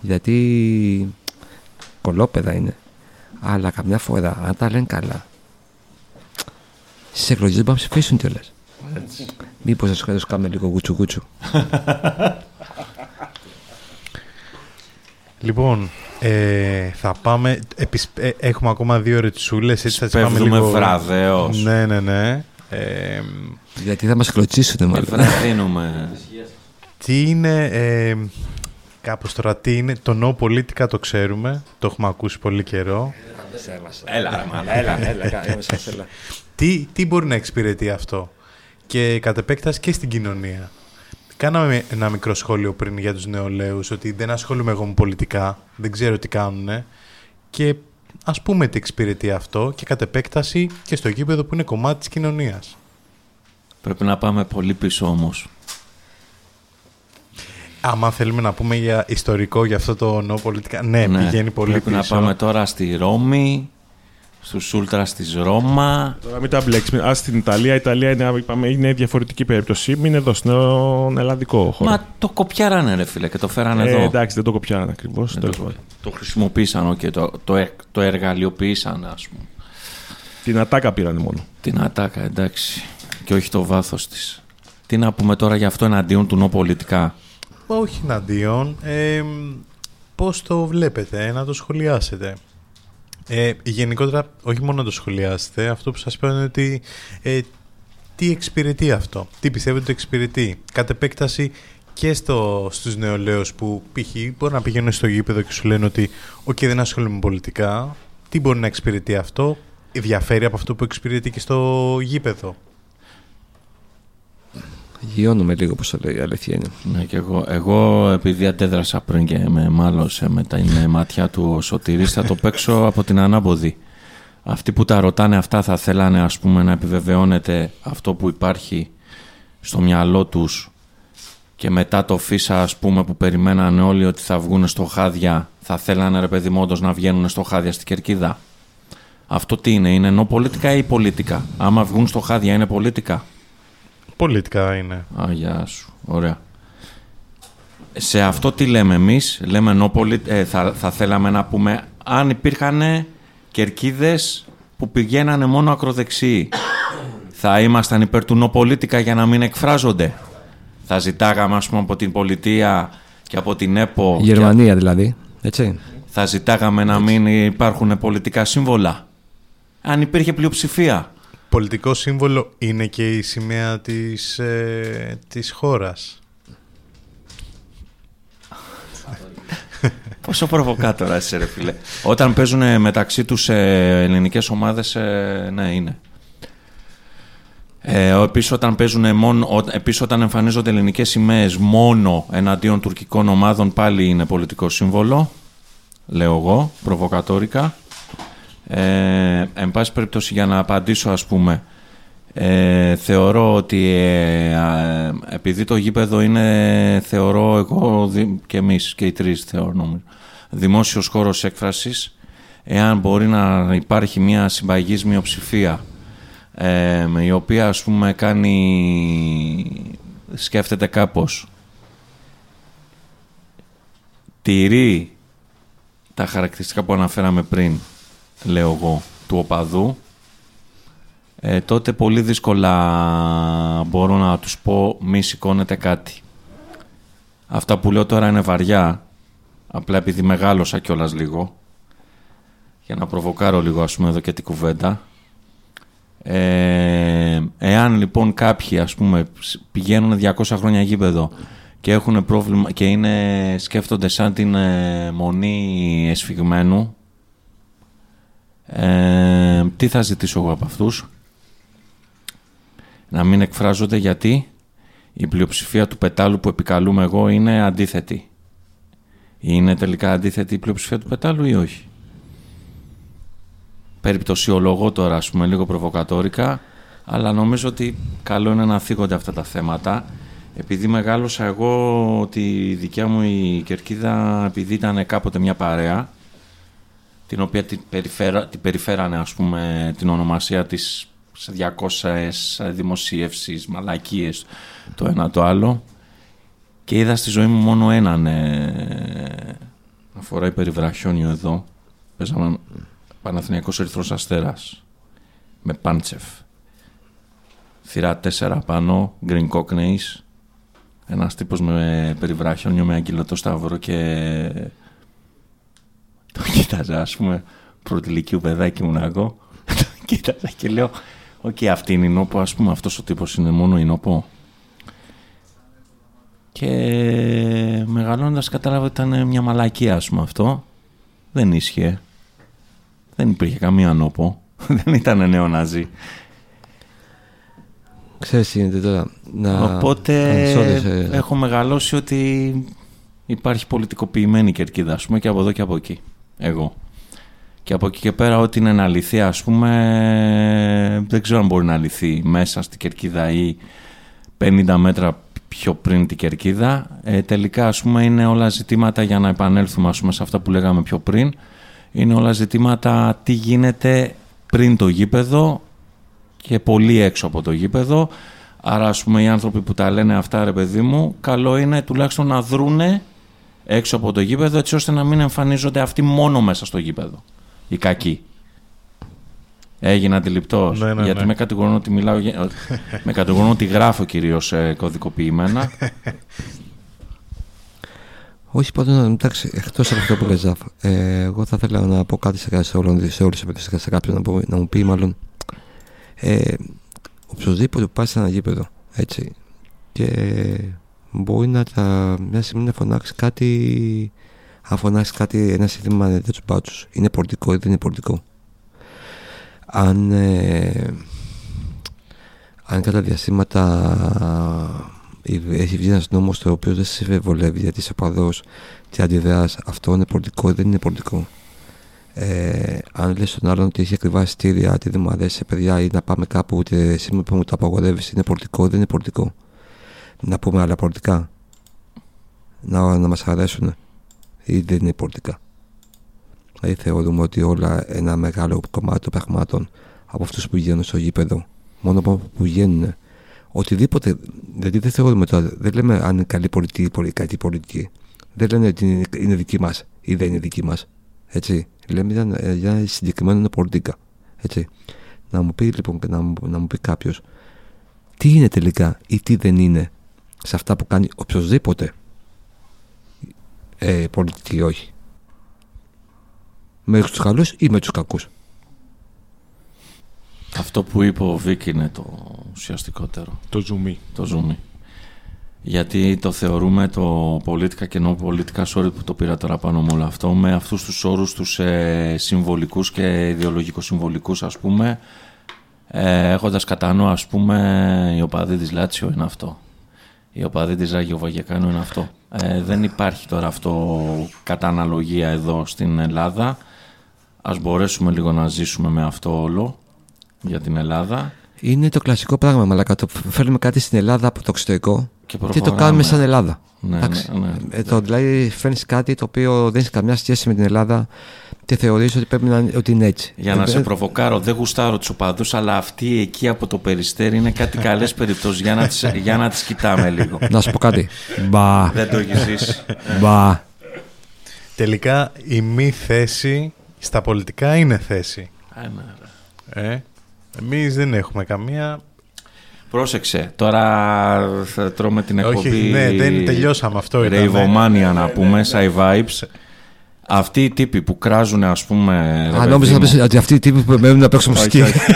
Γιατί κολόπεδα είναι. Αλλά καμιά φορά, αν τα λένε καλά, στι εκλογές δεν πάνε ψηφίσουν κιόλας. Μήπως να σου κάνουμε λίγο γουτσου γουτσου. Λοιπόν, ε, θα πάμε. ε, έχουμε ακόμα δύο ρετσούλες. Έτσι θα πάμε λίγο. βραδέως. Ναι, ναι, ναι. Ε, Γιατί θα μας κλωτσίσουν, μάλλον. Βραδύνουμε. Τι είναι. Ε, Κάπως τώρα τι είναι, το no politica το ξέρουμε, το έχουμε ακούσει πολύ καιρό. Έλα, έλα, έλα, έλα, τι, τι μπορεί να εξυπηρετεί αυτό; Και κατ' επέκταση και στην κοινωνία. Κάναμε ένα μικρό σχόλιο πριν για τους νεολαίους ότι δεν ασχολούμαι εγώ με πολιτικά, δεν ξέρω τι κάνουν και ας πούμε τι εξυπηρετεί αυτό και κατ' επέκταση και στο γήπεδο που είναι κομμάτι της κοινωνίας. Πρέπει να πάμε πολύ πίσω όμως. Άμα θέλουμε να πούμε για ιστορικό για αυτό το νέο πολιτικά. Ναι, ναι, πηγαίνει πολύ πρέπει πίσω. να πάμε τώρα στη Ρώμη, στους Ούλτρας της Ρώμα. Τώρα μην τα μπλέξουμε. Α, στην Ιταλία, η Ιταλία είναι, είπαμε, είναι διαφορετική περίπτωση. Μην εδώ, στον ελλαδικό χώρο. Μα το κοπιάρανε, ρε φίλε, και το φέρανε ε, εδώ. Εντάξει, δεν το κοπιάρανε ακριβώς. Ε, το, το χρησιμοποίησαν και το, το, το εργαλειοποίησαν, ας πούμε. Την ατάκα πήρανε μόνο. Την ατάκα, εντάξει. Και όχι το βάθος της. Τι να πούμε τώρα για αυτό εναντίον του νοπολιτικά όχι εναντίον. Ε, πώς το βλέπετε, να το σχολιάσετε. Ε, γενικότερα, όχι μόνο να το σχολιάσετε, αυτό που σας πω είναι ότι ε, τι εξυπηρετεί αυτό, τι πιστεύετε ότι εξυπηρετεί. Κατ' επέκταση και στο, στους νεολαίους που π.χ. μπορεί να πηγαίνουν στο γήπεδο και σου λένε ότι «ΟΚ, δεν ασχολούμαι πολιτικά». Τι μπορεί να εξυπηρετεί αυτό, διαφέρει από αυτό που εξυπηρετεί και στο γήπεδο. Γιώνουμε λίγο όπως το λέει η αλήθεια είναι. Ναι, και εγώ, εγώ επειδή αντέδρασα πριν και με μάλωσε με τα μάτια του ο Σωτηρής θα το παίξω από την ανάποδη. Αυτοί που τα ρωτάνε αυτά θα θέλανε ας πούμε να επιβεβαιώνεται αυτό που υπάρχει στο μυαλό τους και μετά το φύσα ας πούμε που περιμένανε όλοι ότι θα βγουν στο χάδια θα θέλανε ρε παιδί μόντως να βγαίνουν στο χάδια στην Κερκίδα. Αυτό τι είναι, είναι ενώ πολιτικά ή πολιτικά. Άμα βγουν στο χάδια είναι πολιτικά. Πολιτικά είναι. Α, γεια σου. Ωραία. Σε αυτό τι λέμε εμείς, λέμε ενώ ε, θα, θα θέλαμε να πούμε αν υπήρχαν κερκίδες που πηγαίνανε μόνο ακροδεξιοί. θα ήμασταν υπέρ του νοπολίτικα για να μην εκφράζονται; Θα ζητάγαμε ας πούμε από την πολιτεία και από την ΕΠΟ... Γερμανία δηλαδή, έτσι. Θα ζητάγαμε να μην υπάρχουν πολιτικά σύμβολα; Αν υπήρχε πλειοψηφία. Πολιτικό σύμβολο είναι και η σημαία της, ε, της χώρας. Πόσο προβοκάτορα είσαι ρε φίλε. Όταν παίζουν μεταξύ τους ε, ελληνικές ομάδες, ε, ναι είναι. Ε, επίσης, όταν παίζουν μόνο, επίσης όταν εμφανίζονται ελληνικές σημαίες μόνο εναντίον τουρκικών ομάδων πάλι είναι πολιτικό σύμβολο. Λέω εγώ, προβοκατόρικα. Ε, εν πάση περιπτώσει για να απαντήσω ας πούμε ε, θεωρώ ότι ε, επειδή το γήπεδο είναι θεωρώ εγώ και εμείς και οι τρεις θεωρώ νομίζω δημόσιος χώρος έκφρασης εάν μπορεί να υπάρχει μια συμπαγής μειοψηφία ε, η οποία ας πούμε κάνει σκέφτεται κάπως τηρεί τα χαρακτηριστικά που αναφέραμε πριν, λέω εγώ, του οπαδού, ε, τότε πολύ δύσκολα μπορώ να τους πω μη σηκώνετε κάτι. Αυτά που λέω τώρα είναι βαριά, απλά επειδή μεγάλωσα κιόλας λίγο, για να προβοκάρω λίγο ας πούμε εδώ και την κουβέντα. Ε, εάν λοιπόν κάποιοι ας πούμε πηγαίνουν 200 χρόνια γήπεδο και έχουν πρόβλημα και είναι, σκέφτονται σαν την ε, μονή εσφιγμένου ε, τι θα ζητήσω εγώ από αυτούς; Να μην εκφράζονται γιατί η πλειοψηφία του πετάλου που επικαλούμε εγώ είναι αντίθετη. Είναι τελικά αντίθετη η πλειοψηφία του πετάλου ή όχι; Περιπτωσιολογώ τώρα, ας πούμε, λίγο προβοκατόρικα, αλλά νομίζω ότι καλό είναι να θίγονται αυτά τα θέματα. Επειδή μεγάλωσα εγώ ότι η δικιά μου η κερκίδα, επειδή ήταν κάποτε μια παρέα, την οποία την, περιφέρα, την περιφέρανε, ας πούμε, την ονομασία της σε 200 δημοσίευσεις, μαλακίες, το ένα το άλλο. Και είδα στη ζωή μου μόνο έναν ε, αφορά υπερηβραχιόνιο εδώ. Παίζαμε Παναθηναϊκός Ερυθρός Αστέρας με Πάντσεφ. Θύρα 4 πάνω, Green Cockneys. Ένας τύπος με περιβραχιόνιο με αγκυλωτό σταυρό και το κοίταζα ας πούμε πρωτηλικίου παιδάκι μου να εγώ. το κοίταζα και λέω OK, okay, αυτή είναι η Νόπο, ας πούμε, αυτός ο τύπος είναι μόνο η Νόπο. Και μεγαλώνοντας κατάλαβα ότι ήταν μια μαλακία, ας πούμε, αυτό. Δεν ίσχυε. Δεν υπήρχε καμία Νόπο. Δεν ήταν νέο Ναζί. Ξέρεις τι γίνεται τώρα. Να... Οπότε έχω μεγαλώσει ότι υπάρχει πολιτικοποιημένη κερκίδα, ας πούμε, και από εδώ και από εκεί. Εγώ. Και από εκεί και πέρα ό,τι είναι να λυθεί ας πούμε δεν ξέρω αν μπορεί να λυθεί μέσα στη Κερκίδα ή 50 μέτρα πιο πριν την Κερκίδα. Ε, τελικά ας πούμε είναι όλα ζητήματα για να επανέλθουμε ας πούμε, σε αυτά που λέγαμε πιο πριν. Είναι όλα ζητήματα τι γίνεται πριν το γήπεδο και πολύ έξω από το γήπεδο. Άρα ας πούμε οι άνθρωποι που τα λένε αυτά ρε παιδί μου καλό είναι τουλάχιστον να δρούνε έξω από το γήπεδο έτσι ώστε να μην εμφανίζονται αυτοί μόνο μέσα στο γήπεδο οι κακοί. Έγινα αντιληπτός. Ναι, ναι, γιατί ναι. με κατηγορούν ότι μιλάω. με κατηγορούν ότι γράφω κυρίως ε, κωδικοποιημένα. Όχι πάντω, εντάξει, εκτός από αυτό που λες, Ζαφ, ε, εγώ θα ήθελα να πω κάτι σε, σε, όλων, σε όλους, σε κάποιον να, να μου πει μάλλον ε, οποιοδήποτε πάει σε ένα γήπεδο έτσι και μπορεί να τα, μια στιγμή να φωνάξεις κάτι αν φωνάξεις κάτι, ένα σύνθημα δεν τους μπάτσους. Είναι πολιτικό ή δεν είναι πολιτικό. Αν, ε, αν κατά διαστήματα έχει βγει ένας νόμος το οποίος δεν σε βολεύει γιατί είσαι παδό και αντιδράς, αυτό είναι πολιτικό ή δεν είναι πολιτικό. Ε, αν λες στον άλλον ότι έχει ακριβά εισιτήρια, ότι δεν μου αρέσει παιδιά ή να πάμε κάπου και εσύ μου το απαγορεύεις, είναι πολιτικό ή δεν είναι πολιτικό. Να πούμε άλλα πολιτικά. Να, να μας αρέσουν ή δεν είναι πολιτικά. Δηλαδή θεωρούμε ότι όλα ένα μεγάλο κομμάτι των πραγμάτων από αυτούς που βγαίνουν στο γήπεδο, μόνο από που βγαίνουν, οτιδήποτε. Δηλαδή δεν θεωρούμε τώρα, δεν λέμε αν είναι καλή πολιτική ή κακή πολιτική. Δεν λένε ότι είναι δική μας ή δεν είναι δική μας. Έτσι. Λέμε για, για συγκεκριμένα πολιτικά. Έτσι. Να μου πει λοιπόν να μου, να μου πει κάποιος τι είναι τελικά ή τι δεν είναι σε αυτά που κάνει οποιοδήποτε ε, πολιτική όχι. Με τους καλούς ή με τους κακούς. Αυτό που είπε ο Βίκ είναι το ουσιαστικότερο. Το ζουμί. Το ζουμί. Γιατί το θεωρούμε το πολίτικα και ενώ πολιτικά sorry που το πήρα τώρα πάνω με όλο αυτό με αυτούς τους όρους τους ε, συμβολικούς και ιδεολογικούς συμβολικούς ας πούμε ε, έχοντας κατά νου ας πούμε η οπαδή της Λάτσιο είναι αυτό η οπαδή της Ράγιο Βαγεκάνου είναι αυτό ε, δεν υπάρχει τώρα αυτό κατά αναλογία εδώ στην Ελλάδα. Ας μπορέσουμε λίγο να ζήσουμε με αυτό όλο για την Ελλάδα. Είναι το κλασικό πράγμα, μαλακά. Το φέρνουμε κάτι στην Ελλάδα από το εξωτερικό και, και το κάνουμε σαν Ελλάδα. Ναι, ναι, ναι, ε, το, δηλαδή φέρνει κάτι το οποίο δεν έχει καμιά σχέση με την Ελλάδα και θεωρείς ότι πρέπει να ότι είναι έτσι. Για να ε, σε ε, προβοκάρω, δεν γουστάρω τους οπαδούς, αλλά αυτή εκεί από το περιστέρι είναι κάτι καλές περιπτώσεις για να τις, για να τις κοιτάμε λίγο. Να σου πω κάτι. Μπα. Δεν το έχεις ζήσει. Μπα. Τελικά η μη θέση στα πολιτικά είναι θέση. Ε, ναι, ρε. Ε, εμείς δεν έχουμε καμία. Πρόσεξε, τώρα θα τρώμε την εκπομπή... Όχι, ναι, δεν τελειώσαμε αυτό. ήταν, ναι. Ρεϊβομάνια να πούμε, Sci Vibes. Αυτοί οι τύποι που κράζουν, ας πούμε... ρε Αν παιδί νόμιζα να μου, πεις ότι αυτοί οι τύποι που μένουν να παίξουν μουσική. όχι, όχι.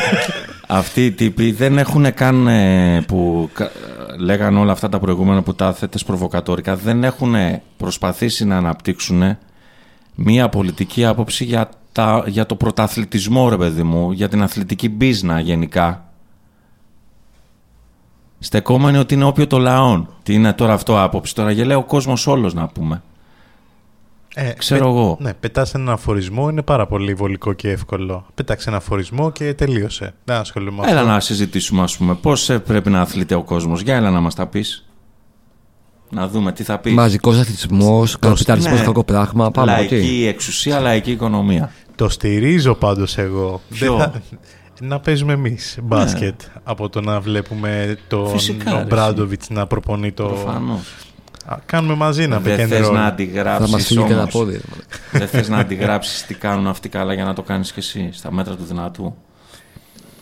Αυτοί οι τύποι δεν έχουν καν ε, που κα- λέγανε όλα αυτά τα προηγούμενα που τα θέτες προβοκατόρικα δεν έχουν προσπαθήσει να αναπτύξουν μία πολιτική άποψη για, τα, για το πρωταθλητισμό ρε παιδί μου, για την αθλητική μπίζνα γενικά. Στεκόμενοι ότι είναι όπιο το λαών. Τι είναι τώρα αυτό άποψη. Τώρα γελάει ο κόσμος όλος να πούμε. Ε, Ξέρω εγώ. Ναι, πετάς έναν αφορισμό, είναι πάρα πολύ βολικό και εύκολο. Πέταξε ένα αφορισμό και τελείωσε. Δεν ασχολούμαι με Έλα αυτό. να συζητήσουμε, ας πούμε, πώς ε, πρέπει να αθλείται ο κόσμος. Για έλα να μας τα πεις. Να δούμε τι θα πεις. Μαζικός αθλητισμός, καπιταλισμός, ναι. κακό πράγμα. Πάμε από εκεί. λαϊκή εξουσία, λαϊκή οικονομία. Το στηρίζω πάντως εγώ. Ποιο; Δεν θα- Να παίζουμε εμείς μπάσκετ από το να βλέπουμε τον Φυσικά, ρε, Μπράντοβιτς να προπονεί το... Προφανώς. Α, κάνουμε μαζί ένα Δεν pick and θες roll. να Θα μας αντιγράψεις φύγει και ένα όμως. πόδι. ρε, μαλάκα. Δεν θες να αντιγράψεις τι κάνουν αυτοί καλά για να το κάνεις κι εσύ στα μέτρα του δυνατού.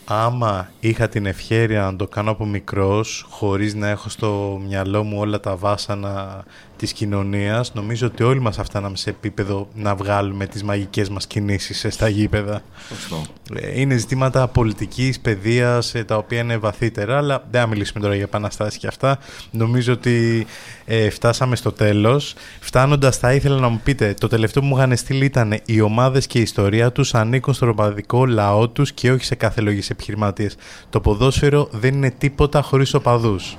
Άμα είχα την ευχαίρεια να το κάνω από μικρός, χωρίς να έχω στο μυαλό μου όλα τα βάσανα της κοινωνίας, νομίζω ότι όλοι μας θα φτάναμε σε επίπεδο να βγάλουμε τις μαγικές μας κινήσεις ε, στα γήπεδα. Σωστό. Ε, Είναι ζητήματα πολιτικής, παιδείας, ε, τα οποία είναι βαθύτερα, αλλά δεν θα μιλήσουμε τώρα για επαναστάσεις και αυτά. Νομίζω ότι ε, φτάσαμε στο τέλος. Φτάνοντας θα ήθελα να μου πείτε, το τελευταίο που μου είχαν στείλει ήταν οι ομάδες και η ιστορία τους ανήκουν στον οπαδικό λαό τους και όχι σε κάθε λογής επιχειρηματίες. Το ποδόσφαιρο δεν είναι τίποτα χωρίς οπαδούς.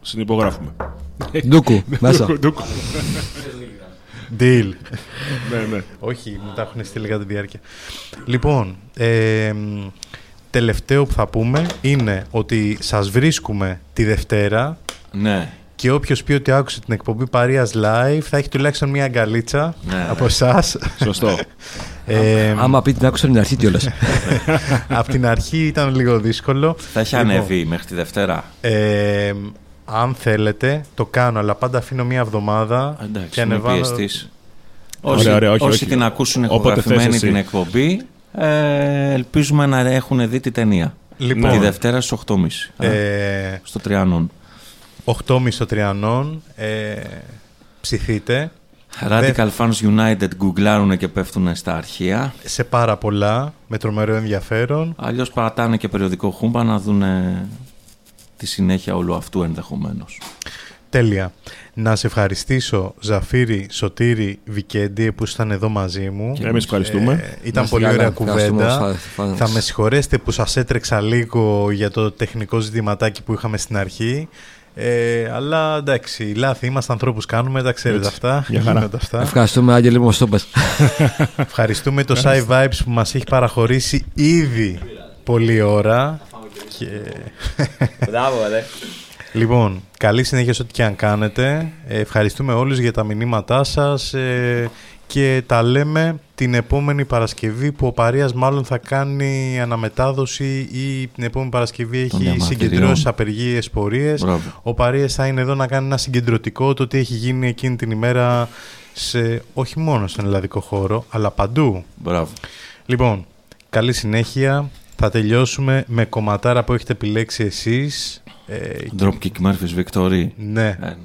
Συνυπογράφουμε. Ντούκου, μέσα. Ντούκου. Deal. ναι, ναι. Όχι, μου τα έχουν στείλει κατά τη διάρκεια. Λοιπόν, ε, μ, τελευταίο που θα πούμε είναι ότι σας βρίσκουμε τη Δευτέρα Ναι. και όποιος πει ότι άκουσε την εκπομπή Παρίας Live θα έχει τουλάχιστον μία αγκαλίτσα Ναι. από εσάς. Σωστό. ε, Άμα πει την άκουσα την αρχή κιόλας. από την αρχή ήταν λίγο δύσκολο. Θα έχει Λοιπόν, ανέβει μέχρι τη Δευτέρα. Ε, αν θέλετε, το κάνω, αλλά πάντα αφήνω μία εβδομάδα Εντάξει, και είναι ανεβάνω... πιεστής. Ωραία, Όσοι, ωραία, όχι, όσοι όχι. την ακούσουν Όποτε ηχογραφημένη θες εσύ. την εκπομπή, ε, ελπίζουμε να έχουν δει τη ταινία. Λοιπόν, Τη Δευτέρα στις 8.30. ε, στο Τριανόν. 8.30 στο Τριανόν, ε, ψηθείτε. Radical Fans United γκουγκλάρουν και πέφτουν στα αρχεία. σε πάρα πολλά, με τρομερό ενδιαφέρον. Αλλιώς παρατάνε και περιοδικό χούμπα να δουν τη συνέχεια όλου αυτού ενδεχομένως. Τέλεια. Να σε ευχαριστήσω, Ζαφύρι, Σωτήρη, Βικέντη, που ήσταν εδώ μαζί μου. Και εμείς ευχαριστούμε. Ε, ήταν Να πολύ είστε ωραία καλά. Ευχαριστούμε κουβέντα. όσους θα- Θα με συγχωρέσετε που σας έτρεξα λίγο για το τεχνικό ζητηματάκι που είχαμε στην αρχή. Ε, αλλά εντάξει, λάθη είμαστε, ανθρώπους κάνουμε, τα ξέρετε Έτσι, αυτά. μια χαρά. Γίνονται αυτά. Ευχαριστούμε, Άγγελε, μου το πες. Ευχαριστούμε το Sci Vibes που μας έχει παραχωρήσει ήδη πολλή ώρα. Και... Μπράβο, ρε. Λοιπόν, καλή συνέχεια σε ό,τι και αν κάνετε. Ε, ευχαριστούμε όλους για τα μηνύματά σας ε, και τα λέμε την επόμενη Παρασκευή που ο Παρίας μάλλον θα κάνει αναμετάδοση ή την επόμενη Παρασκευή έχει διαμαρτυριών. συγκεντρώσει απεργίες πορείες. Μπράβο. Ο Παρίας θα είναι εδώ να κάνει ένα συγκεντρωτικό το τι έχει γίνει εκείνη την ημέρα σε, όχι μόνο στον ελλαδικό χώρο, αλλά παντού. Μπράβο. Λοιπόν, καλή συνέχεια. Θα τελειώσουμε με κομματάρα που έχετε επιλέξει εσείς. Ε, Dropkick Murphys Victory. ναι, Ε, ναι.